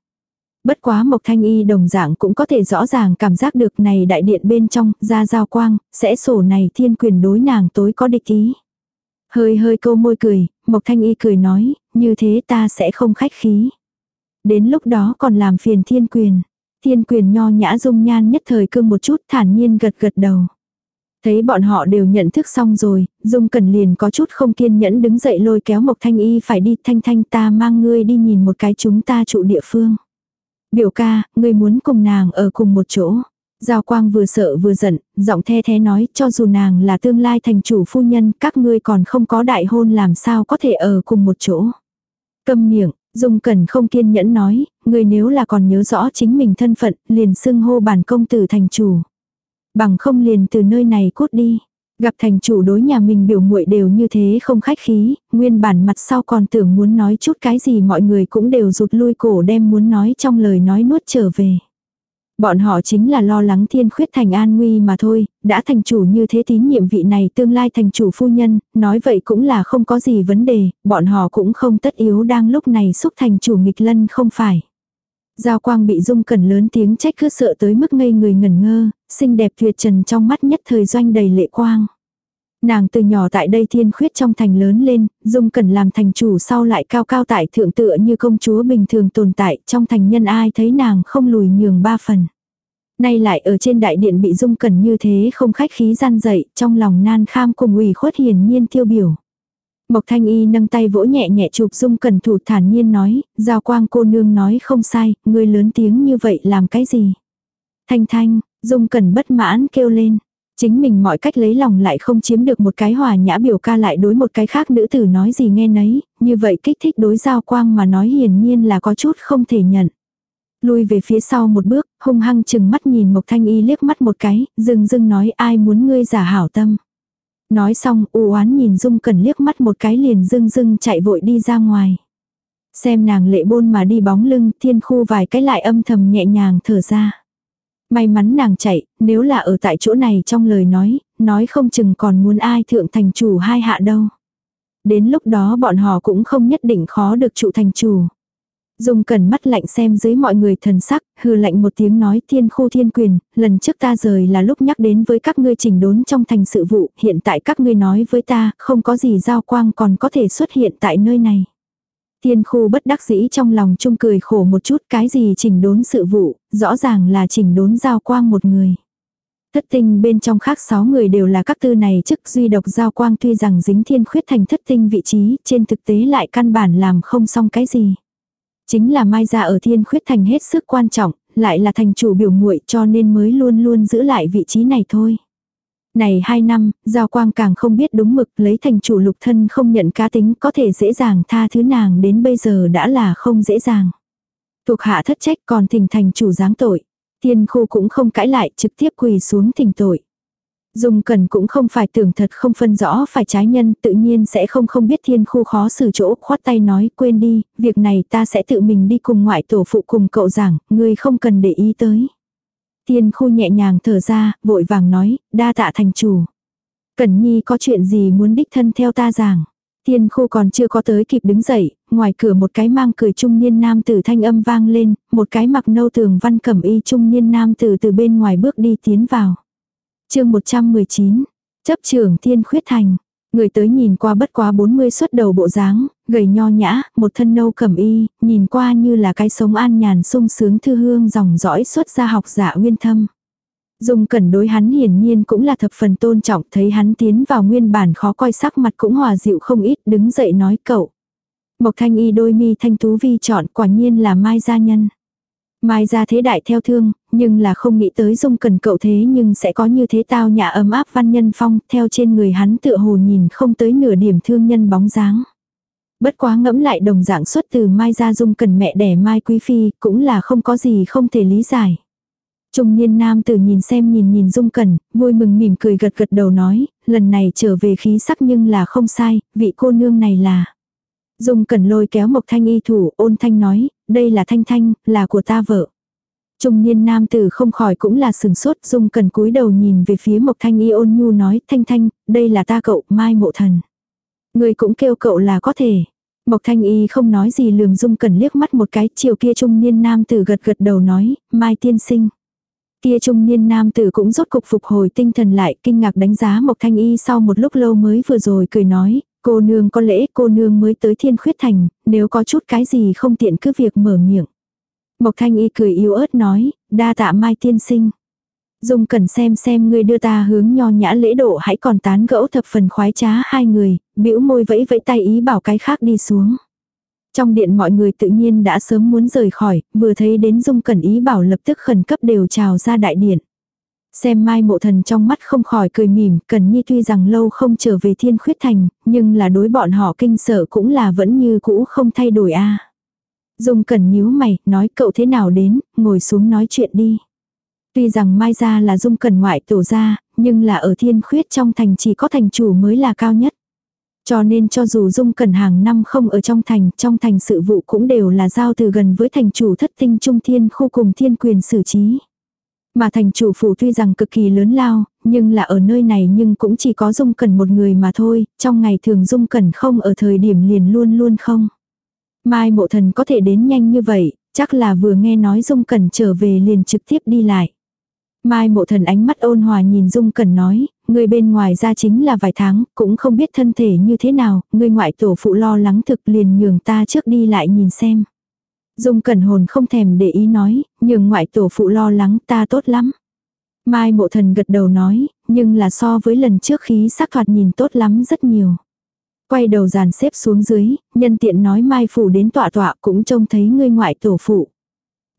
Bất quá Mộc Thanh Y đồng dạng cũng có thể rõ ràng cảm giác được này đại điện bên trong, ra giao quang, sẽ sổ này thiên quyền đối nàng tối có địch ý. Hơi hơi câu môi cười, Mộc Thanh Y cười nói, như thế ta sẽ không khách khí. Đến lúc đó còn làm phiền thiên quyền. Thiên quyền nho nhã dung nhan nhất thời cương một chút thản nhiên gật gật đầu. Thấy bọn họ đều nhận thức xong rồi, Dung Cẩn liền có chút không kiên nhẫn đứng dậy lôi kéo Mộc Thanh Y phải đi Thanh Thanh ta mang ngươi đi nhìn một cái chúng ta trụ địa phương. Biểu ca, ngươi muốn cùng nàng ở cùng một chỗ. Giao Quang vừa sợ vừa giận, giọng the thế nói cho dù nàng là tương lai thành chủ phu nhân các ngươi còn không có đại hôn làm sao có thể ở cùng một chỗ. Câm miệng, Dung Cẩn không kiên nhẫn nói, ngươi nếu là còn nhớ rõ chính mình thân phận liền xưng hô bản công tử thành chủ. Bằng không liền từ nơi này cút đi. Gặp thành chủ đối nhà mình biểu muội đều như thế không khách khí, nguyên bản mặt sau còn tưởng muốn nói chút cái gì mọi người cũng đều rụt lui cổ đem muốn nói trong lời nói nuốt trở về. Bọn họ chính là lo lắng thiên khuyết thành an nguy mà thôi, đã thành chủ như thế tín nhiệm vị này tương lai thành chủ phu nhân, nói vậy cũng là không có gì vấn đề, bọn họ cũng không tất yếu đang lúc này xúc thành chủ nghịch lân không phải. Giao quang bị dung cẩn lớn tiếng trách cứ sợ tới mức ngây người ngẩn ngơ, xinh đẹp tuyệt trần trong mắt nhất thời doanh đầy lệ quang. Nàng từ nhỏ tại đây thiên khuyết trong thành lớn lên, dung cẩn làm thành chủ sau lại cao cao tại thượng tựa như công chúa bình thường tồn tại trong thành nhân ai thấy nàng không lùi nhường ba phần. Nay lại ở trên đại điện bị dung cẩn như thế không khách khí gian dậy, trong lòng nan kham cùng ủy khuất hiền nhiên tiêu biểu. Mộc thanh y nâng tay vỗ nhẹ nhẹ chụp dung cẩn thủ thản nhiên nói, giao quang cô nương nói không sai, người lớn tiếng như vậy làm cái gì. Thanh thanh, dung cẩn bất mãn kêu lên. Chính mình mọi cách lấy lòng lại không chiếm được một cái hòa nhã biểu ca lại đối một cái khác nữ tử nói gì nghe nấy, như vậy kích thích đối giao quang mà nói hiển nhiên là có chút không thể nhận. Lui về phía sau một bước, hung hăng chừng mắt nhìn Mộc Thanh Y liếc mắt một cái, dưng dưng nói ai muốn ngươi giả hảo tâm. Nói xong u oán nhìn Dung Cẩn liếc mắt một cái liền dưng dưng chạy vội đi ra ngoài. Xem nàng lệ bôn mà đi bóng lưng thiên khu vài cái lại âm thầm nhẹ nhàng thở ra. May mắn nàng chạy, nếu là ở tại chỗ này trong lời nói, nói không chừng còn muốn ai thượng thành chủ hai hạ đâu. Đến lúc đó bọn họ cũng không nhất định khó được trụ thành chủ. Dung cần mắt lạnh xem dưới mọi người thần sắc, hư lạnh một tiếng nói thiên khu thiên quyền, lần trước ta rời là lúc nhắc đến với các ngươi trình đốn trong thành sự vụ, hiện tại các ngươi nói với ta, không có gì giao quang còn có thể xuất hiện tại nơi này. Thiên khu bất đắc dĩ trong lòng chung cười khổ một chút cái gì chỉnh đốn sự vụ, rõ ràng là chỉnh đốn giao quang một người. Thất tinh bên trong khác sáu người đều là các tư này chức duy độc giao quang tuy rằng dính thiên khuyết thành thất tinh vị trí, trên thực tế lại căn bản làm không xong cái gì. Chính là Mai Gia ở Thiên Khuyết Thành hết sức quan trọng, lại là thành chủ biểu muội cho nên mới luôn luôn giữ lại vị trí này thôi. Này hai năm, Giao Quang càng không biết đúng mực lấy thành chủ lục thân không nhận cá tính có thể dễ dàng tha thứ nàng đến bây giờ đã là không dễ dàng. Thuộc hạ thất trách còn thỉnh thành chủ giáng tội. Thiên khu cũng không cãi lại trực tiếp quỳ xuống thỉnh tội. Dung Cần cũng không phải tưởng thật không phân rõ phải trái nhân, tự nhiên sẽ không không biết thiên khu khó xử chỗ, khoát tay nói quên đi, việc này ta sẽ tự mình đi cùng ngoại tổ phụ cùng cậu giảng, ngươi không cần để ý tới. Tiên khu nhẹ nhàng thở ra, vội vàng nói, đa tạ thành chủ. Cần nhi có chuyện gì muốn đích thân theo ta giảng. Tiên khu còn chưa có tới kịp đứng dậy, ngoài cửa một cái mang cười trung niên nam tử thanh âm vang lên, một cái mặc nâu tường văn cẩm y trung niên nam tử từ bên ngoài bước đi tiến vào chương 119, chấp trưởng thiên khuyết thành. Người tới nhìn qua bất quá 40 xuất đầu bộ dáng, gầy nho nhã, một thân nâu cẩm y, nhìn qua như là cái sống an nhàn sung sướng thư hương dòng dõi xuất gia học giả nguyên thâm. Dung cẩn đối hắn hiển nhiên cũng là thập phần tôn trọng, thấy hắn tiến vào nguyên bản khó coi sắc mặt cũng hòa dịu không ít, đứng dậy nói cậu. Mộc thanh y đôi mi thanh tú vi chọn quả nhiên là mai gia nhân. Mai gia thế đại theo thương, nhưng là không nghĩ tới dung cần cậu thế nhưng sẽ có như thế tao nhà ấm áp văn nhân phong, theo trên người hắn tựa hồ nhìn không tới nửa điểm thương nhân bóng dáng. Bất quá ngẫm lại đồng dạng xuất từ Mai ra dung cần mẹ đẻ Mai Quý Phi, cũng là không có gì không thể lý giải. Trung niên nam tử nhìn xem nhìn nhìn dung cần, vui mừng mỉm cười gật gật đầu nói, lần này trở về khí sắc nhưng là không sai, vị cô nương này là. Dung cần lôi kéo Mộc Thanh y thủ, ôn thanh nói, đây là Thanh Thanh, là của ta vợ. Trung niên nam tử không khỏi cũng là sừng sốt, Dung cần cúi đầu nhìn về phía Mộc Thanh y ôn nhu nói, Thanh Thanh, đây là ta cậu, Mai Mộ Thần. Người cũng kêu cậu là có thể. Mộc Thanh y không nói gì lườm Dung cần liếc mắt một cái, chiều kia trung niên nam tử gật gật đầu nói, Mai tiên sinh. Kia trung niên nam tử cũng rốt cục phục hồi tinh thần lại, kinh ngạc đánh giá Mộc Thanh Y sau một lúc lâu mới vừa rồi cười nói, Cô nương có lẽ cô nương mới tới thiên khuyết thành, nếu có chút cái gì không tiện cứ việc mở miệng. Mộc thanh y cười yếu ớt nói, đa tạ mai tiên sinh. Dung cần xem xem người đưa ta hướng nho nhã lễ độ hãy còn tán gẫu thập phần khoái trá hai người, bĩu môi vẫy vẫy tay ý bảo cái khác đi xuống. Trong điện mọi người tự nhiên đã sớm muốn rời khỏi, vừa thấy đến Dung Cẩn ý bảo lập tức khẩn cấp đều trào ra đại điện. Xem mai mộ thần trong mắt không khỏi cười mỉm, cần nhi tuy rằng lâu không trở về thiên khuyết thành, nhưng là đối bọn họ kinh sợ cũng là vẫn như cũ không thay đổi a Dung cần nhíu mày, nói cậu thế nào đến, ngồi xuống nói chuyện đi. Tuy rằng mai gia là dung cần ngoại tổ gia, nhưng là ở thiên khuyết trong thành chỉ có thành chủ mới là cao nhất. Cho nên cho dù dung cần hàng năm không ở trong thành, trong thành sự vụ cũng đều là giao từ gần với thành chủ thất tinh trung thiên khu cùng thiên quyền xử trí. Mà thành chủ phủ tuy rằng cực kỳ lớn lao, nhưng là ở nơi này nhưng cũng chỉ có Dung Cẩn một người mà thôi, trong ngày thường Dung Cẩn không ở thời điểm liền luôn luôn không. Mai mộ thần có thể đến nhanh như vậy, chắc là vừa nghe nói Dung Cẩn trở về liền trực tiếp đi lại. Mai mộ thần ánh mắt ôn hòa nhìn Dung Cẩn nói, người bên ngoài ra chính là vài tháng, cũng không biết thân thể như thế nào, người ngoại tổ phụ lo lắng thực liền nhường ta trước đi lại nhìn xem. Dung Cẩn hồn không thèm để ý nói, nhường ngoại tổ phụ lo lắng ta tốt lắm. Mai mộ thần gật đầu nói, nhưng là so với lần trước khí sắc thoạt nhìn tốt lắm rất nhiều. Quay đầu dàn xếp xuống dưới, nhân tiện nói mai phủ đến tọa tọa cũng trông thấy ngươi ngoại tổ phụ.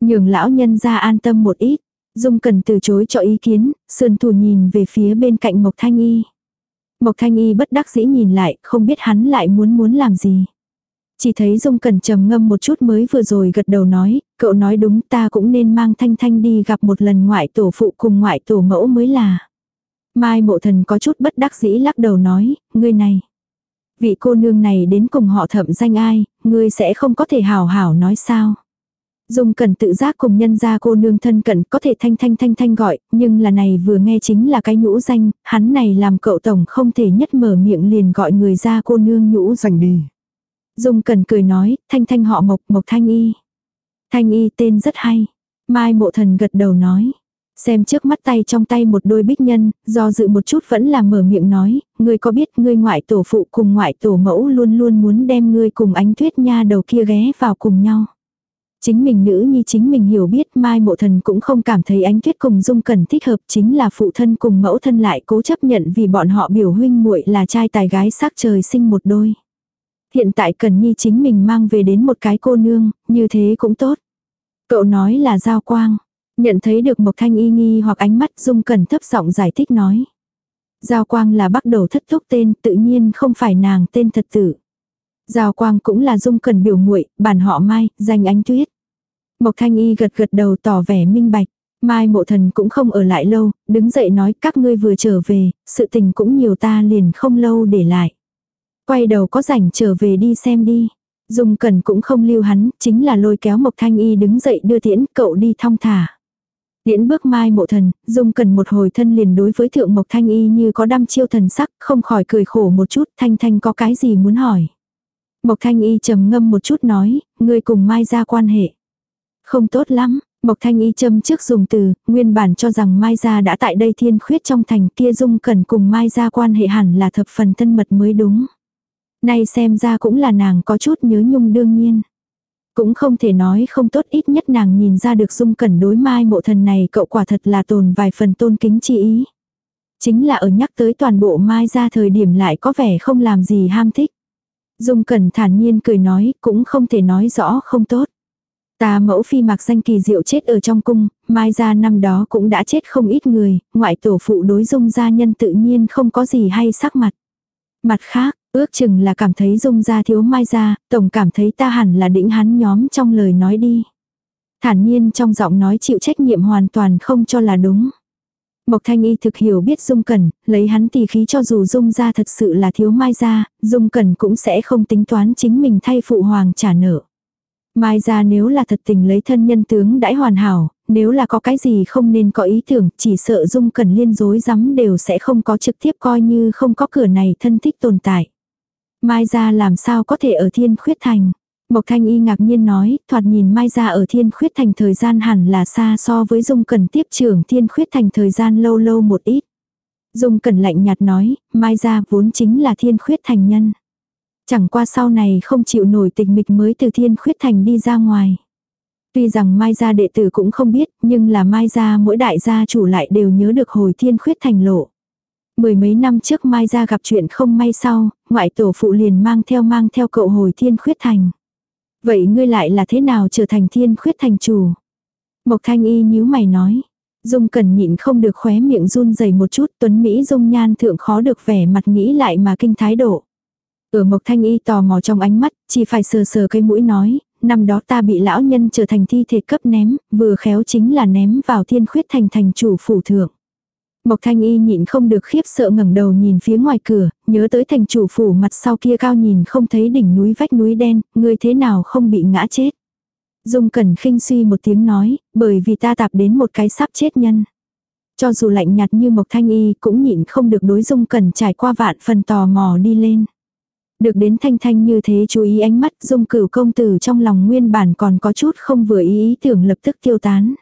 Nhường lão nhân ra an tâm một ít, Dung Cần từ chối cho ý kiến, sườn thủ nhìn về phía bên cạnh Mộc Thanh Y. Mộc Thanh Y bất đắc dĩ nhìn lại, không biết hắn lại muốn muốn làm gì. Chỉ thấy Dung Cần trầm ngâm một chút mới vừa rồi gật đầu nói, cậu nói đúng ta cũng nên mang Thanh Thanh đi gặp một lần ngoại tổ phụ cùng ngoại tổ mẫu mới là. Mai mộ thần có chút bất đắc dĩ lắc đầu nói, ngươi này. Vị cô nương này đến cùng họ thậm danh ai, ngươi sẽ không có thể hảo hảo nói sao. Dung cần tự giác cùng nhân gia cô nương thân cận có thể thanh thanh thanh thanh gọi, nhưng là này vừa nghe chính là cái nhũ danh, hắn này làm cậu tổng không thể nhất mở miệng liền gọi người ra cô nương nhũ danh đi. Dung cần cười nói, thanh thanh họ mộc mộc thanh y. Thanh y tên rất hay. Mai mộ thần gật đầu nói. Xem trước mắt tay trong tay một đôi bích nhân, do dự một chút vẫn là mở miệng nói, ngươi có biết ngươi ngoại tổ phụ cùng ngoại tổ mẫu luôn luôn muốn đem ngươi cùng ánh tuyết nha đầu kia ghé vào cùng nhau. Chính mình nữ nhi chính mình hiểu biết mai mộ thần cũng không cảm thấy ánh tuyết cùng dung cần thích hợp chính là phụ thân cùng mẫu thân lại cố chấp nhận vì bọn họ biểu huynh muội là trai tài gái sắc trời sinh một đôi. Hiện tại cần nhi chính mình mang về đến một cái cô nương, như thế cũng tốt. Cậu nói là giao quang. Nhận thấy được mộc thanh y nghi hoặc ánh mắt dung cẩn thấp giọng giải thích nói. Giao quang là bắt đầu thất thúc tên tự nhiên không phải nàng tên thật tử. Giao quang cũng là dung cẩn biểu muội bản họ mai, danh ánh tuyết. Mộc thanh y gật gật đầu tỏ vẻ minh bạch. Mai mộ thần cũng không ở lại lâu, đứng dậy nói các ngươi vừa trở về, sự tình cũng nhiều ta liền không lâu để lại. Quay đầu có rảnh trở về đi xem đi. Dung Cẩn cũng không lưu hắn, chính là lôi kéo Mộc Thanh Y đứng dậy đưa tiễn cậu đi thong thả. Tiễn bước mai mộ thần, Dung cần một hồi thân liền đối với thượng Mộc Thanh Y như có đăm chiêu thần sắc, không khỏi cười khổ một chút, Thanh Thanh có cái gì muốn hỏi. Mộc Thanh Y trầm ngâm một chút nói, ngươi cùng Mai ra quan hệ. Không tốt lắm, Mộc Thanh Y châm trước dùng từ, nguyên bản cho rằng Mai Gia đã tại đây thiên khuyết trong thành kia Dung cần cùng Mai Gia quan hệ hẳn là thập phần thân mật mới đúng. Nay xem ra cũng là nàng có chút nhớ nhung đương nhiên. Cũng không thể nói không tốt ít nhất nàng nhìn ra được dung cẩn đối mai mộ thần này cậu quả thật là tồn vài phần tôn kính chi ý. Chính là ở nhắc tới toàn bộ mai ra thời điểm lại có vẻ không làm gì ham thích. Dung cẩn thản nhiên cười nói cũng không thể nói rõ không tốt. Ta mẫu phi mặc danh kỳ diệu chết ở trong cung, mai ra năm đó cũng đã chết không ít người, ngoại tổ phụ đối dung gia nhân tự nhiên không có gì hay sắc mặt. Mặt khác, ước chừng là cảm thấy dung ra thiếu mai ra, tổng cảm thấy ta hẳn là đĩnh hắn nhóm trong lời nói đi. Thản nhiên trong giọng nói chịu trách nhiệm hoàn toàn không cho là đúng. Mộc Thanh Y thực hiểu biết Dung Cẩn, lấy hắn tỳ khí cho dù Dung ra thật sự là thiếu mai ra, Dung Cẩn cũng sẽ không tính toán chính mình thay phụ hoàng trả nợ. Mai ra nếu là thật tình lấy thân nhân tướng đãi hoàn hảo, nếu là có cái gì không nên có ý tưởng, chỉ sợ Dung Cẩn liên dối rắm đều sẽ không có trực tiếp coi như không có cửa này thân thích tồn tại. Mai ra làm sao có thể ở thiên khuyết thành. Mộc Thanh Y ngạc nhiên nói, thoạt nhìn Mai ra ở thiên khuyết thành thời gian hẳn là xa so với Dung Cẩn tiếp trưởng thiên khuyết thành thời gian lâu lâu một ít. Dung Cẩn lạnh nhạt nói, Mai ra vốn chính là thiên khuyết thành nhân. Chẳng qua sau này không chịu nổi tịch mịch mới từ thiên khuyết thành đi ra ngoài. Tuy rằng Mai gia đệ tử cũng không biết, nhưng là Mai gia mỗi đại gia chủ lại đều nhớ được hồi thiên khuyết thành lộ. Mười mấy năm trước Mai ra gặp chuyện không may sau, ngoại tổ phụ liền mang theo mang theo cậu hồi thiên khuyết thành. Vậy ngươi lại là thế nào trở thành thiên khuyết thành chủ? Mộc thanh y nhíu mày nói. Dung cần nhịn không được khóe miệng run dày một chút tuấn Mỹ dung nhan thượng khó được vẻ mặt nghĩ lại mà kinh thái độ. Ở Mộc Thanh Y tò mò trong ánh mắt, chỉ phải sờ sờ cây mũi nói, năm đó ta bị lão nhân trở thành thi thể cấp ném, vừa khéo chính là ném vào thiên khuyết thành thành chủ phủ thượng. Mộc Thanh Y nhịn không được khiếp sợ ngẩng đầu nhìn phía ngoài cửa, nhớ tới thành chủ phủ mặt sau kia cao nhìn không thấy đỉnh núi vách núi đen, người thế nào không bị ngã chết. Dung Cẩn khinh suy một tiếng nói, bởi vì ta tạp đến một cái sắp chết nhân. Cho dù lạnh nhạt như Mộc Thanh Y cũng nhịn không được đối Dung Cẩn trải qua vạn phần tò mò đi lên. Được đến Thanh Thanh như thế chú ý ánh mắt Dung cửu công tử trong lòng nguyên bản còn có chút không vừa ý ý tưởng lập tức tiêu tán.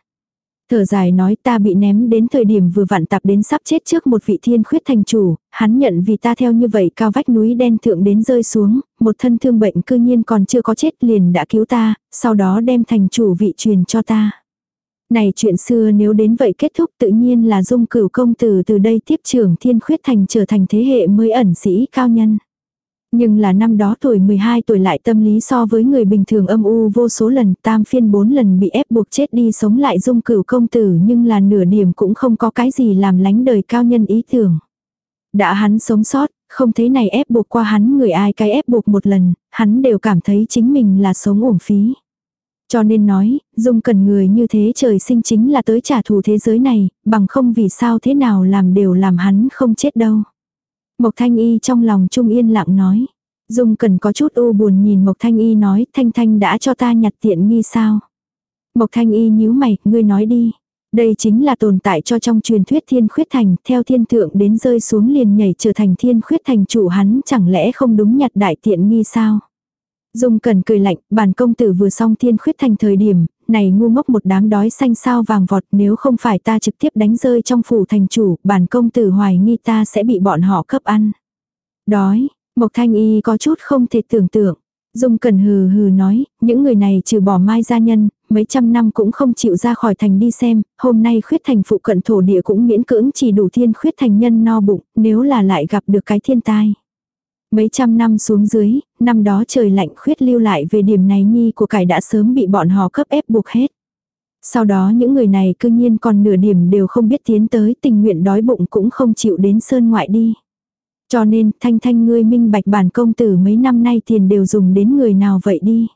Thở dài nói ta bị ném đến thời điểm vừa vặn tạp đến sắp chết trước một vị thiên khuyết thành chủ, hắn nhận vì ta theo như vậy cao vách núi đen thượng đến rơi xuống, một thân thương bệnh cư nhiên còn chưa có chết liền đã cứu ta, sau đó đem thành chủ vị truyền cho ta. Này chuyện xưa nếu đến vậy kết thúc tự nhiên là dung cửu công tử từ đây tiếp trưởng thiên khuyết thành trở thành thế hệ mới ẩn sĩ cao nhân. Nhưng là năm đó tuổi 12 tuổi lại tâm lý so với người bình thường âm u vô số lần tam phiên bốn lần bị ép buộc chết đi sống lại dung cửu công tử nhưng là nửa điểm cũng không có cái gì làm lánh đời cao nhân ý tưởng. Đã hắn sống sót, không thế này ép buộc qua hắn người ai cái ép buộc một lần, hắn đều cảm thấy chính mình là sống uổng phí. Cho nên nói, dung cần người như thế trời sinh chính là tới trả thù thế giới này, bằng không vì sao thế nào làm đều làm hắn không chết đâu. Mộc Thanh Y trong lòng trung yên lặng nói. Dung cần có chút u buồn nhìn Mộc Thanh Y nói, Thanh Thanh đã cho ta nhặt tiện nghi sao. Mộc Thanh Y nhíu mày, ngươi nói đi. Đây chính là tồn tại cho trong truyền thuyết thiên khuyết thành, theo thiên thượng đến rơi xuống liền nhảy trở thành thiên khuyết thành chủ hắn chẳng lẽ không đúng nhặt đại tiện nghi sao. Dung cần cười lạnh, bản công tử vừa xong thiên khuyết thành thời điểm, này ngu ngốc một đám đói xanh sao vàng vọt nếu không phải ta trực tiếp đánh rơi trong phủ thành chủ, bản công tử hoài nghi ta sẽ bị bọn họ cấp ăn. Đói, Mộc Thanh Y có chút không thể tưởng tượng. Dung Cẩn hừ hừ nói, những người này trừ bỏ mai gia nhân, mấy trăm năm cũng không chịu ra khỏi thành đi xem, hôm nay khuyết thành phụ cận thổ địa cũng miễn cưỡng chỉ đủ thiên khuyết thành nhân no bụng, nếu là lại gặp được cái thiên tai. Mấy trăm năm xuống dưới, năm đó trời lạnh khuyết lưu lại về điểm này nhi của cải đã sớm bị bọn họ cấp ép buộc hết. Sau đó những người này cư nhiên còn nửa điểm đều không biết tiến tới tình nguyện đói bụng cũng không chịu đến sơn ngoại đi. Cho nên thanh thanh ngươi minh bạch bản công tử mấy năm nay tiền đều dùng đến người nào vậy đi.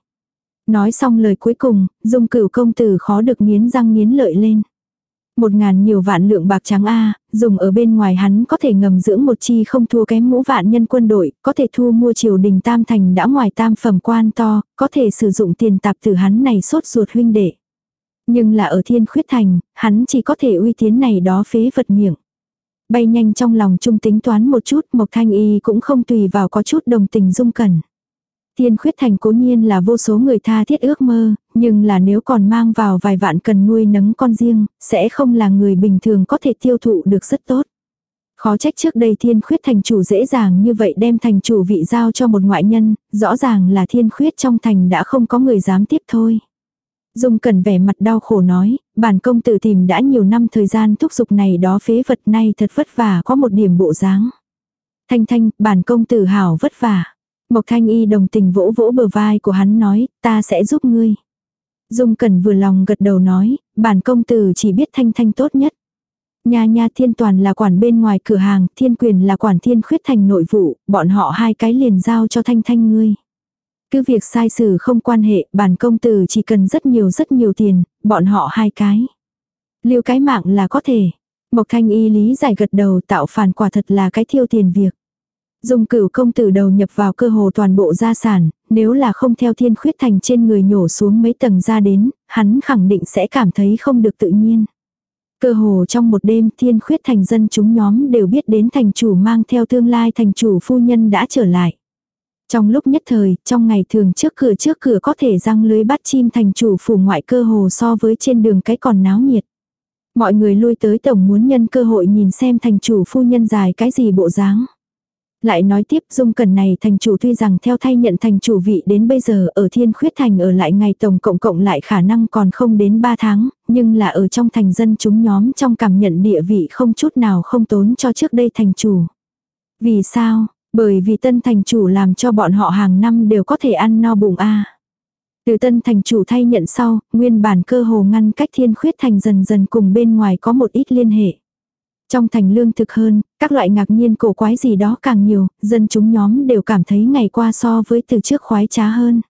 Nói xong lời cuối cùng, dung cửu công tử khó được nghiến răng nghiến lợi lên. Một ngàn nhiều vạn lượng bạc trắng A, dùng ở bên ngoài hắn có thể ngầm dưỡng một chi không thua kém ngũ vạn nhân quân đội, có thể thu mua triều đình tam thành đã ngoài tam phẩm quan to, có thể sử dụng tiền tạp từ hắn này sốt ruột huynh đệ. Nhưng là ở thiên khuyết thành, hắn chỉ có thể uy tiến này đó phế vật miệng. Bay nhanh trong lòng trung tính toán một chút, Mộc Thanh Y cũng không tùy vào có chút đồng tình dung cẩn. Tiên khuyết thành cố nhiên là vô số người tha thiết ước mơ, nhưng là nếu còn mang vào vài vạn cần nuôi nấng con riêng, sẽ không là người bình thường có thể tiêu thụ được rất tốt. Khó trách trước đây thiên khuyết thành chủ dễ dàng như vậy đem thành chủ vị giao cho một ngoại nhân, rõ ràng là thiên khuyết trong thành đã không có người dám tiếp thôi. Dung cần vẻ mặt đau khổ nói, bản công tử tìm đã nhiều năm thời gian thúc giục này đó phế vật này thật vất vả có một điểm bộ dáng. Thanh thanh, bản công tử hảo vất vả. Mộc Thanh Y đồng tình vỗ vỗ bờ vai của hắn nói, ta sẽ giúp ngươi. Dung Cẩn vừa lòng gật đầu nói, bản công tử chỉ biết Thanh Thanh tốt nhất. Nha nha thiên toàn là quản bên ngoài cửa hàng, thiên quyền là quản thiên khuyết thành nội vụ, bọn họ hai cái liền giao cho Thanh Thanh ngươi. Cứ việc sai xử không quan hệ, bản công tử chỉ cần rất nhiều rất nhiều tiền, bọn họ hai cái. liêu cái mạng là có thể. Mộc Thanh Y lý giải gật đầu tạo phản quả thật là cái thiêu tiền việc. Dung cửu công tử đầu nhập vào cơ hồ toàn bộ gia sản, nếu là không theo thiên khuyết thành trên người nhổ xuống mấy tầng ra đến, hắn khẳng định sẽ cảm thấy không được tự nhiên. Cơ hồ trong một đêm thiên khuyết thành dân chúng nhóm đều biết đến thành chủ mang theo tương lai thành chủ phu nhân đã trở lại. Trong lúc nhất thời, trong ngày thường trước cửa trước cửa có thể răng lưới bắt chim thành chủ phủ ngoại cơ hồ so với trên đường cái còn náo nhiệt. Mọi người lui tới tổng muốn nhân cơ hội nhìn xem thành chủ phu nhân dài cái gì bộ dáng. Lại nói tiếp dung cần này thành chủ tuy rằng theo thay nhận thành chủ vị đến bây giờ ở thiên khuyết thành ở lại ngày tổng cộng cộng lại khả năng còn không đến 3 tháng, nhưng là ở trong thành dân chúng nhóm trong cảm nhận địa vị không chút nào không tốn cho trước đây thành chủ. Vì sao? Bởi vì tân thành chủ làm cho bọn họ hàng năm đều có thể ăn no bụng a. Từ tân thành chủ thay nhận sau, nguyên bản cơ hồ ngăn cách thiên khuyết thành dần dần cùng bên ngoài có một ít liên hệ. Trong thành lương thực hơn, các loại ngạc nhiên cổ quái gì đó càng nhiều, dân chúng nhóm đều cảm thấy ngày qua so với từ trước khoái trá hơn.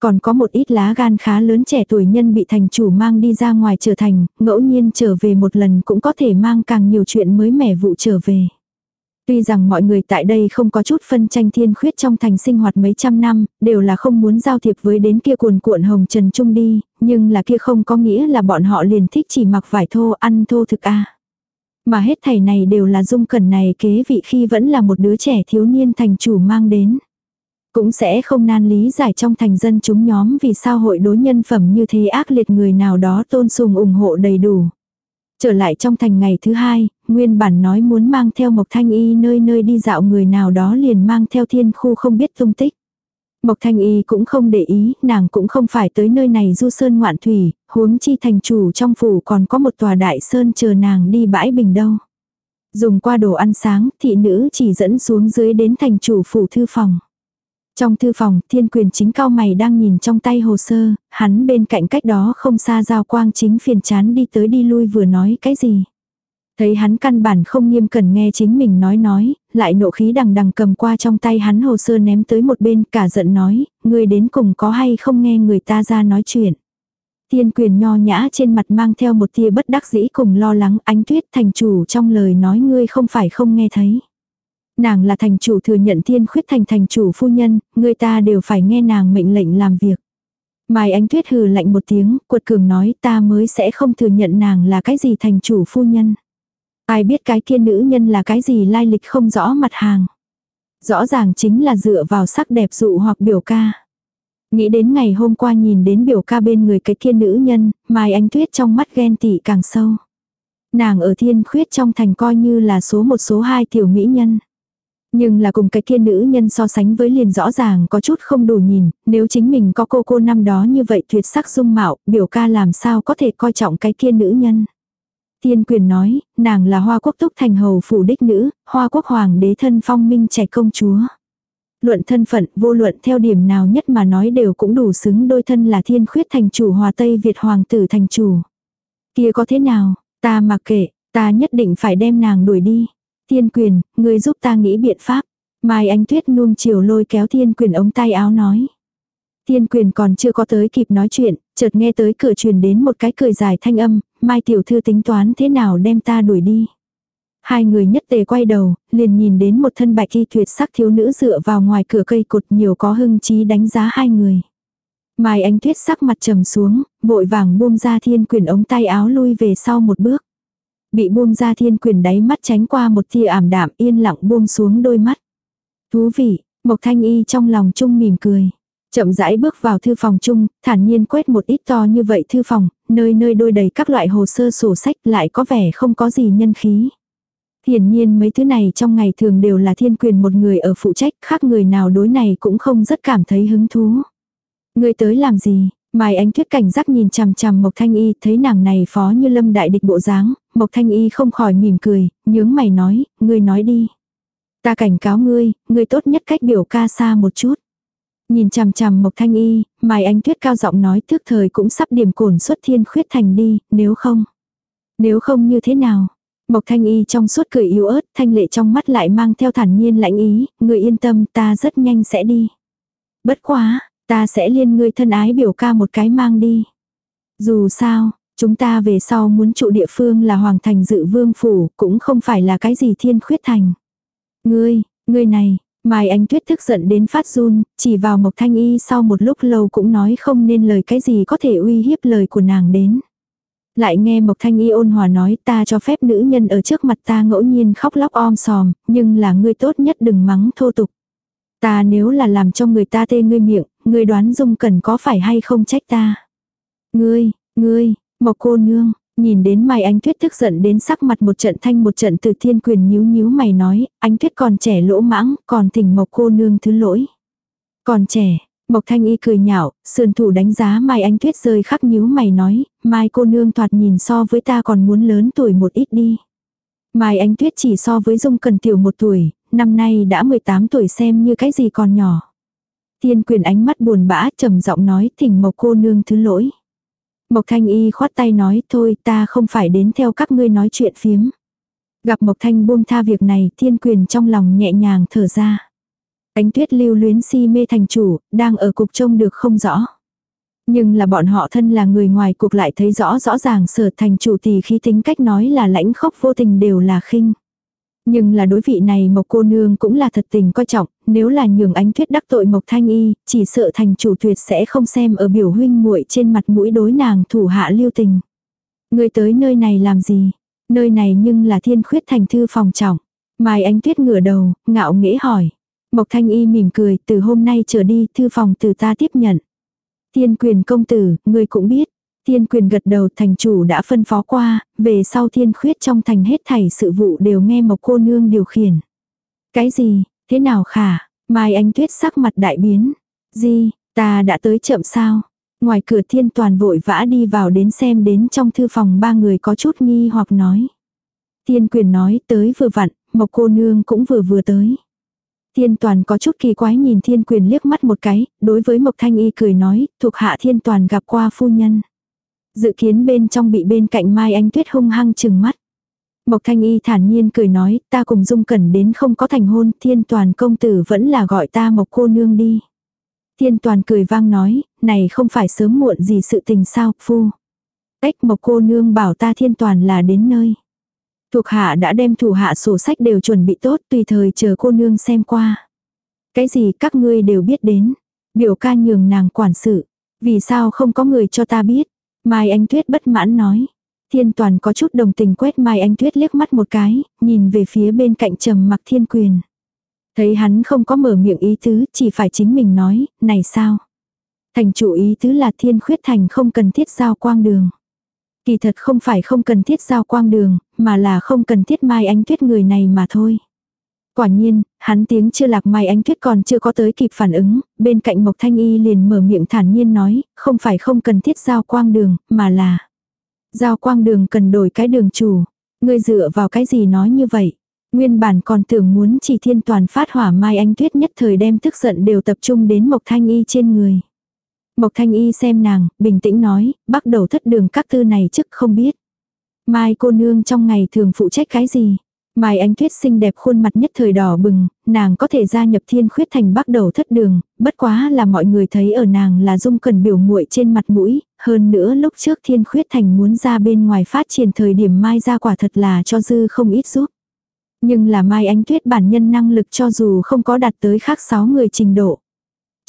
Còn có một ít lá gan khá lớn trẻ tuổi nhân bị thành chủ mang đi ra ngoài trở thành, ngẫu nhiên trở về một lần cũng có thể mang càng nhiều chuyện mới mẻ vụ trở về. Tuy rằng mọi người tại đây không có chút phân tranh thiên khuyết trong thành sinh hoạt mấy trăm năm, đều là không muốn giao thiệp với đến kia cuồn cuộn hồng trần trung đi, nhưng là kia không có nghĩa là bọn họ liền thích chỉ mặc vải thô ăn thô thực a. Mà hết thảy này đều là dung cẩn này kế vị khi vẫn là một đứa trẻ thiếu niên thành chủ mang đến. Cũng sẽ không nan lý giải trong thành dân chúng nhóm vì sao hội đối nhân phẩm như thế ác liệt người nào đó tôn sùng ủng hộ đầy đủ. Trở lại trong thành ngày thứ hai, nguyên bản nói muốn mang theo Mộc Thanh Y nơi nơi đi dạo người nào đó liền mang theo thiên khu không biết tung tích. Mộc Thanh Y cũng không để ý, nàng cũng không phải tới nơi này du sơn ngoạn thủy, huống chi thành chủ trong phủ còn có một tòa đại sơn chờ nàng đi bãi bình đâu. Dùng qua đồ ăn sáng, thị nữ chỉ dẫn xuống dưới đến thành chủ phủ thư phòng. Trong thư phòng, thiên quyền chính cao mày đang nhìn trong tay hồ sơ, hắn bên cạnh cách đó không xa giao quang chính phiền chán đi tới đi lui vừa nói cái gì. Thấy hắn căn bản không nghiêm cần nghe chính mình nói nói, lại nộ khí đằng đằng cầm qua trong tay hắn hồ sơ ném tới một bên cả giận nói, người đến cùng có hay không nghe người ta ra nói chuyện. Thiên quyền nho nhã trên mặt mang theo một tia bất đắc dĩ cùng lo lắng ánh tuyết thành chủ trong lời nói ngươi không phải không nghe thấy. Nàng là thành chủ thừa nhận thiên khuyết thành thành chủ phu nhân, người ta đều phải nghe nàng mệnh lệnh làm việc. Mai Ánh Tuyết hừ lạnh một tiếng, cuột cường nói ta mới sẽ không thừa nhận nàng là cái gì thành chủ phu nhân. Ai biết cái kia nữ nhân là cái gì lai lịch không rõ mặt hàng. Rõ ràng chính là dựa vào sắc đẹp dụ hoặc biểu ca. Nghĩ đến ngày hôm qua nhìn đến biểu ca bên người cái kia nữ nhân, Mai anh Tuyết trong mắt ghen tị càng sâu. Nàng ở thiên khuyết trong thành coi như là số một số hai tiểu mỹ nhân. Nhưng là cùng cái kia nữ nhân so sánh với liền rõ ràng có chút không đủ nhìn, nếu chính mình có cô cô năm đó như vậy tuyệt sắc dung mạo, biểu ca làm sao có thể coi trọng cái kia nữ nhân. Tiên quyền nói, nàng là hoa quốc túc thành hầu phủ đích nữ, hoa quốc hoàng đế thân phong minh trẻ công chúa. Luận thân phận vô luận theo điểm nào nhất mà nói đều cũng đủ xứng đôi thân là thiên khuyết thành chủ hòa Tây Việt hoàng tử thành chủ. Kia có thế nào, ta mặc kệ, ta nhất định phải đem nàng đuổi đi. Tiên quyền, người giúp ta nghĩ biện pháp. Mai Ánh Tuyết nuông chiều lôi kéo thiên quyền ống tay áo nói. Thiên quyền còn chưa có tới kịp nói chuyện, chợt nghe tới cửa truyền đến một cái cười dài thanh âm, Mai tiểu thư tính toán thế nào đem ta đuổi đi. Hai người nhất tề quay đầu, liền nhìn đến một thân bạch y tuyệt sắc thiếu nữ dựa vào ngoài cửa cây cột nhiều có hưng trí đánh giá hai người. Mai Ánh Tuyết sắc mặt trầm xuống, vội vàng buông ra thiên quyền ống tay áo lui về sau một bước. Bị buông ra thiên quyền đáy mắt tránh qua một tia ảm đạm yên lặng buông xuống đôi mắt. Thú vị, Mộc Thanh Y trong lòng chung mỉm cười. Chậm rãi bước vào thư phòng chung, thản nhiên quét một ít to như vậy thư phòng, nơi nơi đôi đầy các loại hồ sơ sổ sách lại có vẻ không có gì nhân khí. Hiển nhiên mấy thứ này trong ngày thường đều là thiên quyền một người ở phụ trách, khác người nào đối này cũng không rất cảm thấy hứng thú. Người tới làm gì? Mai ánh tuyết cảnh giác nhìn chằm chằm Mộc Thanh Y thấy nàng này phó như lâm đại địch bộ dáng, Mộc Thanh Y không khỏi mỉm cười, nhướng mày nói, ngươi nói đi. Ta cảnh cáo ngươi, ngươi tốt nhất cách biểu ca xa một chút. Nhìn chằm chằm Mộc Thanh Y, Mai Ánh Tuyết cao giọng nói thước thời cũng sắp điểm cổn xuất thiên khuyết thành đi, nếu không. Nếu không như thế nào? Mộc Thanh Y trong suốt cười yếu ớt, thanh lệ trong mắt lại mang theo thản nhiên lãnh ý, người yên tâm ta rất nhanh sẽ đi. Bất quá, ta sẽ liên ngươi thân ái biểu ca một cái mang đi. Dù sao, chúng ta về sau muốn trụ địa phương là Hoàng Thành dự vương phủ, cũng không phải là cái gì thiên khuyết thành. Ngươi, ngươi này, Mai Ánh Tuyết tức giận đến phát run, chỉ vào Mộc Thanh Y sau một lúc lâu cũng nói không nên lời cái gì có thể uy hiếp lời của nàng đến. Lại nghe Mộc Thanh Y ôn hòa nói ta cho phép nữ nhân ở trước mặt ta ngẫu nhiên khóc lóc om sòm, nhưng là ngươi tốt nhất đừng mắng thô tục. Ta nếu là làm cho người ta tê ngươi miệng, ngươi đoán dung cần có phải hay không trách ta. Ngươi, ngươi, Mộc cô nương, Nhìn đến Mai anh Tuyết tức giận đến sắc mặt một trận thanh một trận từ thiên quyền nhíu nhíu mày nói, anh Tuyết còn trẻ lỗ mãng, còn thỉnh Mộc cô nương thứ lỗi. Còn trẻ, Mộc Thanh Y cười nhạo, sườn thủ đánh giá Mai anh Tuyết rơi khắc nhíu mày nói, Mai cô nương thoạt nhìn so với ta còn muốn lớn tuổi một ít đi. Mai anh Tuyết chỉ so với Dung Cần tiểu một tuổi, năm nay đã 18 tuổi xem như cái gì còn nhỏ. thiên quyền ánh mắt buồn bã trầm giọng nói thỉnh Mộc cô nương thứ lỗi. Mộc Thanh Y khoát tay nói thôi ta không phải đến theo các ngươi nói chuyện phiếm. Gặp Mộc Thanh buông tha việc này thiên quyền trong lòng nhẹ nhàng thở ra. Ánh tuyết lưu luyến si mê thành chủ, đang ở cục trông được không rõ. Nhưng là bọn họ thân là người ngoài cuộc lại thấy rõ rõ ràng sở thành chủ thì khi tính cách nói là lãnh khốc vô tình đều là khinh. Nhưng là đối vị này Mộc cô nương cũng là thật tình coi trọng, nếu là nhường ánh tuyết đắc tội Mộc Thanh Y, chỉ sợ thành chủ tuyệt sẽ không xem ở biểu huynh muội trên mặt mũi đối nàng thủ hạ lưu tình. Người tới nơi này làm gì? Nơi này nhưng là thiên khuyết thành thư phòng trọng. Mai ánh tuyết ngửa đầu, ngạo nghễ hỏi. Mộc Thanh Y mỉm cười, từ hôm nay trở đi, thư phòng từ ta tiếp nhận. Thiên quyền công tử, người cũng biết. Thiên quyền gật đầu thành chủ đã phân phó qua, về sau thiên khuyết trong thành hết thảy sự vụ đều nghe Mộc cô nương điều khiển. Cái gì, thế nào khả? Mai ánh tuyết sắc mặt đại biến. Gì, ta đã tới chậm sao? Ngoài cửa thiên toàn vội vã đi vào đến xem đến trong thư phòng ba người có chút nghi hoặc nói. Thiên quyền nói tới vừa vặn, mộc cô nương cũng vừa vừa tới. Thiên toàn có chút kỳ quái nhìn thiên quyền liếc mắt một cái, đối với mộc thanh y cười nói, thuộc hạ thiên toàn gặp qua phu nhân. Dự kiến bên trong bị bên cạnh Mai Anh Tuyết hung hăng chừng mắt. Mộc Thanh Y thản nhiên cười nói, ta cùng Dung Cẩn đến không có thành hôn, thiên toàn công tử vẫn là gọi ta Mộc cô nương đi. Thiên toàn cười vang nói, này không phải sớm muộn gì sự tình sao, phu. Ếch Mộc cô nương bảo ta thiên toàn là đến nơi. Thuộc hạ đã đem thủ hạ sổ sách đều chuẩn bị tốt tùy thời chờ cô nương xem qua. Cái gì các ngươi đều biết đến. Biểu ca nhường nàng quản sự. Vì sao không có người cho ta biết. Mai Anh Tuyết bất mãn nói. Thiên toàn có chút đồng tình quét Mai Anh Tuyết liếc mắt một cái, nhìn về phía bên cạnh trầm mặc thiên quyền. Thấy hắn không có mở miệng ý tứ, chỉ phải chính mình nói, này sao? Thành chủ ý tứ là thiên khuyết thành không cần thiết giao quang đường. Kỳ thật không phải không cần thiết giao quang đường, mà là không cần thiết Mai Anh Tuyết người này mà thôi. Quả nhiên, hắn tiếng chưa lạc Mai Anh Tuyết còn chưa có tới kịp phản ứng, bên cạnh Mộc Thanh Y liền mở miệng thản nhiên nói, không phải không cần thiết giao quang đường, mà là giao quang đường cần đổi cái đường chủ. Ngươi dựa vào cái gì nói như vậy? Nguyên bản còn tưởng muốn chỉ thiên toàn phát hỏa Mai Anh Tuyết nhất thời đem tức giận đều tập trung đến Mộc Thanh Y trên người. Mộc Thanh Y xem nàng, bình tĩnh nói, bắt đầu thất đường các tư này chức không biết. Mai cô nương trong ngày thường phụ trách cái gì? Mai Ánh Tuyết xinh đẹp khuôn mặt nhất thời đỏ bừng, nàng có thể gia nhập thiên khuyết thành bắt đầu thất đường, bất quá là mọi người thấy ở nàng là dung cần biểu muội trên mặt mũi, hơn nữa lúc trước thiên khuyết thành muốn ra bên ngoài phát triển thời điểm Mai ra quả thật là cho dư không ít giúp. Nhưng là Mai Ánh Tuyết bản nhân năng lực cho dù không có đạt tới khác 6 người trình độ.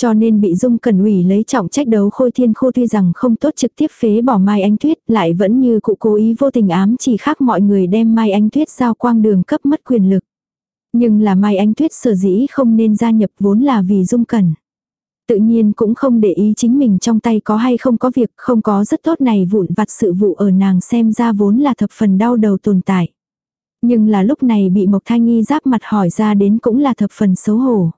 Cho nên bị Dung Cẩn ủy lấy trọng trách đấu khôi thiên khô tuy rằng không tốt trực tiếp phế bỏ Mai anh Tuyết lại vẫn như cụ cố ý vô tình ám chỉ khác mọi người đem Mai anh Tuyết giao quang đường cấp mất quyền lực. Nhưng là Mai anh Tuyết sở dĩ không nên gia nhập vốn là vì Dung Cẩn. Tự nhiên cũng không để ý chính mình trong tay có hay không có việc không có rất tốt này vụn vặt sự vụ ở nàng xem ra vốn là thập phần đau đầu tồn tại. Nhưng là lúc này bị Mộc Thanh Y giáp mặt hỏi ra đến cũng là thập phần xấu hổ.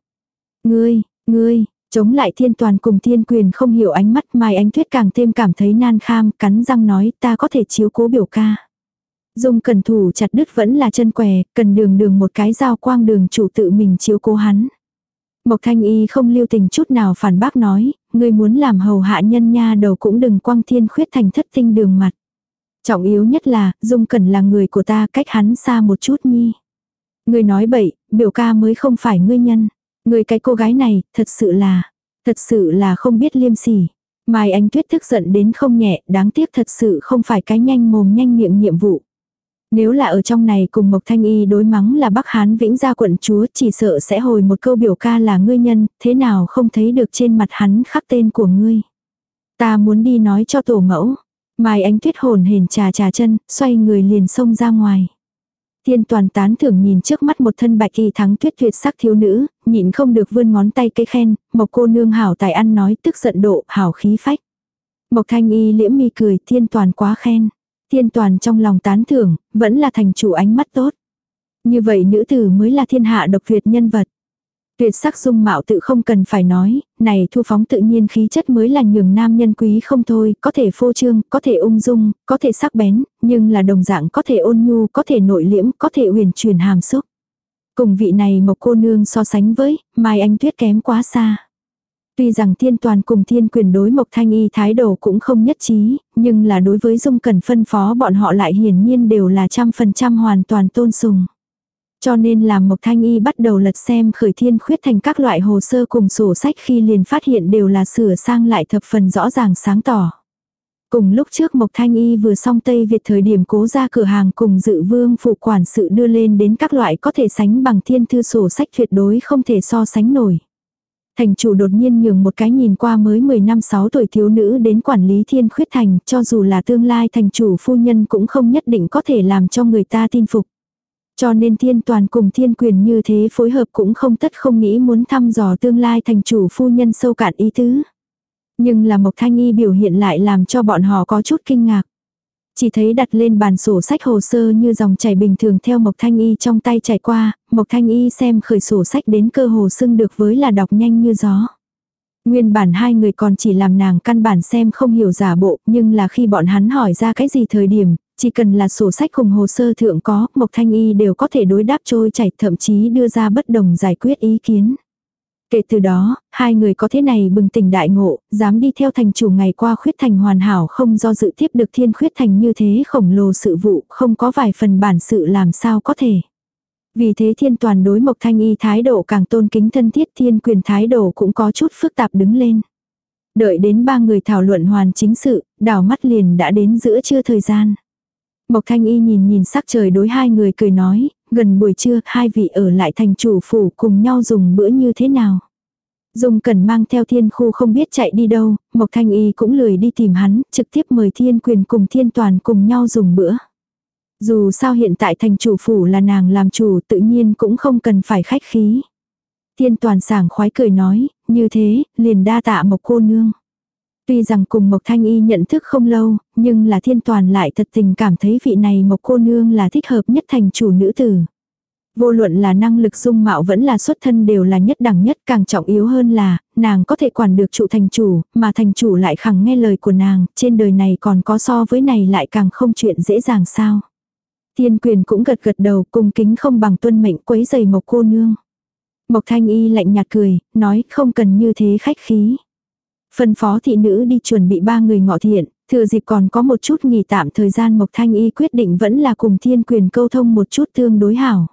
Ngươi, ngươi, chống lại thiên toàn cùng thiên quyền không hiểu ánh mắt Mai Ánh Tuyết càng thêm cảm thấy nan kham, cắn răng nói ta có thể chiếu cố biểu ca. Dung cần thủ chặt đứt vẫn là chân què, cần đường đường một cái dao quang đường chủ tự mình chiếu cố hắn. Mộc Thanh Y không lưu tình chút nào phản bác nói, ngươi muốn làm hầu hạ nhân nha đầu cũng đừng quang thiên khuyết thành thất tinh đường mặt. Trọng yếu nhất là, Dung Cẩn là người của ta cách hắn xa một chút nhi. Ngươi nói bậy, biểu ca mới không phải ngươi nhân người cái cô gái này, thật sự là, thật sự là không biết liêm sỉ. Mai Anh Tuyết tức giận đến không nhẹ, đáng tiếc thật sự không phải cái nhanh mồm nhanh miệng nhiệm vụ. Nếu là ở trong này cùng Mộc Thanh Y đối mắng là Bắc Hán Vĩnh Gia quận chúa chỉ sợ sẽ hồi một câu biểu ca là ngươi nhân, thế nào không thấy được trên mặt hắn khắc tên của ngươi. Ta muốn đi nói cho tổ mẫu. Mai ánh tuyết hồn hển trà trà chân, xoay người liền xông ra ngoài. Thiên toàn tán thưởng nhìn trước mắt một thân bạch kỳ thắng tuyết tuyệt sắc thiếu nữ, nhịn không được vươn ngón tay cây khen, mộc cô nương hảo tài ăn nói tức giận độ, hảo khí phách. Mộc thanh y liễm mi cười, thiên toàn quá khen. Thiên toàn trong lòng tán thưởng, vẫn là thành chủ ánh mắt tốt. Như vậy nữ tử mới là thiên hạ độc tuyệt nhân vật. Tuyệt sắc dung mạo tự không cần phải nói, này thu phóng tự nhiên khí chất mới là nhường nam nhân quý không thôi, có thể phô trương, có thể ung dung, có thể sắc bén, nhưng là đồng dạng có thể ôn nhu, có thể nội liễm, có thể huyền truyền hàm xúc. Cùng vị này một cô nương so sánh với, Mai Anh Tuyết kém quá xa. Tuy rằng thiên toàn cùng thiên quyền đối Mộc Thanh Y thái độ cũng không nhất trí, nhưng là đối với Dung Cần phân phó bọn họ lại hiển nhiên đều là trăm phần trăm hoàn toàn tôn sùng. Cho nên làm Mộc Thanh Y bắt đầu lật xem khởi thiên khuyết thành các loại hồ sơ cùng sổ sách khi liền phát hiện đều là sửa sang lại thập phần rõ ràng sáng tỏ. Cùng lúc trước Mộc Thanh Y vừa xong Tây Việt thời điểm cố ra cửa hàng cùng dự vương phụ quản sự đưa lên đến các loại có thể sánh bằng thiên thư sổ sách tuyệt đối không thể so sánh nổi. Thành chủ đột nhiên nhường một cái nhìn qua mới 10 năm 6 tuổi thiếu nữ đến quản lý thiên khuyết thành, cho dù là tương lai thành chủ phu nhân cũng không nhất định có thể làm cho người ta tin phục. Cho nên thiên toàn cùng thiên quyền như thế phối hợp cũng không tất không nghĩ muốn thăm dò tương lai thành chủ phu nhân sâu cạn ý tứ. Nhưng là Mộc Thanh Y biểu hiện lại làm cho bọn họ có chút kinh ngạc. Chỉ thấy đặt lên bàn sổ sách hồ sơ như dòng chảy bình thường theo Mộc Thanh Y trong tay chảy qua, Mộc Thanh Y xem khởi sổ sách đến cơ hồ xưng được với là đọc nhanh như gió. Nguyên bản hai người còn chỉ làm nàng căn bản xem không hiểu giả bộ, nhưng là khi bọn hắn hỏi ra cái gì thời điểm, chỉ cần là sổ sách cùng hồ sơ thượng có, Mộc Thanh Y đều có thể đối đáp trôi chảy thậm chí đưa ra bất đồng giải quyết ý kiến. Kể từ đó, hai người có thế này bừng tỉnh đại ngộ, dám đi theo thành chủ ngày qua khuyết thành hoàn hảo không do dự tiếp được thiên khuyết thành như thế khổng lồ sự vụ, không có vài phần bản sự làm sao có thể. Vì thế thiên toàn đối mộc thanh y thái độ càng tôn kính thân thiết thiên quyền thái độ cũng có chút phức tạp đứng lên. Đợi đến ba người thảo luận hoàn chính sự, đảo mắt liền đã đến giữa trưa thời gian. Mộc thanh y nhìn nhìn sắc trời đối hai người cười nói, gần buổi trưa hai vị ở lại thành chủ phủ cùng nhau dùng bữa như thế nào. Dung cần mang theo thiên khu không biết chạy đi đâu, Mộc Thanh Y cũng lười đi tìm hắn, trực tiếp mời thiên quyền cùng thiên toàn cùng nhau dùng bữa. Dù sao hiện tại thành chủ phủ là nàng làm chủ tự nhiên cũng không cần phải khách khí. Thiên toàn sảng khoái cười nói, như thế, liền đa tạ Mộc cô nương. Tuy rằng cùng Mộc Thanh Y nhận thức không lâu, nhưng là thiên toàn lại thật tình cảm thấy vị này Mộc cô nương là thích hợp nhất thành chủ nữ tử. Vô luận là năng lực dung mạo vẫn là xuất thân đều là nhất đẳng nhất càng trọng yếu hơn là, nàng có thể quản được trụ thành chủ, mà thành chủ lại khẳng nghe lời của nàng, trên đời này còn có so với này lại càng không chuyện dễ dàng sao. Tiên quyền cũng gật gật đầu cung kính không bằng tuân mệnh quấy giày mộc cô nương. Mộc thanh y lạnh nhạt cười, nói không cần như thế khách khí. Phân phó thị nữ đi chuẩn bị ba người ngọ thiện, thừa dịp còn có một chút nghỉ tạm thời gian Mộc Thanh Y quyết định vẫn là cùng thiên quyền câu thông một chút tương đối hảo.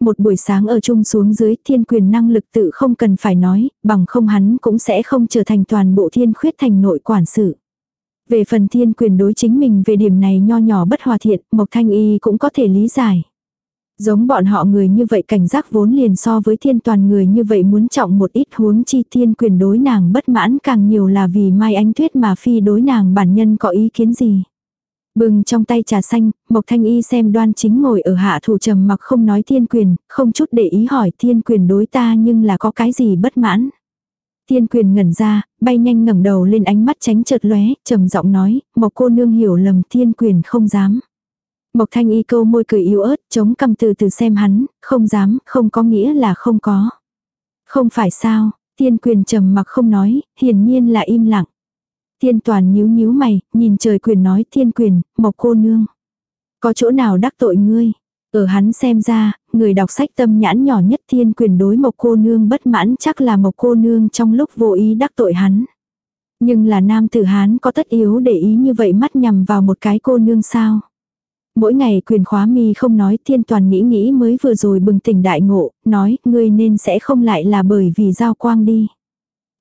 Một buổi sáng ở chung xuống dưới thiên quyền năng lực tự không cần phải nói, bằng không hắn cũng sẽ không trở thành toàn bộ thiên khuyết thành nội quản sự. Về phần thiên quyền đối chính mình về điểm này nho nhỏ bất hòa thiện, Mộc Thanh Y cũng có thể lý giải. Giống bọn họ người như vậy cảnh giác vốn liền so với thiên toàn người như vậy muốn trọng một ít huống chi thiên quyền đối nàng bất mãn càng nhiều là vì Mai Ánh Tuyết mà phi đối nàng bản nhân có ý kiến gì. Bừng trong tay trà xanh, Mộc Thanh Y xem đoan chính ngồi ở hạ thủ trầm mặc không nói thiên quyền, không chút để ý hỏi thiên quyền đối ta nhưng là có cái gì bất mãn. Thiên quyền ngẩn ra, bay nhanh ngẩng đầu lên ánh mắt tránh chợt lóe, trầm giọng nói, Mộc cô nương hiểu lầm thiên quyền không dám. Mộc thanh y câu môi cười yếu ớt, chống cầm từ từ xem hắn, không dám, không có nghĩa là không có. Không phải sao, thiên quyền trầm mặc không nói, hiển nhiên là im lặng. Thiên toàn nhíu nhíu mày, nhìn trời quyền nói thiên quyền, mộc cô nương. Có chỗ nào đắc tội ngươi? Ở hắn xem ra, người đọc sách tâm nhãn nhỏ nhất thiên quyền đối mộc cô nương bất mãn chắc là mộc cô nương trong lúc vô ý đắc tội hắn. Nhưng là nam tử hán có tất yếu để ý như vậy mắt nhằm vào một cái cô nương sao? Mỗi ngày quyền khóa mi không nói thiên toàn nghĩ nghĩ mới vừa rồi bừng tỉnh đại ngộ, nói ngươi nên sẽ không lại là bởi vì giao quang đi.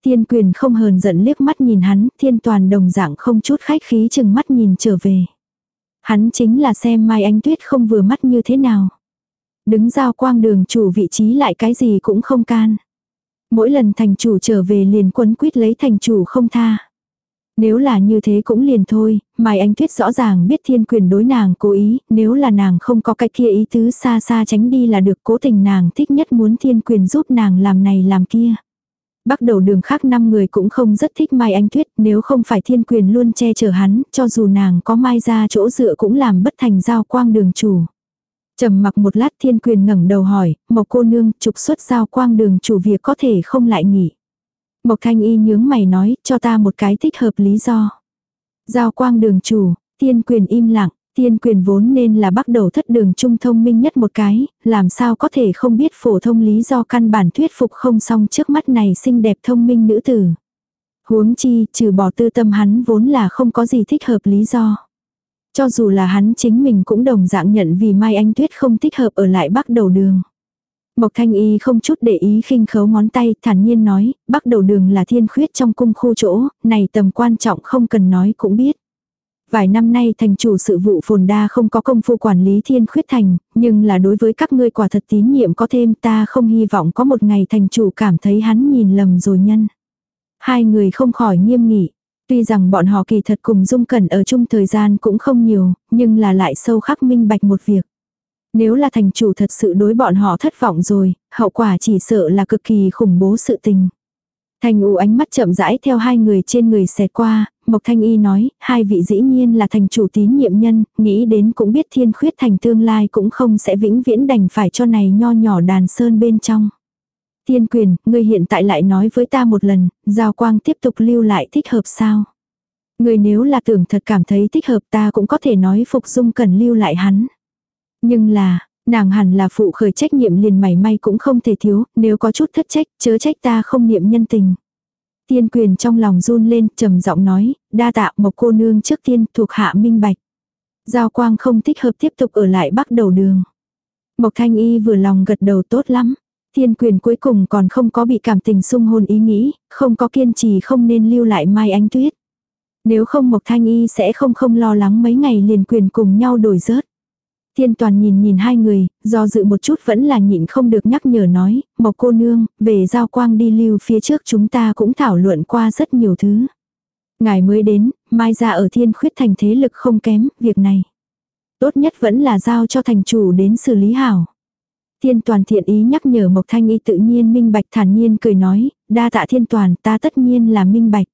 Thiên quyền không hờn giận liếc mắt nhìn hắn, thiên toàn đồng dạng không chút khách khí chừng mắt nhìn trở về. Hắn chính là xem Mai Ánh Tuyết không vừa mắt như thế nào. Đứng giao quang đường chủ vị trí lại cái gì cũng không can. Mỗi lần thành chủ trở về liền quấn quýt lấy thành chủ không tha. Nếu là như thế cũng liền thôi, Mai Ánh Tuyết rõ ràng biết thiên quyền đối nàng cố ý, nếu là nàng không có cái kia ý tứ xa xa tránh đi là được cố tình nàng thích nhất muốn thiên quyền giúp nàng làm này làm kia. Bắt đầu đường khác năm người cũng không rất thích Mai anh Tuyết, nếu không phải thiên quyền luôn che chở hắn, cho dù nàng có Mai ra chỗ dựa cũng làm bất thành giao quang đường chủ. trầm mặc một lát thiên quyền ngẩng đầu hỏi, một cô nương trục xuất giao quang đường chủ việc có thể không lại nghỉ. Mộc thanh y nhướng mày nói, cho ta một cái thích hợp lý do. Giao quang đường chủ, thiên quyền im lặng, thiên quyền vốn nên là bắt đầu thất đường trung thông minh nhất một cái, làm sao có thể không biết phổ thông lý do căn bản thuyết phục không xong trước mắt này xinh đẹp thông minh nữ tử. Huống chi, trừ bỏ tư tâm hắn vốn là không có gì thích hợp lý do. Cho dù là hắn chính mình cũng đồng dạng nhận vì Mai Anh Tuyết không thích hợp ở lại bắt đầu đường. Mộc Thanh Y không chút để ý khinh khấu ngón tay, thản nhiên nói, bắc đầu đường là thiên khuyết trong cung khu chỗ, này tầm quan trọng không cần nói cũng biết. Vài năm nay thành chủ sự vụ phồn đa không có công phu quản lý thiên khuyết thành, nhưng là đối với các ngươi quả thật tín nhiệm có thêm ta không hy vọng có một ngày thành chủ cảm thấy hắn nhìn lầm rồi nhân. Hai người không khỏi nghiêm nghị. Tuy rằng bọn họ kỳ thật cùng dung cẩn ở chung thời gian cũng không nhiều, nhưng là lại sâu khắc minh bạch một việc. Nếu là thành chủ thật sự đối bọn họ thất vọng rồi, hậu quả chỉ sợ là cực kỳ khủng bố sự tình. Thanh U ánh mắt chậm rãi theo hai người trên người xẹt qua, Mộc Thanh Y nói, hai vị dĩ nhiên là thành chủ tín nhiệm nhân, nghĩ đến cũng biết thiên khuyết thành tương lai cũng không sẽ vĩnh viễn đành phải cho này nho nhỏ đàn sơn bên trong. Tiên quyền, ngươi hiện tại lại nói với ta một lần, giao quang tiếp tục lưu lại thích hợp sao? Ngươi nếu là tưởng thật cảm thấy thích hợp ta cũng có thể nói phục dung cần lưu lại hắn. Nhưng là, nàng hẳn là phụ khởi trách nhiệm liền mảy may cũng không thể thiếu, nếu có chút thất trách, chớ trách ta không niệm nhân tình. Tiên quyền trong lòng run lên, trầm giọng nói, đa tạ một cô nương trước tiên thuộc hạ minh bạch. Giao quang không thích hợp tiếp tục ở lại bắt đầu đường. Mộc thanh y vừa lòng gật đầu tốt lắm. thiên quyền cuối cùng còn không có bị cảm tình sung hôn ý nghĩ, không có kiên trì không nên lưu lại mai ánh tuyết. Nếu không Mộc Thanh Y sẽ không không lo lắng mấy ngày liền quyền cùng nhau đổi rớt. Tiên toàn nhìn nhìn hai người, do dự một chút vẫn là nhịn không được nhắc nhở nói, Mộc cô nương, về giao quang đi lưu phía trước chúng ta cũng thảo luận qua rất nhiều thứ. Ngài mới đến, mai ra ở thiên khuyết thành thế lực không kém, việc này. Tốt nhất vẫn là giao cho thành chủ đến xử lý hảo. Thiên toàn thiện ý nhắc nhở Mộc Thanh Y tự nhiên minh bạch thản nhiên cười nói, đa tạ thiên toàn ta tất nhiên là minh bạch.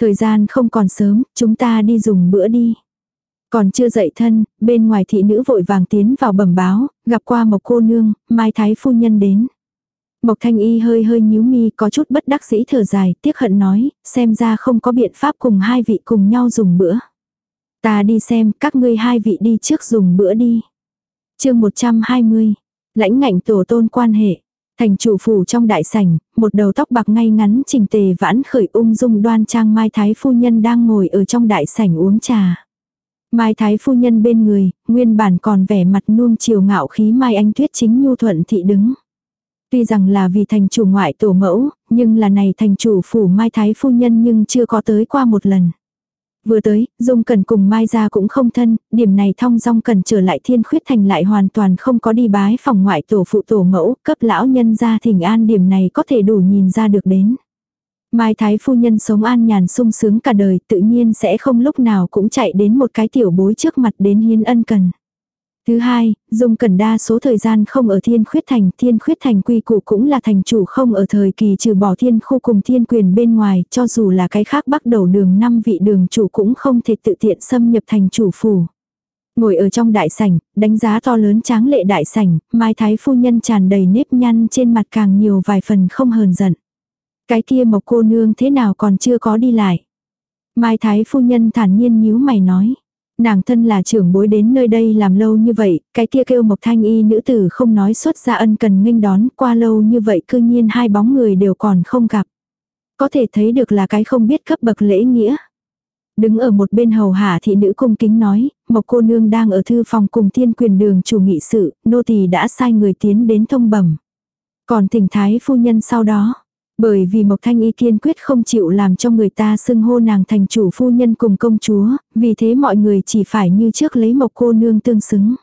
Thời gian không còn sớm, chúng ta đi dùng bữa đi. Còn chưa dậy thân, bên ngoài thị nữ vội vàng tiến vào bẩm báo, gặp qua Mộc cô nương, Mai Thái phu nhân đến. Mộc Thanh Y hơi hơi nhíu mi có chút bất đắc dĩ thở dài, tiếc hận nói, xem ra không có biện pháp cùng hai vị cùng nhau dùng bữa. Ta đi xem, các ngươi hai vị đi trước dùng bữa đi. chương 120, lãnh ngạnh tổ tôn quan hệ. Thành chủ phủ trong đại sảnh, một đầu tóc bạc ngay ngắn trình tề vãn khởi ung dung đoan trang Mai Thái phu nhân đang ngồi ở trong đại sảnh uống trà. Mai Thái phu nhân bên người, nguyên bản còn vẻ mặt nuông chiều ngạo khí Mai Anh Tuyết chính nhu thuận thị đứng. Tuy rằng là vì thành chủ ngoại tổ mẫu, nhưng là này thành chủ phủ Mai Thái phu nhân nhưng chưa có tới qua một lần. Vừa tới, Dung Cần cùng Mai ra cũng không thân, điểm này thong dong cần trở lại thiên khuyết thành lại hoàn toàn không có đi bái phòng ngoại tổ phụ tổ mẫu, cấp lão nhân ra thỉnh an điểm này có thể đủ nhìn ra được đến. Mai Thái phu nhân sống an nhàn sung sướng cả đời tự nhiên sẽ không lúc nào cũng chạy đến một cái tiểu bối trước mặt đến hiến ân cần. Thứ hai, Dung Cẩn đa số thời gian không ở thiên khuyết thành, thiên khuyết thành quy củ cũng là thành chủ không ở thời kỳ trừ bỏ thiên khu cùng thiên quyền bên ngoài, cho dù là cái khác bắt đầu đường năm vị đường chủ cũng không thể tự tiện xâm nhập thành chủ phủ. Ngồi ở trong đại sảnh, đánh giá to lớn tráng lệ đại sảnh, Mai Thái phu nhân tràn đầy nếp nhăn trên mặt càng nhiều vài phần không hờn giận. Cái kia mộc cô nương thế nào còn chưa có đi lại. Mai Thái phu nhân thản nhiên nhíu mày nói. Nàng thân là trưởng bối đến nơi đây làm lâu như vậy, cái kia kêu mộc thanh y nữ tử không nói xuất ra ân cần nghênh đón qua lâu như vậy cư nhiên hai bóng người đều còn không gặp. Có thể thấy được là cái không biết cấp bậc lễ nghĩa. Đứng ở một bên hầu hạ thị nữ cung kính nói, mộc cô nương đang ở thư phòng cùng thiên quyền đường chủ nghị sự, nô tỳ đã sai người tiến đến thông bẩm. Còn thỉnh thái phu nhân sau đó, bởi vì Mộc Thanh Y kiên quyết không chịu làm cho người ta xưng hô nàng thành chủ phu nhân cùng công chúa, vì thế mọi người chỉ phải như trước lấy Mộc cô nương tương xứng.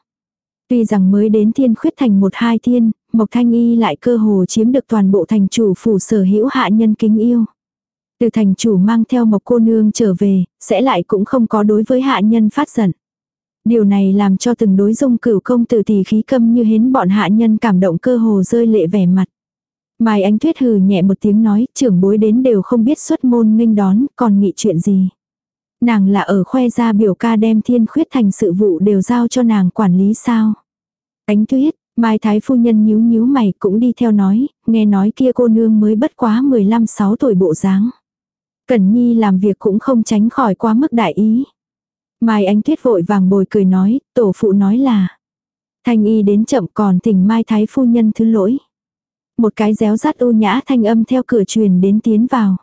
Tuy rằng mới đến thiên khuyết thành một hai thiên, Mộc Thanh Y lại cơ hồ chiếm được toàn bộ thành chủ phủ sở hữu hạ nhân kính yêu. Từ thành chủ mang theo Mộc cô nương trở về, sẽ lại cũng không có đối với hạ nhân phát giận. Điều này làm cho từng đối dung cửu công tử tỷ khí câm như hến bọn hạ nhân cảm động cơ hồ rơi lệ vẻ mặt. Mai Ánh Tuyết hừ nhẹ một tiếng nói, trưởng bối đến đều không biết xuất môn nghênh đón, còn nghị chuyện gì. Nàng là ở khoe ra biểu ca đem thiên khuyết thành sự vụ đều giao cho nàng quản lý sao. Ánh Tuyết, Mai Thái phu nhân nhíu nhíu mày cũng đi theo nói, nghe nói kia cô nương mới bất quá 15-6 tuổi bộ dáng. Cẩn Nhi làm việc cũng không tránh khỏi quá mức đại ý. Mai Ánh Tuyết vội vàng bồi cười nói, tổ phụ nói là. Thanh y đến chậm còn thỉnh Mai Thái phu nhân thứ lỗi. Một cái réo rắt u nhã thanh âm theo cửa truyền đến tiến vào.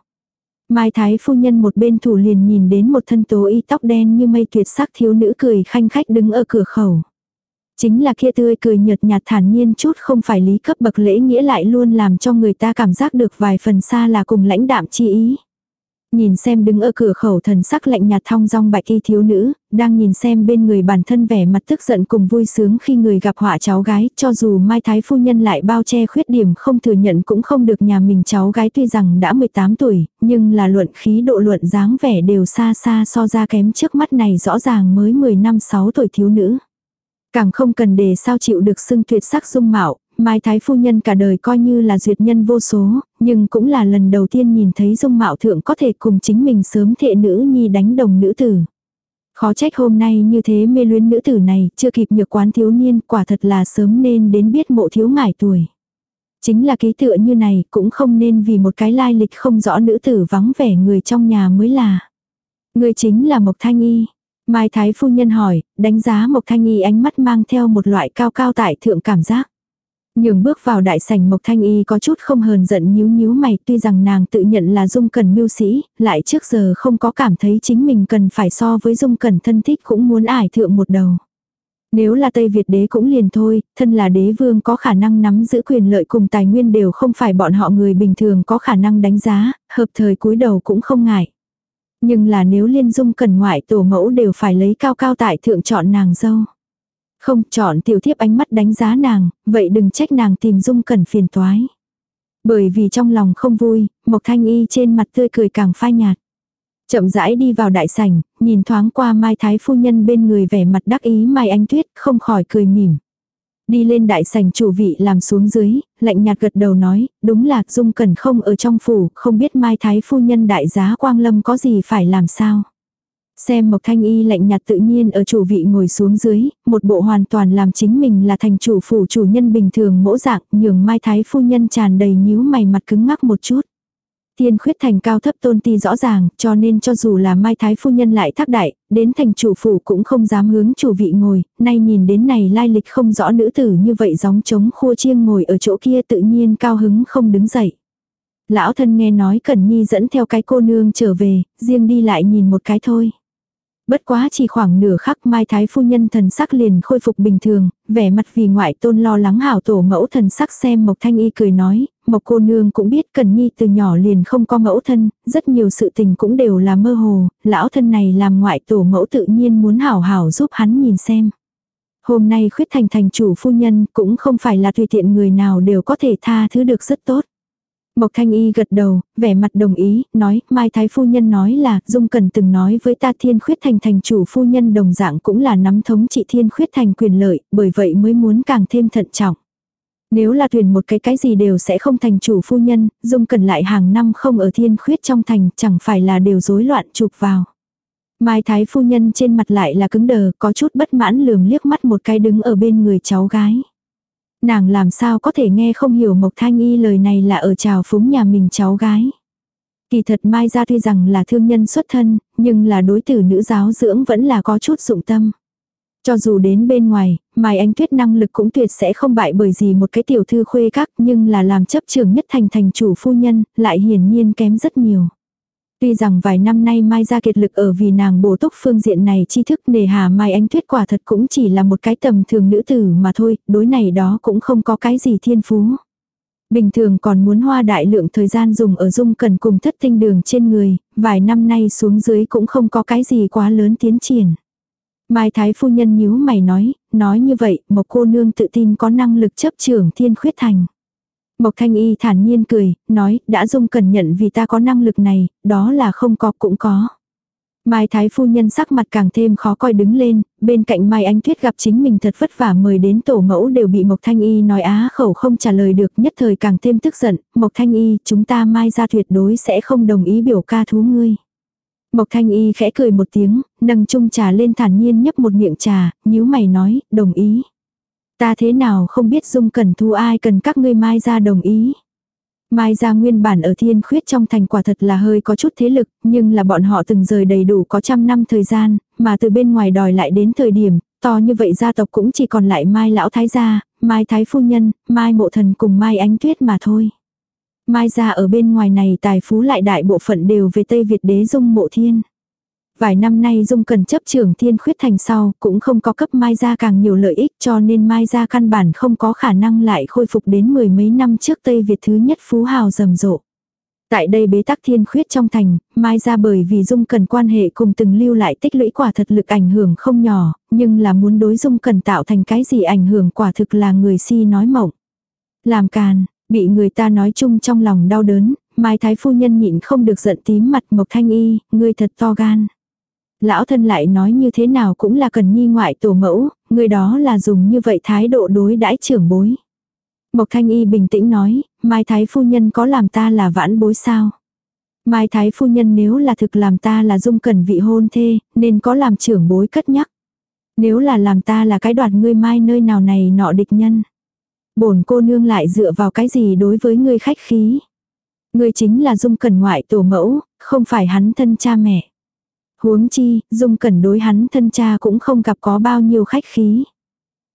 Mai Thái phu nhân một bên thủ liền nhìn đến một thân tố y tóc đen như mây tuyệt sắc thiếu nữ cười khanh khách đứng ở cửa khẩu. Chính là kia tươi cười nhợt nhạt thản nhiên chút không phải lý cấp bậc lễ nghĩa lại luôn làm cho người ta cảm giác được vài phần xa là cùng lãnh đạm chi ý. Nhìn xem đứng ở cửa khẩu thần sắc lạnh nhạt thong dong bạch y thiếu nữ, đang nhìn xem bên người bản thân vẻ mặt tức giận cùng vui sướng khi người gặp họa cháu gái, cho dù Mai Thái Phu Nhân lại bao che khuyết điểm không thừa nhận cũng không được nhà mình cháu gái tuy rằng đã 18 tuổi, nhưng là luận khí độ luận dáng vẻ đều xa xa so ra kém trước mắt này rõ ràng mới 10 năm 6 tuổi thiếu nữ. Càng không cần để sao chịu được xưng tuyệt sắc dung mạo, Mai Thái Phu Nhân cả đời coi như là duyệt nhân vô số, nhưng cũng là lần đầu tiên nhìn thấy dung mạo thượng có thể cùng chính mình sớm thệ nữ nhi đánh đồng nữ tử. Khó trách hôm nay như thế mê luyến nữ tử này, chưa kịp nhược quán thiếu niên, quả thật là sớm nên đến biết mộ thiếu ngải tuổi. Chính là ký tựa như này, cũng không nên vì một cái lai lịch không rõ nữ tử vắng vẻ người trong nhà mới là. Người chính là Mộc Thanh Y. Mai Thái Phu Nhân hỏi, đánh giá Mộc Thanh Y ánh mắt mang theo một loại cao cao tại thượng cảm giác. Nhường bước vào đại sảnh Mộc Thanh Y có chút không hờn giận nhíu nhíu mày tuy rằng nàng tự nhận là dung cần mưu sĩ, lại trước giờ không có cảm thấy chính mình cần phải so với dung cần thân thích cũng muốn ải thượng một đầu. Nếu là Tây Việt đế cũng liền thôi, thân là đế vương có khả năng nắm giữ quyền lợi cùng tài nguyên đều không phải bọn họ người bình thường có khả năng đánh giá, hợp thời cúi đầu cũng không ngại. Nhưng là nếu liên dung cần ngoại tổ mẫu đều phải lấy cao cao tại thượng chọn nàng dâu. Không chọn tiểu thiếp ánh mắt đánh giá nàng, vậy đừng trách nàng tìm dung cẩn phiền toái. Bởi vì trong lòng không vui, Mộc Thanh Y trên mặt tươi cười càng phai nhạt. Chậm rãi đi vào đại sảnh, nhìn thoáng qua Mai Thái phu nhân bên người vẻ mặt đắc ý Mai Anh Tuyết không khỏi cười mỉm. Đi lên đại sảnh chủ vị làm xuống dưới, lạnh nhạt gật đầu nói, đúng là Dung Cẩn không ở trong phủ, không biết Mai Thái phu nhân đại giá Quang Lâm có gì phải làm sao. Xem Mộc Thanh Y lạnh nhạt tự nhiên ở chủ vị ngồi xuống dưới, một bộ hoàn toàn làm chính mình là thành chủ phủ chủ nhân bình thường mỗ dạng, nhường Mai Thái phu nhân tràn đầy nhíu mày mặt cứng ngắc một chút. Tiên khuyết thành cao thấp tôn ti rõ ràng, cho nên cho dù là Mai Thái phu nhân lại thác đại, đến thành chủ phủ cũng không dám hướng chủ vị ngồi, nay nhìn đến này lai lịch không rõ nữ tử như vậy gióng trống khua chiêng ngồi ở chỗ kia tự nhiên cao hứng không đứng dậy. Lão thân nghe nói Cẩn Nhi dẫn theo cái cô nương trở về, riêng đi lại nhìn một cái thôi. Bất quá chỉ khoảng nửa khắc Mai Thái phu nhân thần sắc liền khôi phục bình thường, vẻ mặt vì ngoại tôn lo lắng hảo tổ mẫu thần sắc xem Mộc Thanh Y cười nói, Mộc cô nương cũng biết Cần Nhi từ nhỏ liền không có mẫu thân, rất nhiều sự tình cũng đều là mơ hồ, lão thân này làm ngoại tổ mẫu tự nhiên muốn hảo hảo giúp hắn nhìn xem. Hôm nay khuyết thành thành chủ phu nhân cũng không phải là tùy tiện người nào đều có thể tha thứ được rất tốt. Mộc Thanh Y gật đầu, vẻ mặt đồng ý, nói, Mai Thái Phu Nhân nói là, Dung Cần từng nói với ta Thiên Khuyết Thành thành chủ phu nhân đồng dạng cũng là nắm thống trị Thiên Khuyết Thành quyền lợi, bởi vậy mới muốn càng thêm thận trọng. Nếu là thuyền một cái cái gì đều sẽ không thành chủ phu nhân, Dung Cần lại hàng năm không ở Thiên Khuyết trong thành, chẳng phải là đều rối loạn chụp vào. Mai Thái Phu Nhân trên mặt lại là cứng đờ, có chút bất mãn lườm liếc mắt một cái đứng ở bên người cháu gái. Nàng làm sao có thể nghe không hiểu Mộc Thanh Y lời này là ở trào phúng nhà mình cháu gái. Kỳ thật Mai ra tuy rằng là thương nhân xuất thân, nhưng là đối tử nữ giáo dưỡng vẫn là có chút dụng tâm. Cho dù đến bên ngoài, Mai Anh Tuyết năng lực cũng tuyệt sẽ không bại bởi gì một cái tiểu thư khuê các nhưng là làm chấp trường nhất thành thành chủ phu nhân, lại hiển nhiên kém rất nhiều. Tuy rằng vài năm nay Mai ra kiệt lực ở vì nàng bổ túc phương diện này tri thức nề hà Mai Anh Tuyết quả thật cũng chỉ là một cái tầm thường nữ tử mà thôi, đối này đó cũng không có cái gì thiên phú. Bình thường còn muốn hoa đại lượng thời gian dùng ở dung cần cùng thất tinh đường trên người, vài năm nay xuống dưới cũng không có cái gì quá lớn tiến triển. Mai Thái phu nhân nhíu mày nói, nói như vậy, một cô nương tự tin có năng lực chấp trưởng thiên khuyết thành. Mộc Thanh Y thản nhiên cười, nói, đã dung cần nhận vì ta có năng lực này, đó là không có cũng có. Mai Thái phu nhân sắc mặt càng thêm khó coi đứng lên, bên cạnh Mai Ánh Tuyết gặp chính mình thật vất vả mời đến tổ mẫu đều bị Mộc Thanh Y nói á khẩu không trả lời được nhất thời càng thêm tức giận, Mộc Thanh Y chúng ta Mai ra tuyệt đối sẽ không đồng ý biểu ca thú ngươi. Mộc Thanh Y khẽ cười một tiếng, nâng chung trà lên thản nhiên nhấp một miệng trà, nhíu mày nói, đồng ý. Ta thế nào không biết dung cần thu ai cần các ngươi mai ra đồng ý. Mai ra nguyên bản ở thiên khuyết trong thành quả thật là hơi có chút thế lực, nhưng là bọn họ từng rời đầy đủ có trăm năm thời gian, mà từ bên ngoài đòi lại đến thời điểm, to như vậy gia tộc cũng chỉ còn lại Mai lão thái gia, Mai thái phu nhân, Mai mộ thần cùng Mai ánh tuyết mà thôi. Mai ra ở bên ngoài này tài phú lại đại bộ phận đều về Tây Việt đế dung mộ thiên. Vài năm nay Dung cần chấp trưởng thiên khuyết thành sau, cũng không có cấp Mai Gia càng nhiều lợi ích cho nên Mai Gia căn bản không có khả năng lại khôi phục đến mười mấy năm trước Tây Việt thứ nhất phú hào rầm rộ. Tại đây bế tắc thiên khuyết trong thành, mai gia bởi vì dung cần quan hệ cùng từng lưu lại tích lũy quả thật lực ảnh hưởng không nhỏ, nhưng là muốn đối dung cần tạo thành cái gì ảnh hưởng quả thực là người si nói mộng. Làm càn, bị người ta nói chung trong lòng đau đớn, mai thái phu nhân nhịn không được giận tím mặt mộc thanh y, người thật to gan. Lão thân lại nói như thế nào cũng là cần nhi ngoại tổ mẫu, người đó là dùng như vậy thái độ đối đãi trưởng bối. Mộc Thanh Y bình tĩnh nói, Mai Thái Phu Nhân có làm ta là vãn bối sao? Mai Thái Phu Nhân nếu là thực làm ta là dung cần vị hôn thê, nên có làm trưởng bối cất nhắc. Nếu là làm ta là cái đoạt ngươi mai nơi nào này nọ địch nhân. bổn cô nương lại dựa vào cái gì đối với ngươi khách khí. Ngươi chính là dung cần ngoại tổ mẫu, không phải hắn thân cha mẹ. Huống chi, dung cẩn đối hắn thân cha cũng không gặp có bao nhiêu khách khí.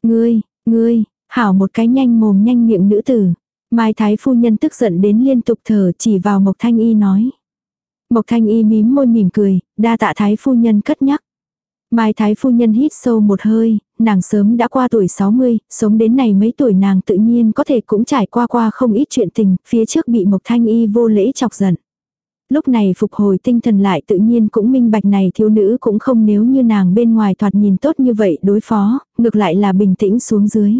Ngươi, ngươi, Hảo một cái nhanh mồm nhanh miệng nữ tử. Mai Thái phu nhân tức giận đến liên tục thở chỉ vào Mộc Thanh Y nói. Mộc Thanh Y mím môi mỉm cười, đa tạ Thái phu nhân cất nhắc. Mai Thái phu nhân hít sâu một hơi, nàng sớm đã qua tuổi 60, sống đến này mấy tuổi nàng tự nhiên có thể cũng trải qua qua không ít chuyện tình, phía trước bị Mộc Thanh Y vô lễ chọc giận. Lúc này phục hồi tinh thần lại tự nhiên cũng minh bạch này thiếu nữ cũng không nếu như nàng bên ngoài thoạt nhìn tốt như vậy đối phó, ngược lại là bình tĩnh xuống dưới.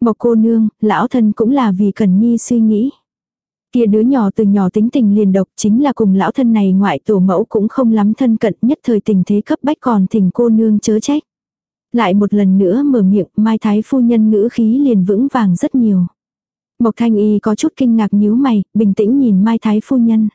Mộc cô nương, lão thân cũng là vì Cần Nhi suy nghĩ. Kia đứa nhỏ từ nhỏ tính tình liền độc chính là cùng lão thân này ngoại tổ mẫu cũng không lắm thân cận nhất thời tình thế cấp bách còn thỉnh cô nương chớ trách. Lại một lần nữa mở miệng, Mai Thái phu nhân ngữ khí liền vững vàng rất nhiều. Mộc Thanh Y có chút kinh ngạc nhíu mày, bình tĩnh nhìn Mai Thái phu nhân.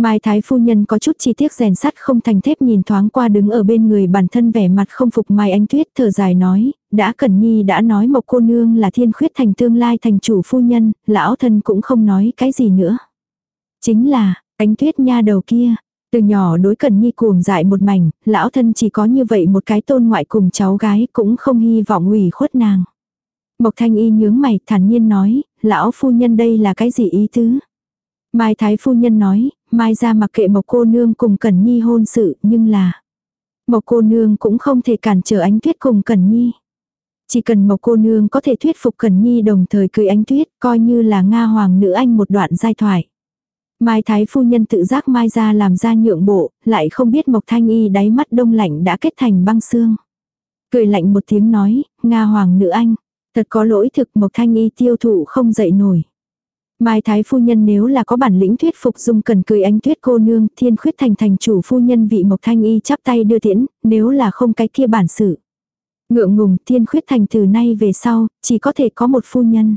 Mai Thái phu nhân có chút chi tiết rèn sắt không thành thép nhìn thoáng qua đứng ở bên người bản thân vẻ mặt không phục Mai Ánh Tuyết thở dài nói, đã Cẩn Nhi đã nói Mộc cô nương là thiên khuyết thành tương lai thành chủ phu nhân, lão thân cũng không nói cái gì nữa. Chính là, Ánh Tuyết nha đầu kia, từ nhỏ đối Cẩn Nhi cuồng dại một mảnh, lão thân chỉ có như vậy một cái tôn ngoại cùng cháu gái cũng không hy vọng ủy khuất nàng. Mộc Thanh Y nhướng mày thản nhiên nói, lão phu nhân đây là cái gì ý tứ? Mai Thái phu nhân nói, Mai ra mặc kệ Mộc cô nương cùng Cẩn Nhi hôn sự, nhưng là Mộc cô nương cũng không thể cản trở ánh tuyết cùng Cẩn Nhi. Chỉ cần Mộc cô nương có thể thuyết phục Cẩn Nhi đồng thời cưới ánh tuyết, coi như là Nga hoàng nữ anh một đoạn giai thoại. Mai Thái phu nhân tự giác Mai ra làm ra nhượng bộ, lại không biết Mộc Thanh Y đáy mắt đông lạnh đã kết thành băng xương. Cười lạnh một tiếng nói, Nga hoàng nữ anh, thật có lỗi thực Mộc Thanh Y tiêu thụ không dậy nổi. Mai Thái phu nhân nếu là có bản lĩnh thuyết phục dung cần cười ánh tuyết cô nương, thiên khuyết thành thành chủ phu nhân vị Mộc Thanh Y chắp tay đưa tiễn, nếu là không cái kia bản sự. Ngượng ngùng, thiên khuyết thành từ nay về sau, chỉ có thể có một phu nhân.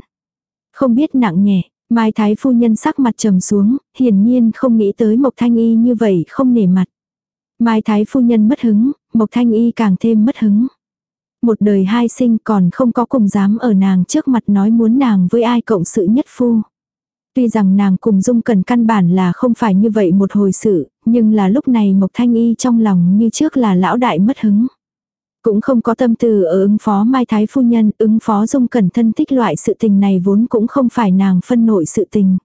Không biết nặng nhẹ, Mai Thái phu nhân sắc mặt trầm xuống, hiển nhiên không nghĩ tới Mộc Thanh Y như vậy không nể mặt. Mai Thái phu nhân mất hứng, Mộc Thanh Y càng thêm mất hứng. Một đời hai sinh còn không có cùng dám ở nàng trước mặt nói muốn nàng với ai cộng sự nhất phu. Tuy rằng nàng cùng Dung Cần căn bản là không phải như vậy một hồi sự, nhưng là lúc này Mộc Thanh Y trong lòng như trước là lão đại mất hứng. Cũng không có tâm tư ở ứng phó Mai Thái Phu Nhân, ứng phó Dung Cần thân thích loại sự tình này vốn cũng không phải nàng phân nội sự tình.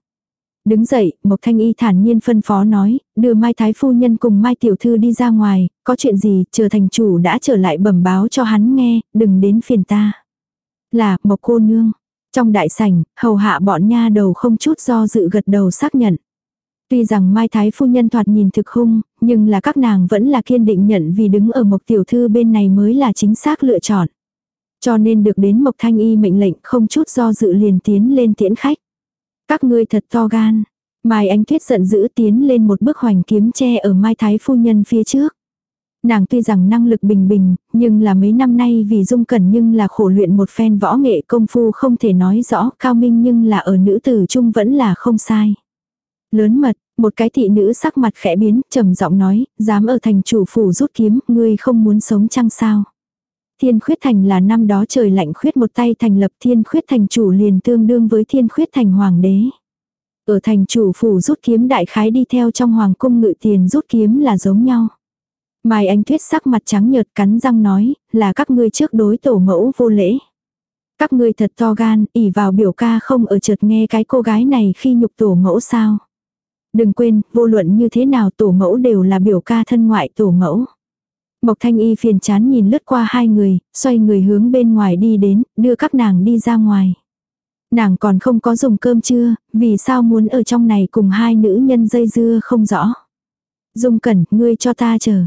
Đứng dậy, Mộc Thanh Y thản nhiên phân phó nói, đưa Mai Thái Phu Nhân cùng Mai Tiểu Thư đi ra ngoài, có chuyện gì, chờ thành chủ đã trở lại bẩm báo cho hắn nghe, đừng đến phiền ta. Là, Mộc cô nương, trong đại sảnh, hầu hạ bọn nha đầu không chút do dự gật đầu xác nhận. Tuy rằng Mai Thái phu nhân thoạt nhìn thực hung, nhưng là các nàng vẫn là kiên định nhận vì đứng ở Mộc Tiểu Thư bên này mới là chính xác lựa chọn. Cho nên được đến Mộc Thanh Y mệnh lệnh không chút do dự liền tiến lên tiễn khách. Các ngươi thật to gan. Mai Anh Tuyết giận dữ tiến lên một bước hoành kiếm che ở Mai Thái phu nhân phía trước. Nàng tuy rằng năng lực bình bình, nhưng là mấy năm nay vì dung cẩn nhưng là khổ luyện một phen võ nghệ công phu không thể nói rõ cao minh nhưng là ở nữ tử trung vẫn là không sai. Lớn mật, một cái thị nữ sắc mặt khẽ biến, trầm giọng nói, dám ở thành chủ phủ rút kiếm, ngươi không muốn sống chăng sao. Thiên khuyết thành là năm đó trời lạnh khuyết một tay thành lập thiên khuyết thành chủ liền tương đương với thiên khuyết thành hoàng đế. Ở thành chủ phủ rút kiếm đại khái đi theo trong hoàng cung ngự tiền rút kiếm là giống nhau. Mai Anh Tuyết sắc mặt trắng nhợt cắn răng nói, là các ngươi trước đối tổ mẫu vô lễ. Các ngươi thật to gan, ỉ vào biểu ca không ở chợt nghe cái cô gái này khi nhục tổ mẫu sao. Đừng quên, vô luận như thế nào tổ mẫu đều là biểu ca thân ngoại tổ mẫu. Mộc Thanh Y phiền chán nhìn lướt qua hai người, xoay người hướng bên ngoài đi đến, đưa các nàng đi ra ngoài. Nàng còn không có dùng cơm chưa, vì sao muốn ở trong này cùng hai nữ nhân dây dưa không rõ. Dung cẩn, ngươi cho ta chờ.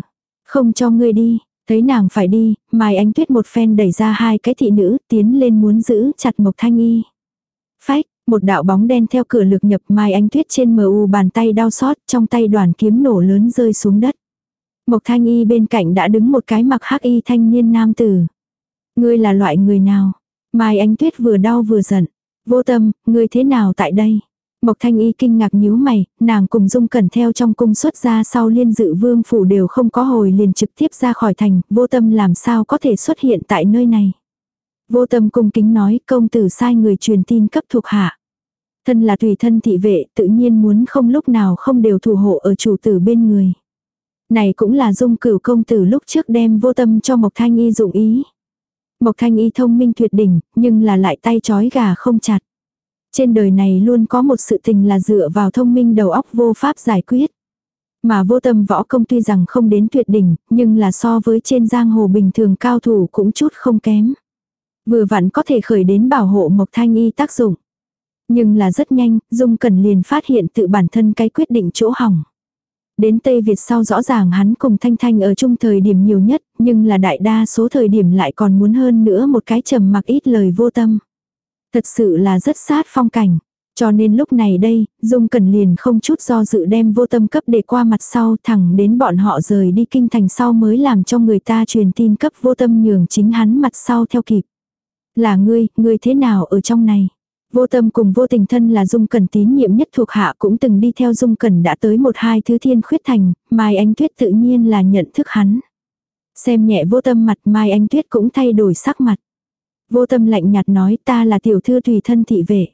Không cho ngươi đi, thấy nàng phải đi, Mai Ánh Tuyết một phen đẩy ra hai cái thị nữ, tiến lên muốn giữ chặt Mộc Thanh Y. Phách, một đạo bóng đen theo cửa lực nhập Mai Ánh Tuyết trên mờ u bàn tay đau xót, trong tay đoàn kiếm nổ lớn rơi xuống đất. Mộc Thanh Y bên cạnh đã đứng một cái mặc hắc y thanh niên nam tử. Ngươi là loại người nào? Mai Ánh Tuyết vừa đau vừa giận. Vô tâm, ngươi thế nào tại đây? Mộc Thanh Y kinh ngạc nhíu mày, nàng cùng Dung Cẩn theo trong cung xuất ra sau liên dự vương phủ đều không có hồi liền trực tiếp ra khỏi thành, vô tâm làm sao có thể xuất hiện tại nơi này. Vô tâm cung kính nói công tử sai người truyền tin cấp thuộc hạ. Thân là tùy thân thị vệ tự nhiên muốn không lúc nào không đều thủ hộ ở chủ tử bên người. Này cũng là dung cửu công tử lúc trước đem vô tâm cho Mộc Thanh Y dụng ý. Mộc Thanh Y thông minh tuyệt đỉnh, nhưng là lại tay chói gà không chặt. Trên đời này luôn có một sự tình là dựa vào thông minh đầu óc vô pháp giải quyết. Mà vô tâm võ công tuy rằng không đến tuyệt đỉnh, nhưng là so với trên giang hồ bình thường cao thủ cũng chút không kém. Vừa vặn có thể khởi đến bảo hộ Mộc Thanh Y tác dụng. Nhưng là rất nhanh, Dung Cẩn liền phát hiện tự bản thân cái quyết định chỗ hỏng. Đến Tây Việt sau rõ ràng hắn cùng Thanh Thanh ở chung thời điểm nhiều nhất, nhưng là đại đa số thời điểm lại còn muốn hơn nữa một cái trầm mặc ít lời vô tâm. Thật sự là rất sát phong cảnh. Cho nên lúc này đây, Dung Cẩn liền không chút do dự đem vô tâm cấp để qua mặt sau thẳng đến bọn họ rời đi kinh thành sau mới làm cho người ta truyền tin cấp vô tâm nhường chính hắn mặt sau theo kịp. Là ngươi, ngươi thế nào ở trong này? Vô tâm cùng vô tình thân là Dung Cẩn tín nhiệm nhất thuộc hạ cũng từng đi theo Dung Cẩn đã tới một hai thứ thiên khuyết thành, Mai anh Tuyết tự nhiên là nhận thức hắn. Xem nhẹ vô tâm mặt Mai anh Tuyết cũng thay đổi sắc mặt. Vô tâm lạnh nhạt nói ta là tiểu thư tùy thân thị vệ.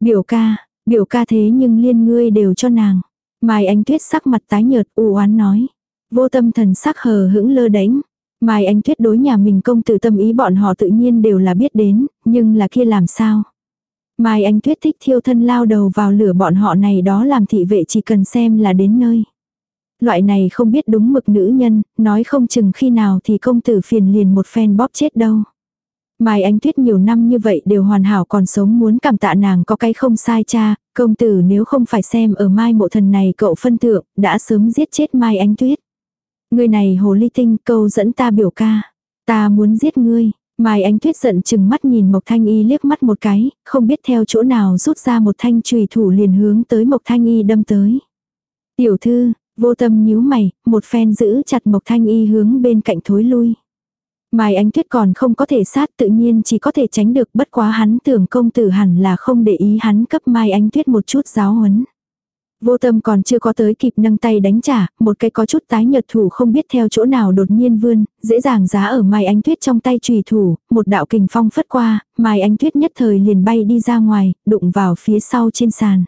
Biểu ca, biểu ca thế nhưng liên ngươi đều cho nàng. Mai anh Tuyết sắc mặt tái nhợt u oán nói. Vô tâm thần sắc hờ hững lơ đánh. Mai anh Tuyết đối nhà mình công tử tâm ý bọn họ tự nhiên đều là biết đến, nhưng là kia làm sao? Mai anh Tuyết thích thiêu thân lao đầu vào lửa bọn họ này đó làm thị vệ chỉ cần xem là đến nơi. Loại này không biết đúng mực nữ nhân, nói không chừng khi nào thì công tử phiền liền một phen bóp chết đâu. Mai Ánh Tuyết nhiều năm như vậy đều hoàn hảo còn sống muốn cảm tạ nàng có cái không sai cha, công tử nếu không phải xem ở Mai mộ thần này cậu phân tượng, đã sớm giết chết Mai Ánh Tuyết. Người này hồ ly tinh câu dẫn ta biểu ca. Ta muốn giết ngươi. Mai Ánh Tuyết giận chừng mắt nhìn Mộc Thanh Y liếc mắt một cái, không biết theo chỗ nào rút ra một thanh chùy thủ liền hướng tới Mộc Thanh Y đâm tới. Tiểu thư, vô tâm nhíu mày, một phen giữ chặt Mộc Thanh Y hướng bên cạnh thối lui. Mai Ánh Tuyết còn không có thể sát tự nhiên chỉ có thể tránh được bất quá hắn tưởng công tử hẳn là không để ý hắn cấp Mai Ánh Tuyết một chút giáo huấn. Vô tâm còn chưa có tới kịp nâng tay đánh trả, một cái có chút tái nhật thủ không biết theo chỗ nào đột nhiên vươn, dễ dàng giá ở Mai Ánh Tuyết trong tay trùy thủ, một đạo kình phong phất qua, Mai Ánh Tuyết nhất thời liền bay đi ra ngoài, đụng vào phía sau trên sàn.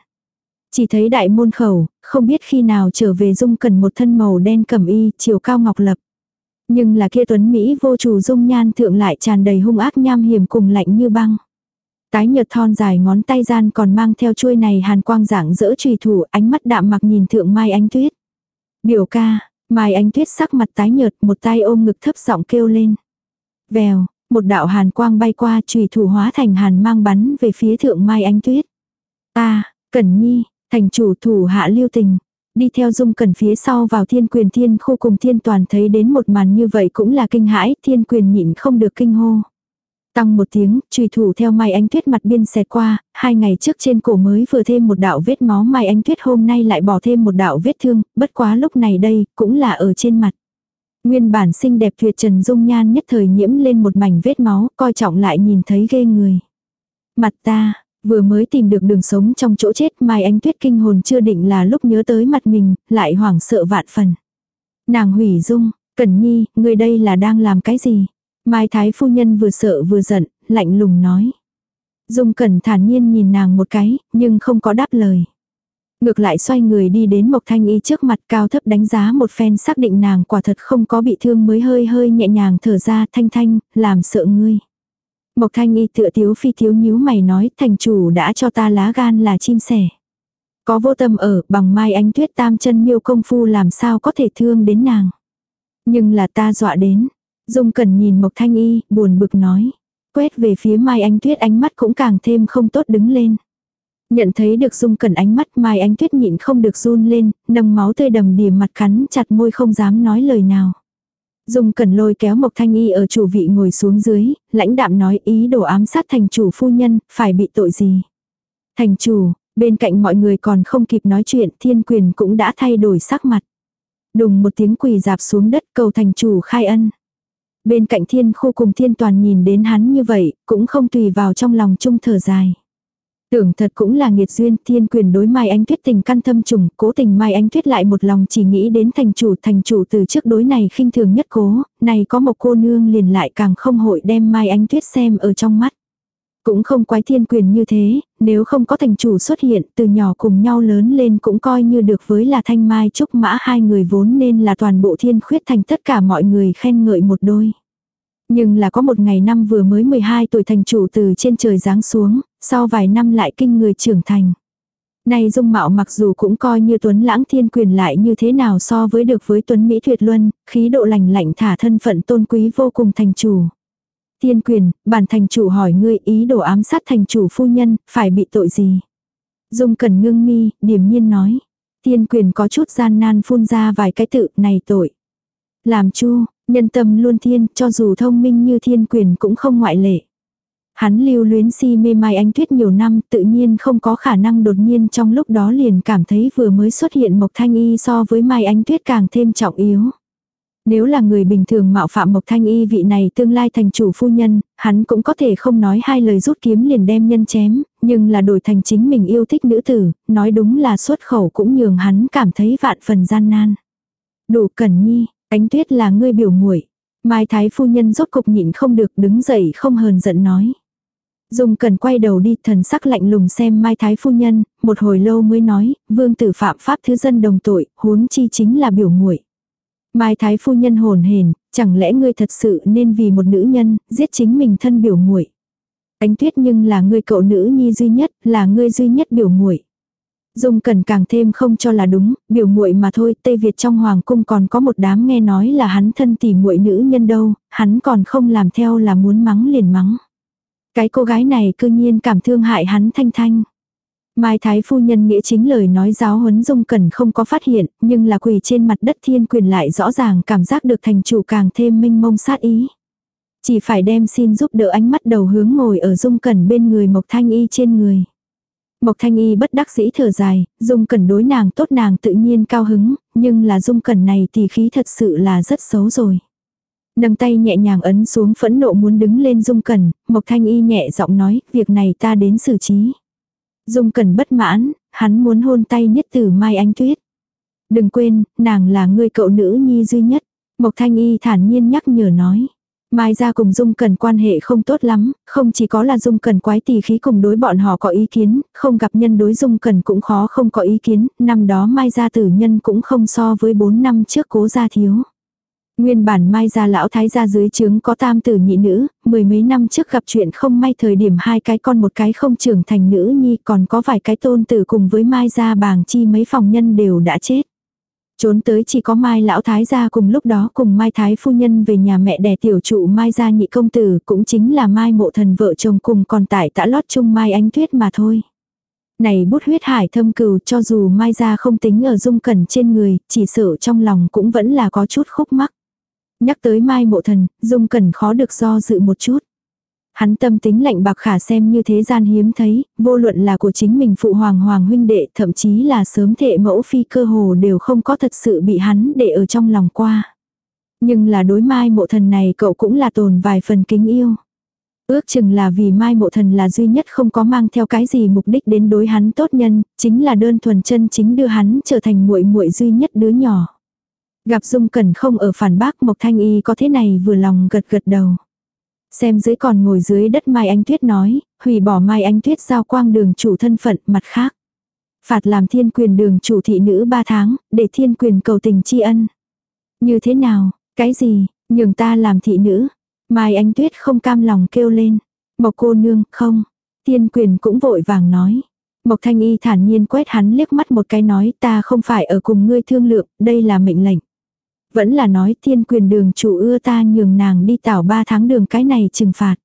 Chỉ thấy đại môn khẩu, không biết khi nào trở về dung cần một thân màu đen cẩm y, chiều cao ngọc lập. Nhưng là kia tuấn Mỹ vô chủ dung nhan thượng lại tràn đầy hung ác nham hiểm cùng lạnh như băng. Tái nhật thon dài ngón tay gian còn mang theo chuôi này hàn quang dạng dỡ trùy thủ ánh mắt đạm mặc nhìn thượng Mai Ánh Tuyết. Biểu ca, Mai Ánh Tuyết sắc mặt tái nhợt một tay ôm ngực thấp giọng kêu lên. Vèo, một đạo hàn quang bay qua trùy thủ hóa thành hàn mang bắn về phía thượng Mai Ánh Tuyết. Ta, Cẩn Nhi, thành chủ thủ hạ lưu tình. Đi theo dung cần phía sau vào thiên quyền thiên khu cùng thiên toàn thấy đến một màn như vậy cũng là kinh hãi, thiên quyền nhịn không được kinh hô. Tăng một tiếng, trùy thủ theo Mai Ánh Tuyết mặt biên xẹt qua, hai ngày trước trên cổ mới vừa thêm một đạo vết máu Mai Ánh Tuyết hôm nay lại bỏ thêm một đạo vết thương, bất quá lúc này đây, cũng là ở trên mặt. Nguyên bản xinh đẹp tuyệt trần dung nhan nhất thời nhiễm lên một mảnh vết máu, coi trọng lại nhìn thấy ghê người. Mặt ta, vừa mới tìm được đường sống trong chỗ chết Mai Ánh Tuyết kinh hồn chưa định là lúc nhớ tới mặt mình, lại hoảng sợ vạn phần. Nàng hủy dung, Cẩn Nhi, người đây là đang làm cái gì? Mai Thái phu nhân vừa sợ vừa giận, lạnh lùng nói. Dung Cẩn thản nhiên nhìn nàng một cái, nhưng không có đáp lời. Ngược lại xoay người đi đến Mộc Thanh Y trước mặt cao thấp đánh giá một phen xác định nàng quả thật không có bị thương mới hơi hơi nhẹ nhàng thở ra thanh thanh, làm sợ ngươi. Mộc Thanh Y tựa thiếu phi thiếu nhíu mày nói thành chủ đã cho ta lá gan là chim sẻ. Có vô tâm ở bằng mai ánh tuyết tam chân miêu công phu làm sao có thể thương đến nàng. Nhưng là ta dọa đến, Dung Cẩn nhìn Mộc Thanh Y, buồn bực nói. Quét về phía Mai Ánh Tuyết ánh mắt cũng càng thêm không tốt đứng lên. Nhận thấy được dung cẩn ánh mắt Mai Ánh Tuyết nhịn không được run lên, nâng máu tươi đầm đìa mặt khắn chặt môi không dám nói lời nào. Dung cẩn lôi kéo Mộc Thanh Y ở chủ vị ngồi xuống dưới, lãnh đạm nói ý đồ ám sát thành chủ phu nhân, phải bị tội gì. Thành chủ, bên cạnh mọi người còn không kịp nói chuyện, thiên quyền cũng đã thay đổi sắc mặt. Đùng một tiếng quỳ dạp xuống đất cầu thành chủ khai ân. Bên cạnh thiên khu cùng thiên toàn nhìn đến hắn như vậy, cũng không tùy vào trong lòng chung thở dài. Tưởng thật cũng là nghiệt duyên, thiên quyền đối Mai Ánh Tuyết tình căn thâm trùng, cố tình Mai Ánh Tuyết lại một lòng chỉ nghĩ đến thành chủ, thành chủ từ trước đối này khinh thường nhất cố, này có một cô nương liền lại càng không hội đem Mai Ánh Tuyết xem ở trong mắt. Cũng không quái thiên quyền như thế, nếu không có thành chủ xuất hiện từ nhỏ cùng nhau lớn lên cũng coi như được với là thanh mai trúc mã hai người vốn nên là toàn bộ thiên khuyết thành tất cả mọi người khen ngợi một đôi. Nhưng là có một ngày năm vừa mới 12 tuổi thành chủ từ trên trời giáng xuống, sau vài năm lại kinh người trưởng thành. Này dung mạo mặc dù cũng coi như tuấn lãng thiên quyền lại như thế nào so với được với tuấn Mỹ tuyệt luân, khí độ lành lạnh thả thân phận tôn quý vô cùng thành chủ. Thiên quyền, bản thành chủ hỏi ngươi ý đồ ám sát thành chủ phu nhân, phải bị tội gì? Dung cần ngưng mi, điềm nhiên nói. Thiên quyền có chút gian nan phun ra vài cái tự này tội. Làm chu, nhân tâm luôn thiên, cho dù thông minh như thiên quyền cũng không ngoại lệ. Hắn lưu luyến si mê mai ánh tuyết nhiều năm tự nhiên không có khả năng đột nhiên trong lúc đó liền cảm thấy vừa mới xuất hiện Mộc Thanh Y so với mai ánh tuyết càng thêm trọng yếu. Nếu là người bình thường mạo phạm Mộc Thanh Y vị này tương lai thành chủ phu nhân, hắn cũng có thể không nói hai lời rút kiếm liền đem nhân chém, nhưng là đổi thành chính mình yêu thích nữ tử, nói đúng là xuất khẩu cũng nhường hắn cảm thấy vạn phần gian nan. Đủ cẩn nhi, ánh tuyết là ngươi biểu muội. Mai Thái phu nhân rốt cục nhịn không được đứng dậy không hờn giận nói. Dung cần quay đầu đi thần sắc lạnh lùng xem Mai Thái phu nhân, một hồi lâu mới nói, vương tử phạm pháp thứ dân đồng tội, huống chi chính là biểu muội. Mai Thái phu nhân hồn hền, chẳng lẽ ngươi thật sự nên vì một nữ nhân, giết chính mình thân biểu muội? Ánh tuyết nhưng là ngươi cậu nữ nhi duy nhất, là ngươi duy nhất biểu muội. Dung cần càng thêm không cho là đúng, biểu muội mà thôi, Tây Việt trong hoàng cung còn có một đám nghe nói là hắn thân tỷ muội nữ nhân đâu, hắn còn không làm theo là muốn mắng liền mắng. Cái cô gái này cư nhiên cảm thương hại hắn thanh thanh. Mai Thái phu nhân nghĩa chính lời nói giáo huấn dung cần không có phát hiện, nhưng là quỳ trên mặt đất thiên quyền lại rõ ràng cảm giác được thành chủ càng thêm minh mông sát ý. Chỉ phải đem xin giúp đỡ ánh mắt đầu hướng ngồi ở dung cần bên người Mộc Thanh Y trên người. Mộc Thanh Y bất đắc dĩ thở dài, dung cẩn đối nàng tốt nàng tự nhiên cao hứng, nhưng là dung cẩn này thì khí thật sự là rất xấu rồi. Nâng tay nhẹ nhàng ấn xuống phẫn nộ muốn đứng lên dung cẩn. Mộc Thanh Y nhẹ giọng nói, việc này ta đến xử trí. Dung cẩn bất mãn, hắn muốn hôn tay nhất tử Mai Ánh Tuyết. Đừng quên, nàng là người cậu nữ nhi duy nhất. Mộc Thanh Y thản nhiên nhắc nhở nói. Mai ra cùng Dung Cần quan hệ không tốt lắm, không chỉ có là Dung Cần quái tỳ khí cùng đối bọn họ có ý kiến, không gặp nhân đối Dung Cần cũng khó không có ý kiến, năm đó Mai ra tử nhân cũng không so với 4 năm trước cố gia thiếu. Nguyên bản mai gia lão thái gia dưới trướng có tam tử nhị nữ, mười mấy năm trước gặp chuyện không may thời điểm hai cái con một cái không trưởng thành nữ nhi còn có vài cái tôn tử cùng với mai gia bàng chi mấy phòng nhân đều đã chết. Trốn tới chỉ có mai lão thái gia cùng lúc đó cùng mai thái phu nhân về nhà mẹ đẻ tiểu trụ mai gia nhị công tử cũng chính là mai mộ thần vợ chồng cùng còn tại tã lót chung mai ánh tuyết mà thôi. Này bút huyết hải thâm cừu cho dù mai gia không tính ở dung cẩn trên người, chỉ sợ trong lòng cũng vẫn là có chút khúc mắc. Nhắc tới mai mộ thần, dung cẩn khó được do dự một chút. Hắn tâm tính lạnh bạc khả xem như thế gian hiếm thấy, vô luận là của chính mình phụ hoàng hoàng huynh đệ, thậm chí là sớm thệ mẫu phi cơ hồ đều không có thật sự bị hắn để ở trong lòng qua. Nhưng là đối mai mộ thần này cậu cũng là tồn vài phần kính yêu. Ước chừng là vì mai mộ thần là duy nhất không có mang theo cái gì mục đích đến đối hắn tốt nhân, chính là đơn thuần chân chính đưa hắn trở thành muội muội duy nhất đứa nhỏ. Gặp Dung Cẩn không ở phản bác Mộc Thanh Y có thế này vừa lòng gật gật đầu. Xem dưới còn ngồi dưới đất Mai Anh Tuyết nói, hủy bỏ Mai Anh Tuyết giao quang đường chủ thân phận mặt khác. Phạt làm thiên quyền đường chủ thị nữ ba tháng, để thiên quyền cầu tình tri ân. Như thế nào, cái gì, nhường ta làm thị nữ. Mai Anh Tuyết không cam lòng kêu lên. Mộc cô nương, không. Thiên quyền cũng vội vàng nói. Mộc Thanh Y thản nhiên quét hắn liếc mắt một cái nói ta không phải ở cùng ngươi thương lượng, đây là mệnh lệnh. Vẫn là nói thiên quyền đường chủ ưa ta nhường nàng đi tảo ba tháng đường cái này trừng phạt.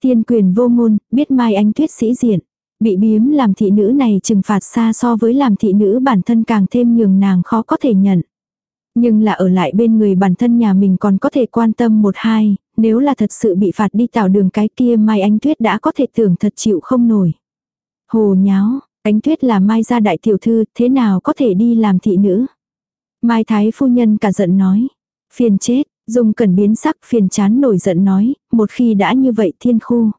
Tiên quyền vô ngôn, biết Mai Ánh Tuyết sĩ diện. Bị biếm làm thị nữ này trừng phạt xa so với làm thị nữ bản thân càng thêm nhường nàng khó có thể nhận. Nhưng là ở lại bên người bản thân nhà mình còn có thể quan tâm một hai, nếu là thật sự bị phạt đi tảo đường cái kia Mai Ánh Tuyết đã có thể tưởng thật chịu không nổi. Hồ nháo, Ánh Tuyết là Mai gia đại tiểu thư, thế nào có thể đi làm thị nữ. Mai Thái phu nhân cả giận nói, phiền chết, Dung cần biến sắc phiền chán nổi giận nói, một khi đã như vậy thiên khu.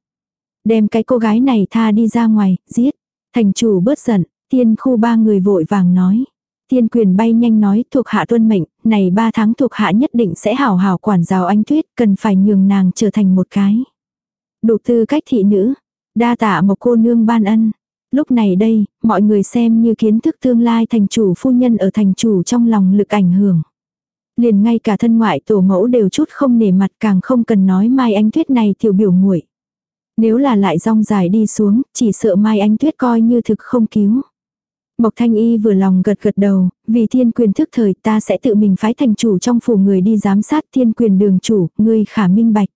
Đem cái cô gái này tha đi ra ngoài, giết. Thành chủ bớt giận, thiên khu ba người vội vàng nói. Thiên quyền bay nhanh nói thuộc hạ tuân mệnh, này ba tháng thuộc hạ nhất định sẽ hảo hảo quản giáo anh tuyết, cần phải nhường nàng trở thành một cái. Đủ tư cách thị nữ, đa tạ một cô nương ban ân. Lúc này đây, mọi người xem như kiến thức tương lai thành chủ phu nhân ở thành chủ trong lòng lực ảnh hưởng. Liền ngay cả thân ngoại tổ mẫu đều chút không nể mặt càng không cần nói Mai anh Tuyết này tiểu biểu muội Nếu là lại rong dài đi xuống, chỉ sợ Mai anh Tuyết coi như thực không cứu. Mộc Thanh Y vừa lòng gật gật đầu, vì thiên quyền thức thời ta sẽ tự mình phái thành chủ trong phủ người đi giám sát thiên quyền đường chủ, ngươi khả minh bạch.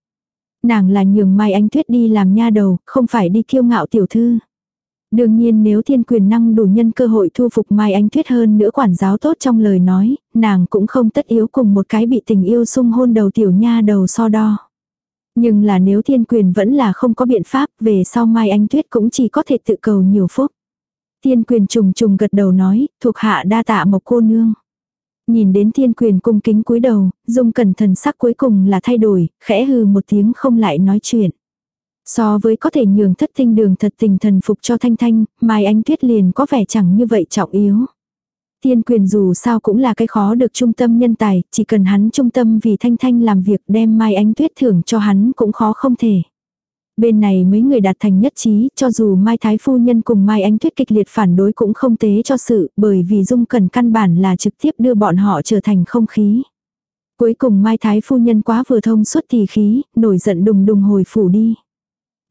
Nàng là nhường Mai anh Tuyết đi làm nha đầu, không phải đi kiêu ngạo tiểu thư. Đương nhiên nếu thiên quyền năng đủ nhân cơ hội thu phục Mai Ánh Tuyết hơn nữa quản giáo tốt trong lời nói, nàng cũng không tất yếu cùng một cái bị tình yêu sung hôn đầu tiểu nha đầu so đo. Nhưng là nếu thiên quyền vẫn là không có biện pháp về sau Mai Ánh Tuyết cũng chỉ có thể tự cầu nhiều phúc. Thiên quyền trùng trùng gật đầu nói, thuộc hạ đa tạ một cô nương. Nhìn đến thiên quyền cung kính cúi đầu, dung cẩn thần sắc cuối cùng là thay đổi, khẽ hừ một tiếng không lại nói chuyện. So với có thể nhường thất tinh đường thật tình thần phục cho Thanh Thanh, Mai Ánh Tuyết liền có vẻ chẳng như vậy trọng yếu. Thiên quyền dù sao cũng là cái khó được trung tâm nhân tài, chỉ cần hắn trung tâm vì Thanh Thanh làm việc đem Mai Ánh Tuyết thưởng cho hắn cũng khó không thể. Bên này mấy người đạt thành nhất trí, cho dù Mai Thái Phu Nhân cùng Mai Ánh Tuyết kịch liệt phản đối cũng không tế cho sự, bởi vì Dung Cần căn bản là trực tiếp đưa bọn họ trở thành không khí. Cuối cùng Mai Thái Phu Nhân quá vừa thông suốt thì khí, nổi giận đùng đùng hồi phủ đi.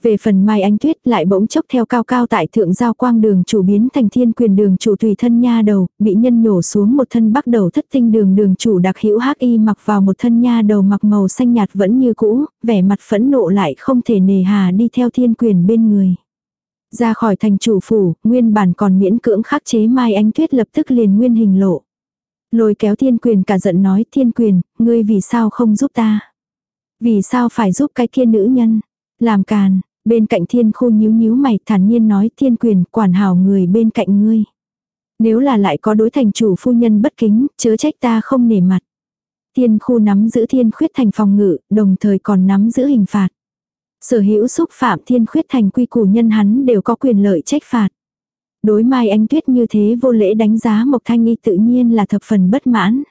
Về phần Mai Ánh Tuyết lại bỗng chốc theo cao cao tại thượng giao quang đường chủ biến thành thiên quyền đường chủ tùy thân nha đầu, bị nhân nhổ xuống một thân bắt đầu thất tinh đường đường chủ đặc hữu hắc y mặc vào một thân nha đầu mặc màu xanh nhạt vẫn như cũ, vẻ mặt phẫn nộ lại không thể nề hà đi theo thiên quyền bên người. Ra khỏi thành chủ phủ, nguyên bản còn miễn cưỡng khắc chế Mai Ánh Tuyết lập tức liền nguyên hình lộ. Lôi kéo thiên quyền cả giận nói thiên quyền, ngươi vì sao không giúp ta? Vì sao phải giúp cái kia nữ nhân? Làm càn, bên cạnh thiên khu nhíu nhíu mày thản nhiên nói thiên quyền quản hảo người bên cạnh ngươi. Nếu là lại có đối thành chủ phu nhân bất kính, chớ trách ta không nể mặt. Thiên khu nắm giữ thiên khuyết thành phòng ngự, đồng thời còn nắm giữ hình phạt. Sở hữu xúc phạm thiên khuyết thành quy củ nhân hắn đều có quyền lợi trách phạt. Đối mai anh tuyết như thế vô lễ đánh giá Mộc Thanh Y tự nhiên là thập phần bất mãn.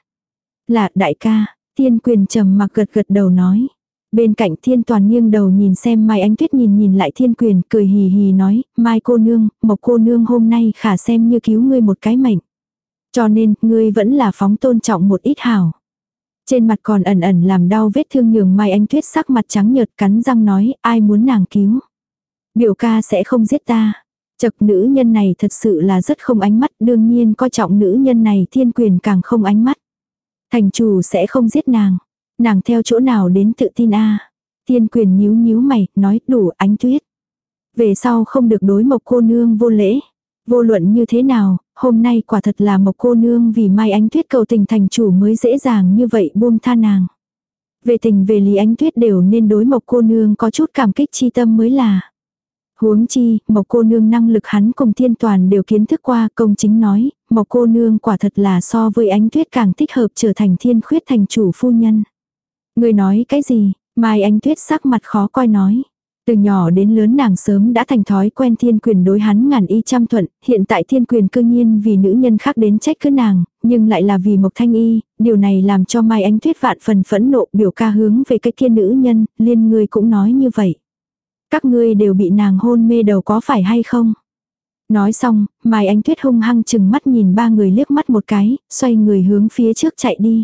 Là đại ca, thiên quyền trầm mặc gật gật đầu nói. Bên cạnh thiên toàn nghiêng đầu nhìn xem Mai Ánh Tuyết nhìn nhìn lại thiên quyền cười hì hì nói, Mai cô nương, Mộc cô nương hôm nay khả xem như cứu ngươi một cái mệnh. Cho nên, ngươi vẫn là phóng tôn trọng một ít hảo. Trên mặt còn ẩn ẩn làm đau vết thương nhường Mai Ánh Tuyết sắc mặt trắng nhợt cắn răng nói, ai muốn nàng cứu. Biểu ca sẽ không giết ta. Chật nữ nhân này thật sự là rất không ánh mắt, đương nhiên coi trọng nữ nhân này thiên quyền càng không ánh mắt. Thành chủ sẽ không giết nàng. Nàng theo chỗ nào đến tự tin a Tiên quyền nhíu nhíu mày, nói đủ ánh tuyết. Về sau không được đối mộc cô nương vô lễ. Vô luận như thế nào, hôm nay quả thật là mộc cô nương vì mai ánh tuyết cầu tình thành chủ mới dễ dàng như vậy buông tha nàng. Về tình về lý ánh tuyết đều nên đối mộc cô nương có chút cảm kích chi tâm mới là. Huống chi, mộc cô nương năng lực hắn cùng thiên toàn đều kiến thức qua công chính nói, mộc cô nương quả thật là so với ánh tuyết càng thích hợp trở thành thiên khuyết thành chủ phu nhân. Người nói cái gì? Mai Ánh Tuyết sắc mặt khó coi nói. Từ nhỏ đến lớn nàng sớm đã thành thói quen thiên quyền đối hắn ngàn y trăm thuận, hiện tại thiên quyền cư nhiên vì nữ nhân khác đến trách cứ nàng, nhưng lại là vì Mộc Thanh Y, điều này làm cho Mai Ánh Tuyết vạn phần phẫn nộ biểu ca hướng về cái kia nữ nhân, liên người cũng nói như vậy. Các ngươi đều bị nàng hôn mê đầu có phải hay không? Nói xong, Mai Ánh Tuyết hung hăng chừng mắt nhìn ba người liếc mắt một cái, xoay người hướng phía trước chạy đi.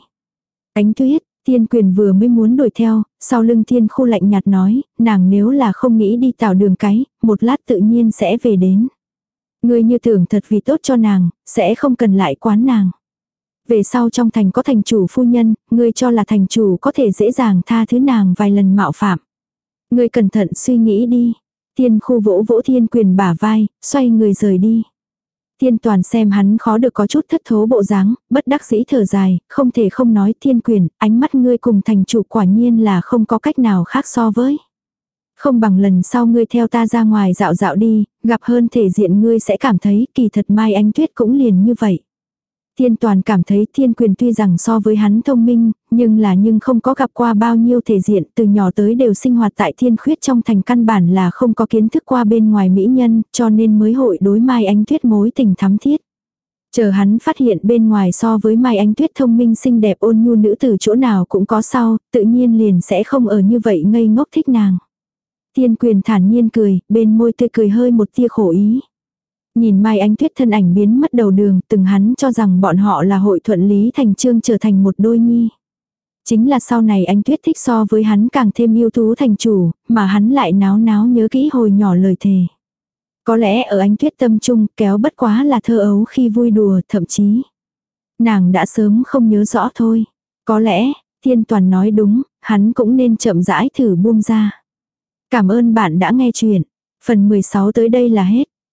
Ánh Tuyết, Thiên quyền vừa mới muốn đuổi theo, sau lưng thiên khu lạnh nhạt nói, nàng nếu là không nghĩ đi tạo đường cái, một lát tự nhiên sẽ về đến. Ngươi như tưởng thật vì tốt cho nàng, sẽ không cần lại quán nàng. Về sau trong thành có thành chủ phu nhân, ngươi cho là thành chủ có thể dễ dàng tha thứ nàng vài lần mạo phạm. Ngươi cẩn thận suy nghĩ đi. Thiên khu vỗ vỗ thiên quyền bả vai, xoay người rời đi. Thiên toàn xem hắn khó được có chút thất thố bộ dáng, bất đắc dĩ thở dài, không thể không nói thiên quyền, ánh mắt ngươi cùng thành chủ quả nhiên là không có cách nào khác so với. Không bằng lần sau ngươi theo ta ra ngoài dạo dạo đi, gặp hơn thể diện ngươi sẽ cảm thấy kỳ thật Mai Ánh Tuyết cũng liền như vậy. Thiên toàn cảm thấy thiên quyền tuy rằng so với hắn thông minh, nhưng là nhưng không có gặp qua bao nhiêu thể diện từ nhỏ tới đều sinh hoạt tại thiên khuyết trong thành căn bản là không có kiến thức qua bên ngoài mỹ nhân cho nên mới hội đối Mai Ánh Tuyết mối tình thắm thiết. Chờ hắn phát hiện bên ngoài so với Mai Ánh Tuyết thông minh xinh đẹp ôn nhu nữ từ chỗ nào cũng có sau, tự nhiên liền sẽ không ở như vậy ngây ngốc thích nàng. Thiên quyền thản nhiên cười, bên môi tươi cười hơi một tia khổ ý. Nhìn Mai anh Tuyết thân ảnh biến mất đầu đường, từng hắn cho rằng bọn họ là hội thuận lý thành trương trở thành một đôi nhi. Chính là sau này anh Tuyết thích so với hắn càng thêm yêu thú thành chủ, mà hắn lại náo náo nhớ kỹ hồi nhỏ lời thề. Có lẽ ở anh Tuyết tâm trung kéo bất quá là thơ ấu khi vui đùa, thậm chí. Nàng đã sớm không nhớ rõ thôi. Có lẽ, thiên toàn nói đúng, hắn cũng nên chậm rãi thử buông ra. Cảm ơn bạn đã nghe chuyện. Phần 16 tới đây là hết.